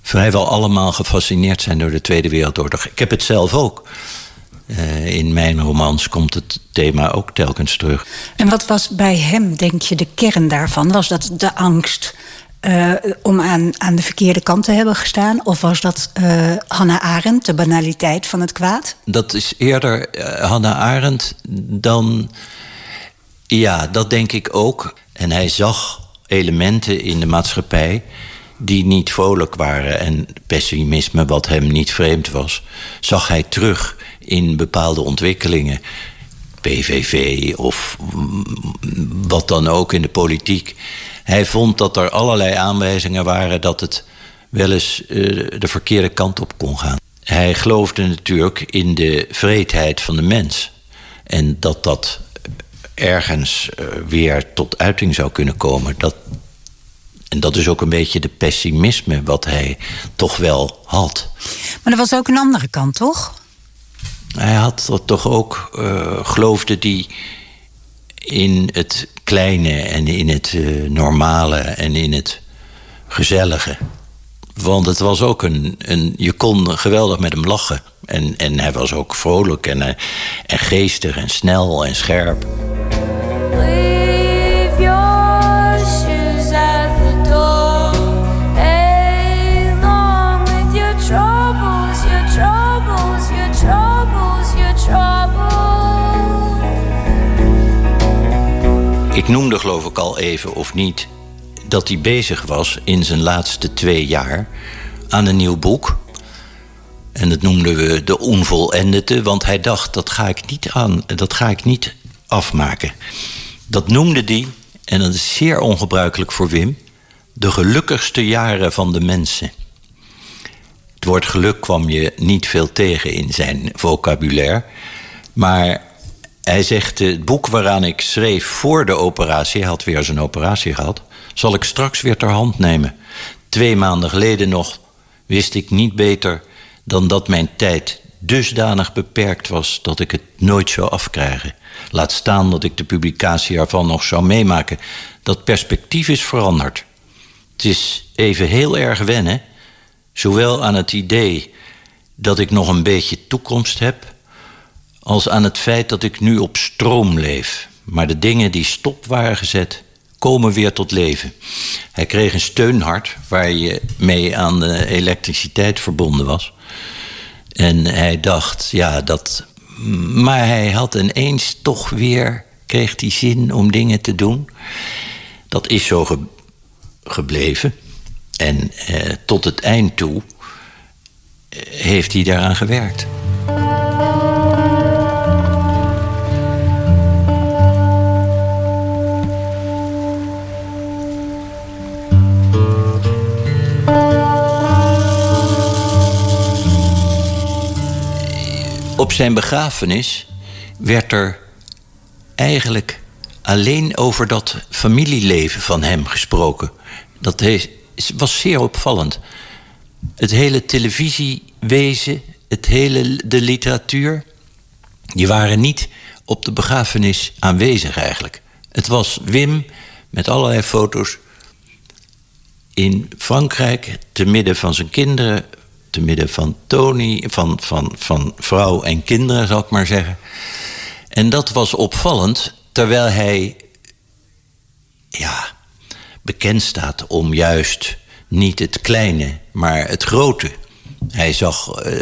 vrijwel allemaal gefascineerd zijn door de Tweede Wereldoorlog. Ik heb het zelf ook. Uh, in mijn romans komt het thema ook telkens terug. En wat was bij hem, denk je, de kern daarvan? Was dat de angst uh, om aan, aan de verkeerde kant te hebben gestaan? Of was dat uh, Hannah Arendt, de banaliteit van het kwaad? Dat is eerder Hannah Arendt dan. Ja, dat denk ik ook. En hij zag elementen in de maatschappij die niet vrolijk waren en pessimisme, wat hem niet vreemd was, zag hij terug in bepaalde ontwikkelingen. PVV of wat dan ook in de politiek. Hij vond dat er allerlei aanwijzingen waren dat het wel eens uh, de verkeerde kant op kon gaan. Hij geloofde natuurlijk in de vreedheid van de mens. En dat dat ergens uh, weer tot uiting zou kunnen komen. Dat, en dat is ook een beetje de pessimisme wat hij toch wel had. Maar er was ook een andere kant, toch? Hij had dat toch ook, uh, geloofde die in het kleine en in het uh, normale en in het gezellige. Want het was ook een, een. Je kon geweldig met hem lachen. En, en hij was ook vrolijk en, en geestig en snel en scherp. Ik noemde geloof ik al even of niet dat hij bezig was in zijn laatste twee jaar aan een nieuw boek. En dat noemden we de onvolendete, want hij dacht dat ga ik niet aan, dat ga ik niet afmaken. Dat noemde hij, en dat is zeer ongebruikelijk voor Wim, de gelukkigste jaren van de mensen. Het woord geluk kwam je niet veel tegen in zijn vocabulaire, maar hij zegt, het boek waaraan ik schreef voor de operatie... hij had weer zijn operatie gehad... zal ik straks weer ter hand nemen. Twee maanden geleden nog wist ik niet beter... dan dat mijn tijd dusdanig beperkt was... dat ik het nooit zou afkrijgen. Laat staan dat ik de publicatie ervan nog zou meemaken. Dat perspectief is veranderd. Het is even heel erg wennen... zowel aan het idee dat ik nog een beetje toekomst heb als aan het feit dat ik nu op stroom leef. Maar de dingen die stop waren gezet, komen weer tot leven. Hij kreeg een steunhart waar je mee aan de elektriciteit verbonden was. En hij dacht, ja, dat. Maar hij had ineens toch weer, kreeg hij zin om dingen te doen. Dat is zo ge gebleven. En eh, tot het eind toe eh, heeft hij daaraan gewerkt. Zijn begrafenis werd er eigenlijk alleen over dat familieleven van hem gesproken. Dat was zeer opvallend. Het hele televisiewezen, het hele, de literatuur. die waren niet op de begrafenis aanwezig eigenlijk. Het was Wim met allerlei foto's in Frankrijk, te midden van zijn kinderen, te midden van Tony, van, van, van vrouw en kinderen, zal ik maar zeggen. En dat was opvallend, terwijl hij ja, bekend staat om juist niet het kleine, maar het grote. Hij zag, uh,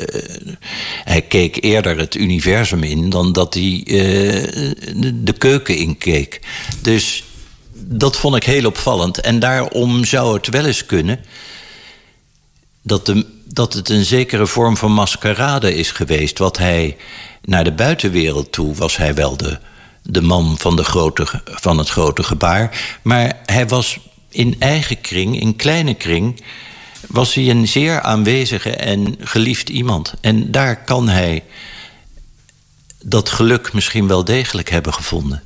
hij keek eerder het universum in dan dat hij uh, de keuken inkeek. Dus dat vond ik heel opvallend. En daarom zou het wel eens kunnen dat, de, dat het een zekere vorm van maskerade is geweest. Wat hij naar de buitenwereld toe was hij wel de, de man van, de grote, van het grote gebaar. Maar hij was in eigen kring, in kleine kring, was hij een zeer aanwezige en geliefd iemand. En daar kan hij dat geluk misschien wel degelijk hebben gevonden.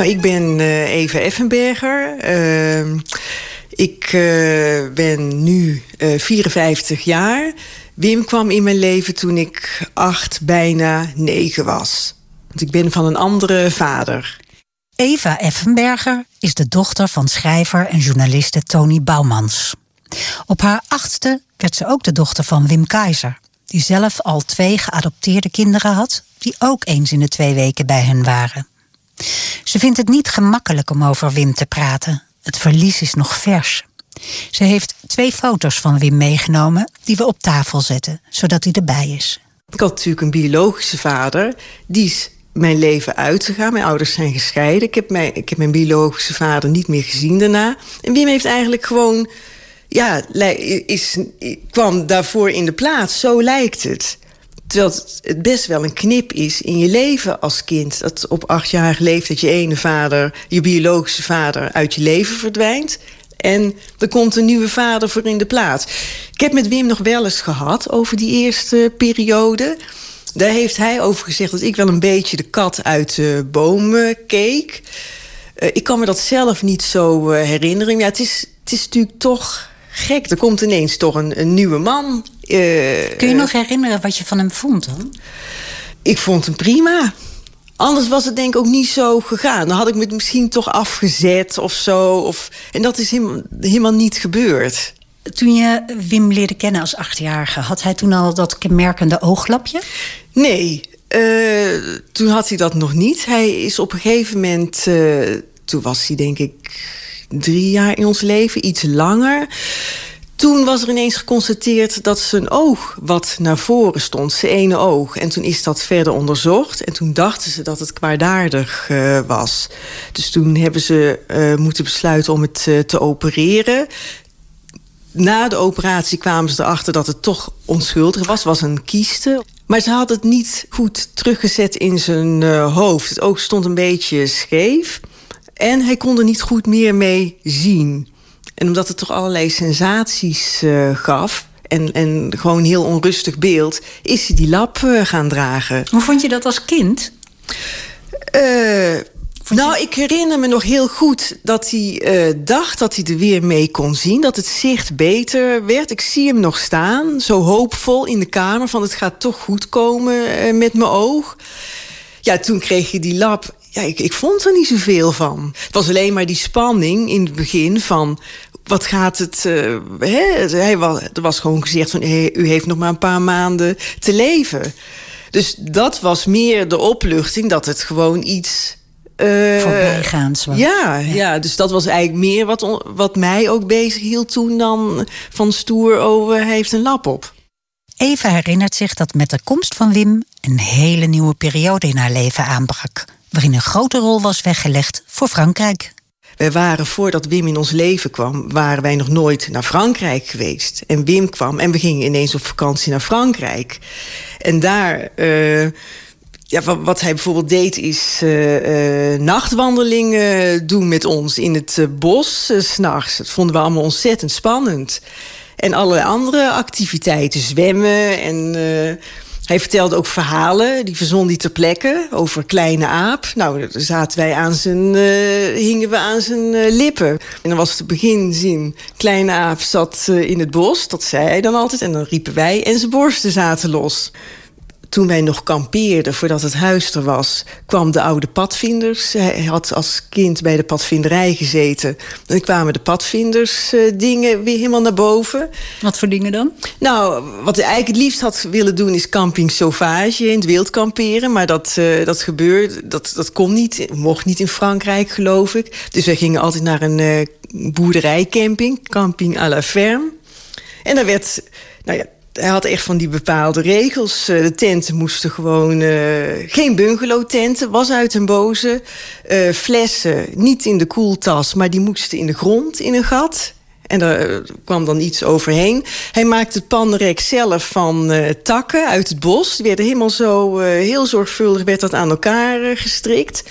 Nou, ik ben uh, Eva Effenberger. Uh, ik uh, ben nu 54 jaar. Wim kwam in mijn leven toen ik acht, bijna negen was. Want ik ben van een andere vader. Eva Effenberger is de dochter van schrijver en journaliste Tony Bouwmans. Op haar achtste werd ze ook de dochter van Wim Keizer, die zelf al twee geadopteerde kinderen had, die ook eens in de twee weken bij hen waren. Ze vindt het niet gemakkelijk om over Wim te praten. Het verlies is nog vers. Ze heeft twee foto's van Wim meegenomen die we op tafel zetten, zodat hij erbij is. Ik had natuurlijk een biologische vader. Die is mijn leven uitgegaan. Mijn ouders zijn gescheiden. Ik heb, mijn, ik heb mijn biologische vader niet meer gezien daarna. En Wim heeft eigenlijk gewoon... Ja, is, kwam daarvoor in de plaats. Zo lijkt het. Terwijl het best wel een knip is in je leven als kind. Dat op achtjarige leeftijd je ene vader, je biologische vader, uit je leven verdwijnt. En er komt een nieuwe vader voor in de plaats. Ik heb met Wim nog wel eens gehad over die eerste periode. Daar heeft hij over gezegd dat ik wel een beetje de kat uit de bomen keek. Uh, ik kan me dat zelf niet zo uh, herinneren. Ja, het is, het is natuurlijk toch gek. Er komt ineens toch een, een nieuwe man. Uh, Kun je nog herinneren wat je van hem vond dan? Ik vond hem prima. Anders was het denk ik ook niet zo gegaan. Dan had ik me misschien toch afgezet of zo. Of, en dat is helemaal, helemaal niet gebeurd. Toen je Wim leerde kennen als achtjarige... had hij toen al dat kenmerkende ooglapje? Nee, uh, toen had hij dat nog niet. Hij is op een gegeven moment... Uh, toen was hij denk ik drie jaar in ons leven, iets langer... Toen was er ineens geconstateerd dat zijn oog wat naar voren stond. Zijn ene oog. En toen is dat verder onderzocht. En toen dachten ze dat het kwaadaardig uh, was. Dus toen hebben ze uh, moeten besluiten om het uh, te opereren. Na de operatie kwamen ze erachter dat het toch onschuldig was. was een kieste. Maar ze had het niet goed teruggezet in zijn hoofd. Het oog stond een beetje scheef. En hij kon er niet goed meer mee zien. En omdat het toch allerlei sensaties uh, gaf... En, en gewoon een heel onrustig beeld... is hij die lap uh, gaan dragen. Hoe vond je dat als kind? Uh, nou, ik herinner me nog heel goed dat hij uh, dacht dat hij er weer mee kon zien. Dat het zicht beter werd. Ik zie hem nog staan, zo hoopvol in de kamer... van het gaat toch goed komen uh, met mijn oog. Ja, toen kreeg je die lap. Ja, ik, ik vond er niet zoveel van. Het was alleen maar die spanning in het begin van wat gaat het... Uh, hè? Hij was, er was gewoon gezegd van... Hey, u heeft nog maar een paar maanden te leven. Dus dat was meer de opluchting dat het gewoon iets... Uh, Voorbijgaans was. Ja, ja, ja, dus dat was eigenlijk meer wat, wat mij ook bezig hield toen dan... van stoer over hij heeft een lap op. Eva herinnert zich dat met de komst van Wim... een hele nieuwe periode in haar leven aanbrak... waarin een grote rol was weggelegd voor Frankrijk. Wij waren, voordat Wim in ons leven kwam... waren wij nog nooit naar Frankrijk geweest. En Wim kwam en we gingen ineens op vakantie naar Frankrijk. En daar... Uh, ja, wat, hij bijvoorbeeld deed is uh, uh, nachtwandelingen doen met ons in het bos, s s'nachts. Dat vonden we allemaal ontzettend spannend. En allerlei andere activiteiten, zwemmen en Hij vertelde ook verhalen, die verzon die ter plekke, over Kleine Aap. Nou, daar zaten wij aan zijn, uh, hingen we aan zijn uh, lippen. En dan was de beginzin, Kleine Aap zat uh, in het bos, dat zei hij dan altijd. En dan riepen wij en zijn borsten zaten los toen wij nog kampeerden, voordat het huis er was... kwam de oude padvinders. Hij had als kind bij de padvinderij gezeten. En dan kwamen de padvinders uh, dingen weer helemaal naar boven. Wat voor dingen dan? Nou, wat hij eigenlijk het liefst had willen doen... is camping sauvage, in het wild kamperen. Maar dat, uh, dat gebeurde, dat, dat kon niet. Mocht niet in Frankrijk, geloof ik. Dus wij gingen altijd naar een uh, boerderijcamping. Camping à la ferme. En daar werd... Nou ja, hij had echt van die bepaalde regels. De tenten moesten gewoon... Uh, geen bungalow-tenten, was uit een boze. Uh, flessen, niet in de koeltas, maar die moesten in de grond, in een gat. En daar kwam dan iets overheen. Hij maakte het panrek zelf van takken uit het bos. Die werden helemaal zo heel zorgvuldig werd dat aan elkaar gestrikt.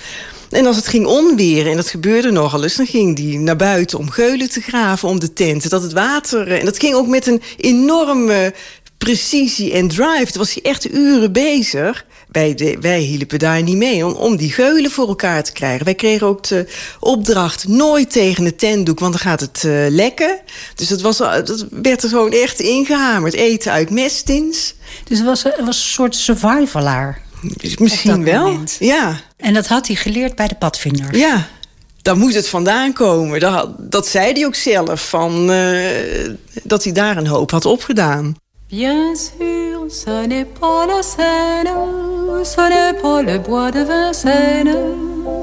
En als het ging onweren, en dat gebeurde nogal eens... dan ging die naar buiten om geulen te graven om de tenten. Dat het water... En dat ging ook met een enorme precisie en drive. Toen was hij echt uren bezig. Wij, de, wij hielpen daar niet mee om, om die geulen voor elkaar te krijgen. Wij kregen ook de opdracht nooit tegen de tentdoek, want dan gaat het uh, lekken. Dus dat, was, dat werd er gewoon echt ingehamerd. Eten uit mestins. Dus het was, was een soort survivalaar. Misschien wel, moment. ja. En dat had hij geleerd bij de padvinders? Ja, daar moet het vandaan komen. Dat, dat zei hij ook zelf, van, uh, dat hij daar een hoop had opgedaan. Bien sûr, ce n'est pas la Seine, ce n'est pas le bois de Vincennes,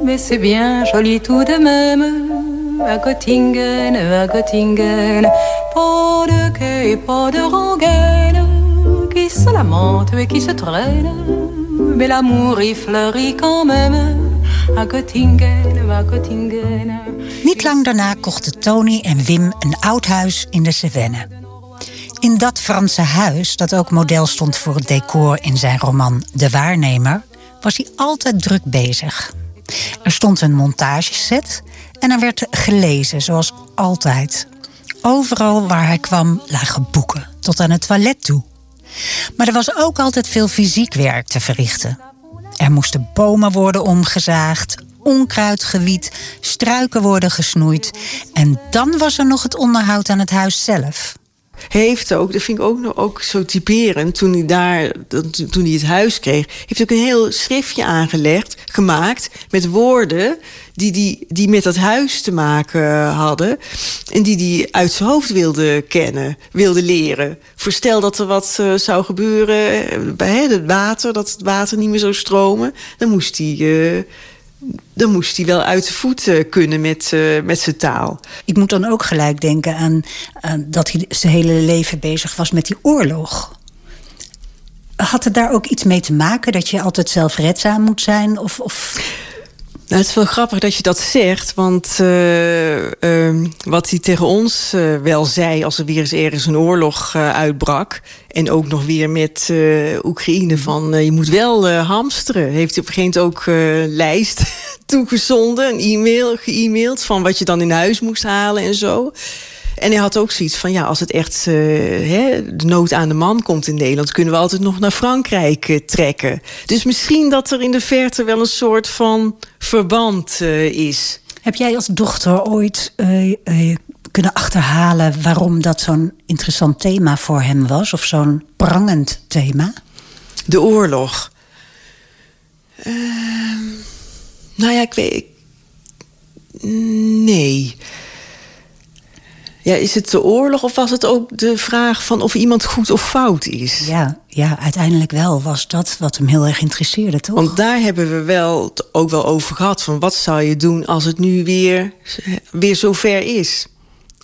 mais c'est bien joli tout de même. À Göttingen, à Göttingen, pas de quai et pas de rengaine, qui se lamente et qui se traîne, mais l'amour y fleurit quand même. À Göttingen, à Göttingen. Niet lang daarna kochten Tony en Wim een oud huis in de Cevennes. In dat Franse huis, dat ook model stond voor het decor in zijn roman De Waarnemer, was hij altijd druk bezig. Er stond een montageset en er werd gelezen, zoals altijd. Overal waar hij kwam lagen boeken, tot aan het toilet toe. Maar er was ook altijd veel fysiek werk te verrichten. Er moesten bomen worden omgezaagd, onkruid gewied, struiken worden gesnoeid. En dan was er nog het onderhoud aan het huis zelf heeft ook, dat vind ik ook, nog, ook zo typerend... toen hij, daar, toen hij het huis kreeg... heeft ook een heel schriftje aangelegd, gemaakt... met woorden die, die, die met dat huis te maken hadden... en die hij uit zijn hoofd wilde kennen, wilde leren. Voorstel dat er wat uh, zou gebeuren eh, bij het water... dat het water niet meer zou stromen... dan moest hij... Uh, dan moest hij wel uit de voet kunnen met, uh, met zijn taal. Ik moet dan ook gelijk denken aan, aan dat hij zijn hele leven bezig was met die oorlog. Had het daar ook iets mee te maken dat je altijd zelfredzaam moet zijn? Of, of... Nou, het is wel grappig dat je dat zegt, want uh, wat hij tegen ons uh, wel zei als er weer eens ergens een oorlog uitbrak, en ook nog weer met Oekraïne van je moet wel hamsteren, heeft hij op een gegeven moment ook lijst toegezonden, een e-mail ge-mailed van wat je dan in huis moest halen en zo. En hij had ook zoiets van, ja, als het echt uh, hè, de nood aan de man komt in Nederland... kunnen we altijd nog naar Frankrijk uh, trekken. Dus misschien dat er in de verte wel een soort van verband uh, is. Heb jij als dochter ooit kunnen achterhalen... waarom dat zo'n interessant thema voor hem was? Of zo'n prangend thema? De oorlog. Ehm, nou ja, ik weet... Nee... Ja, is het de oorlog of was het ook de vraag van of iemand goed of fout is? Ja, ja uiteindelijk wel was dat wat hem heel erg interesseerde, toch? Want daar hebben we wel ook wel over gehad. Van wat zou je doen als het nu weer, weer zover is?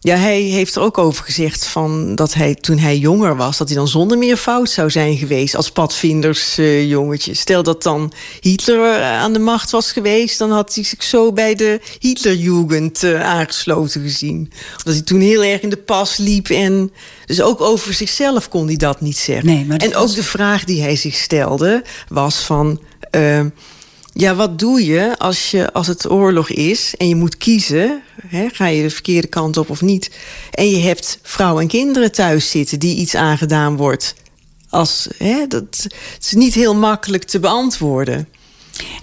Ja, hij heeft er ook over gezegd van dat hij toen hij jonger was... dat hij dan zonder meer fout zou zijn geweest als padvindersjongetje. Uh, Stel dat dan Hitler uh, aan de macht was geweest... dan had hij zich zo bij de Hitlerjugend uh, aangesloten gezien. Omdat hij toen heel erg in de pas liep. En dus ook over zichzelf kon hij dat niet zeggen. Nee, maar en was... ook de vraag die hij zich stelde was van... ja, wat doe je als, je als het oorlog is en je moet kiezen... Hè, ga je de verkeerde kant op of niet... en je hebt vrouwen en kinderen thuis zitten die iets aangedaan wordt... Als, hè, dat, het is niet heel makkelijk te beantwoorden.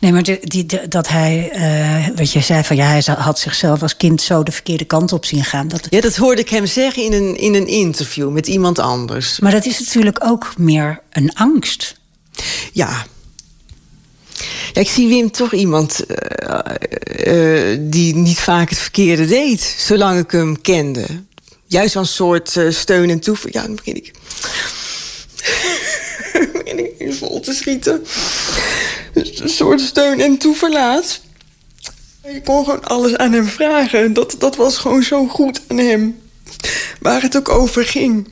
Nee, maar die, dat hij, uh, wat je zei van ja, hij had zichzelf als kind zo de verkeerde kant op zien gaan. Dat... Ja, dat hoorde ik hem zeggen in een, in een interview met iemand anders. Maar dat is natuurlijk ook meer een angst. Ja. Ja ik zie Wim toch iemand uh, uh, die niet vaak het verkeerde deed, zolang ik hem kende. Juist een soort steun en toeval. Ja, dan begin ik. begin ik in vol te schieten een soort steun en toeverlaat. Je kon gewoon alles aan hem vragen. Dat, dat was gewoon zo goed aan hem. Waar het ook over ging.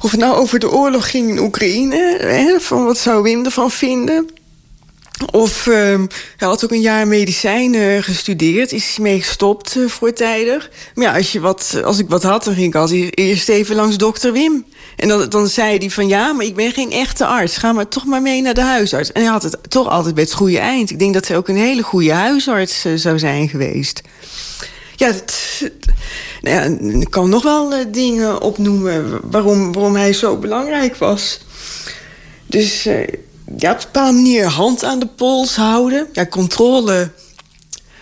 Of het nou over de oorlog ging in Oekraïne. Van wat zou Wim ervan vinden? Of uh, hij had ook een jaar medicijnen gestudeerd. Is mee gestopt uh, voortijdig. Maar ja, als, je wat, als ik wat had, dan ging ik altijd eerst even langs dokter Wim. En dan, dan zei hij van ja, maar ik ben geen echte arts. Ga maar toch maar mee naar de huisarts. En hij had het toch altijd bij het goede eind. Ik denk dat hij ook een hele goede huisarts uh, zou zijn geweest. Ja, nou ik kan nog wel uh, dingen opnoemen waarom, waarom hij zo belangrijk was. Dus ja, op een bepaalde manier hand aan de pols houden. Ja, controle.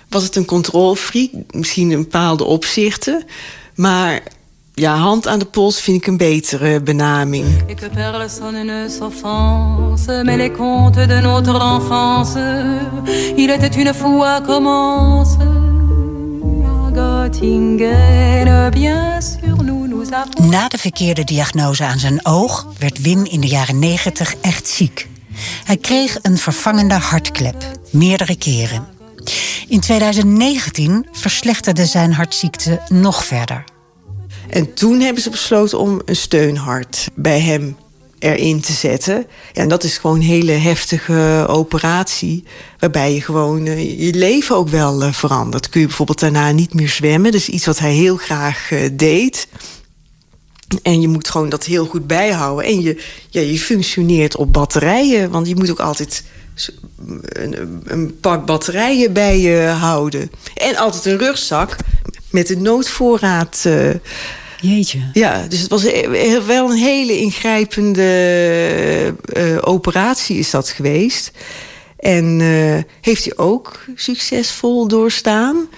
Was het een controlfreak? Misschien in bepaalde opzichten. Maar ja, hand aan de pols vind ik een betere benaming. Et que personne ne s'offense, mais les contes de notre enfance, il était une fois commence. Göttingen, bien sûr, nous nous Na de verkeerde diagnose aan zijn oog werd Wim in de jaren 90 echt ziek. Hij kreeg een vervangende hartklep, meerdere keren. In 2019 verslechterde zijn hartziekte nog verder. En toen hebben ze besloten om een steunhart bij hem erin te zetten. Ja, en dat is gewoon een hele heftige operatie. Waarbij je gewoon uh, je leven ook wel uh, verandert. Kun je bijvoorbeeld daarna niet meer zwemmen. Dus iets wat hij heel graag uh, deed. En je moet gewoon dat heel goed bijhouden. En je, ja, je functioneert op batterijen. Want je moet ook altijd een, een pak batterijen bij je houden. En altijd een rugzak met een noodvoorraad. Uh, Jeetje. Ja, dus het was wel een hele ingrijpende uh, operatie is dat geweest. En uh, heeft hij ook succesvol doorstaan.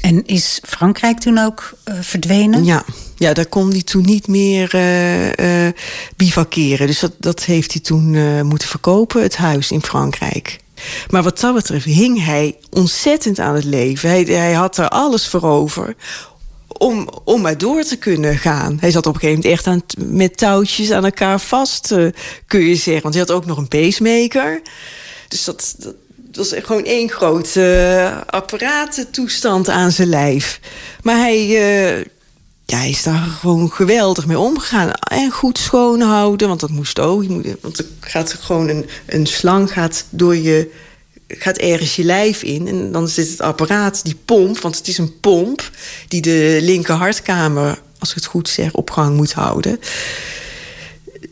En is Frankrijk toen ook verdwenen? Ja. Ja, daar kon hij toen niet meer uh, uh, bivakeren. Dus dat, dat heeft hij toen uh, moeten verkopen, het huis in Frankrijk. Maar wat dat betreft hing hij ontzettend aan het leven. Hij, hij had er alles voor over om, om maar door te kunnen gaan. Hij zat op een gegeven moment echt aan, met touwtjes aan elkaar vast, kun je zeggen. Want hij had ook nog een pacemaker. Dus dat, dat, was gewoon één grote apparatentoestand aan zijn lijf. Maar hij ja, is daar gewoon geweldig mee omgegaan. En goed schoonhouden, want dat moest ook. Je moet, want er gaat gewoon een, een slang gaat door je gaat ergens je lijf in. En dan zit het apparaat, die pomp, want het is een pomp... die de linker hartkamer, als ik het goed zeg, op gang moet houden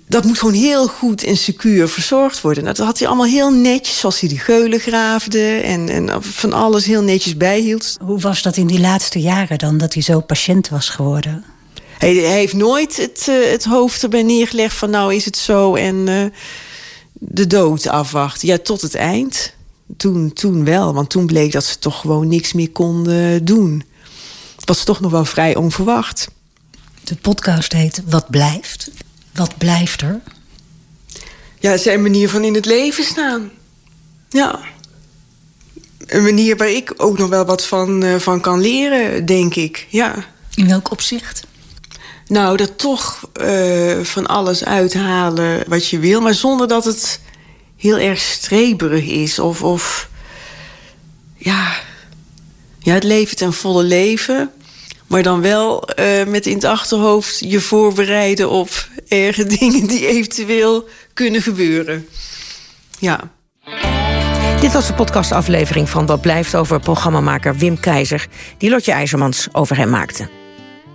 dat moet gewoon heel goed en secuur verzorgd worden. Nou, dat had hij allemaal heel netjes, zoals hij die geulen graafde... en, en van alles heel netjes bijhield. Hoe was dat in die laatste jaren dan, dat hij zo patiënt was geworden? Hij, hij heeft nooit het, uh, het hoofd erbij neergelegd van nou is het zo... en uh, de dood afwachten. Ja, tot het eind. Toen, toen wel, want toen bleek dat ze toch gewoon niks meer konden doen. Het was toch nog wel vrij onverwacht. De podcast heet Wat blijft? Wat blijft er? Ja, zijn manier van in het leven staan. Ja. Een manier waar ik ook nog wel wat van, uh, van kan leren, denk ik. Ja. In welk opzicht? Nou, dat toch uh, van alles uithalen wat je wil... maar zonder dat het heel erg streberig is. Of, of ja, ja, het leven ten volle leven... Maar dan wel uh, met in het achterhoofd je voorbereiden op erge dingen die eventueel kunnen gebeuren. Ja. Dit was de podcastaflevering van Wat Blijft over programmamaker Wim Keizer, die Lotje IJzermans over hem maakte.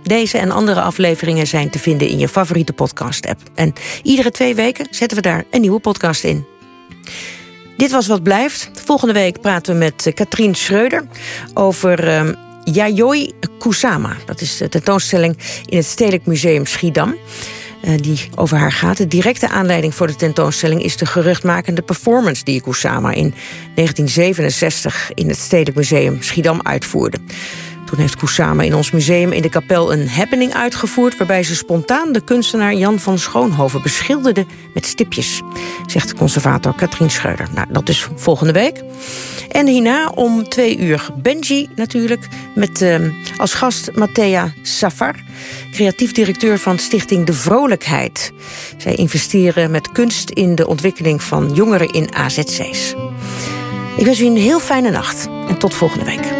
Deze en andere afleveringen zijn te vinden in je favoriete podcast-app. En iedere twee weken zetten we daar een nieuwe podcast in. Dit was Wat Blijft. Volgende week praten we met Katrien Schreuder over uh, Yayoi Kusama. Dat is de tentoonstelling in het Stedelijk Museum Schiedam. eh, die over haar gaat. De directe aanleiding voor de tentoonstelling is de geruchtmakende performance die Kusama in 1967 in het Stedelijk Museum Schiedam uitvoerde. Toen heeft Kusama in ons museum in de kapel een happening uitgevoerd... waarbij ze spontaan de kunstenaar Jan van Schoonhoven beschilderde met stipjes. Zegt conservator Katrien Schreuder. Nou, dat is volgende week. En hierna om twee uur Benji natuurlijk... met uh, als gast Matthea Safar, creatief directeur van Stichting De Vrolijkheid. Zij investeren met kunst in de ontwikkeling van jongeren in AZC's. Ik wens u een heel fijne nacht en tot volgende week.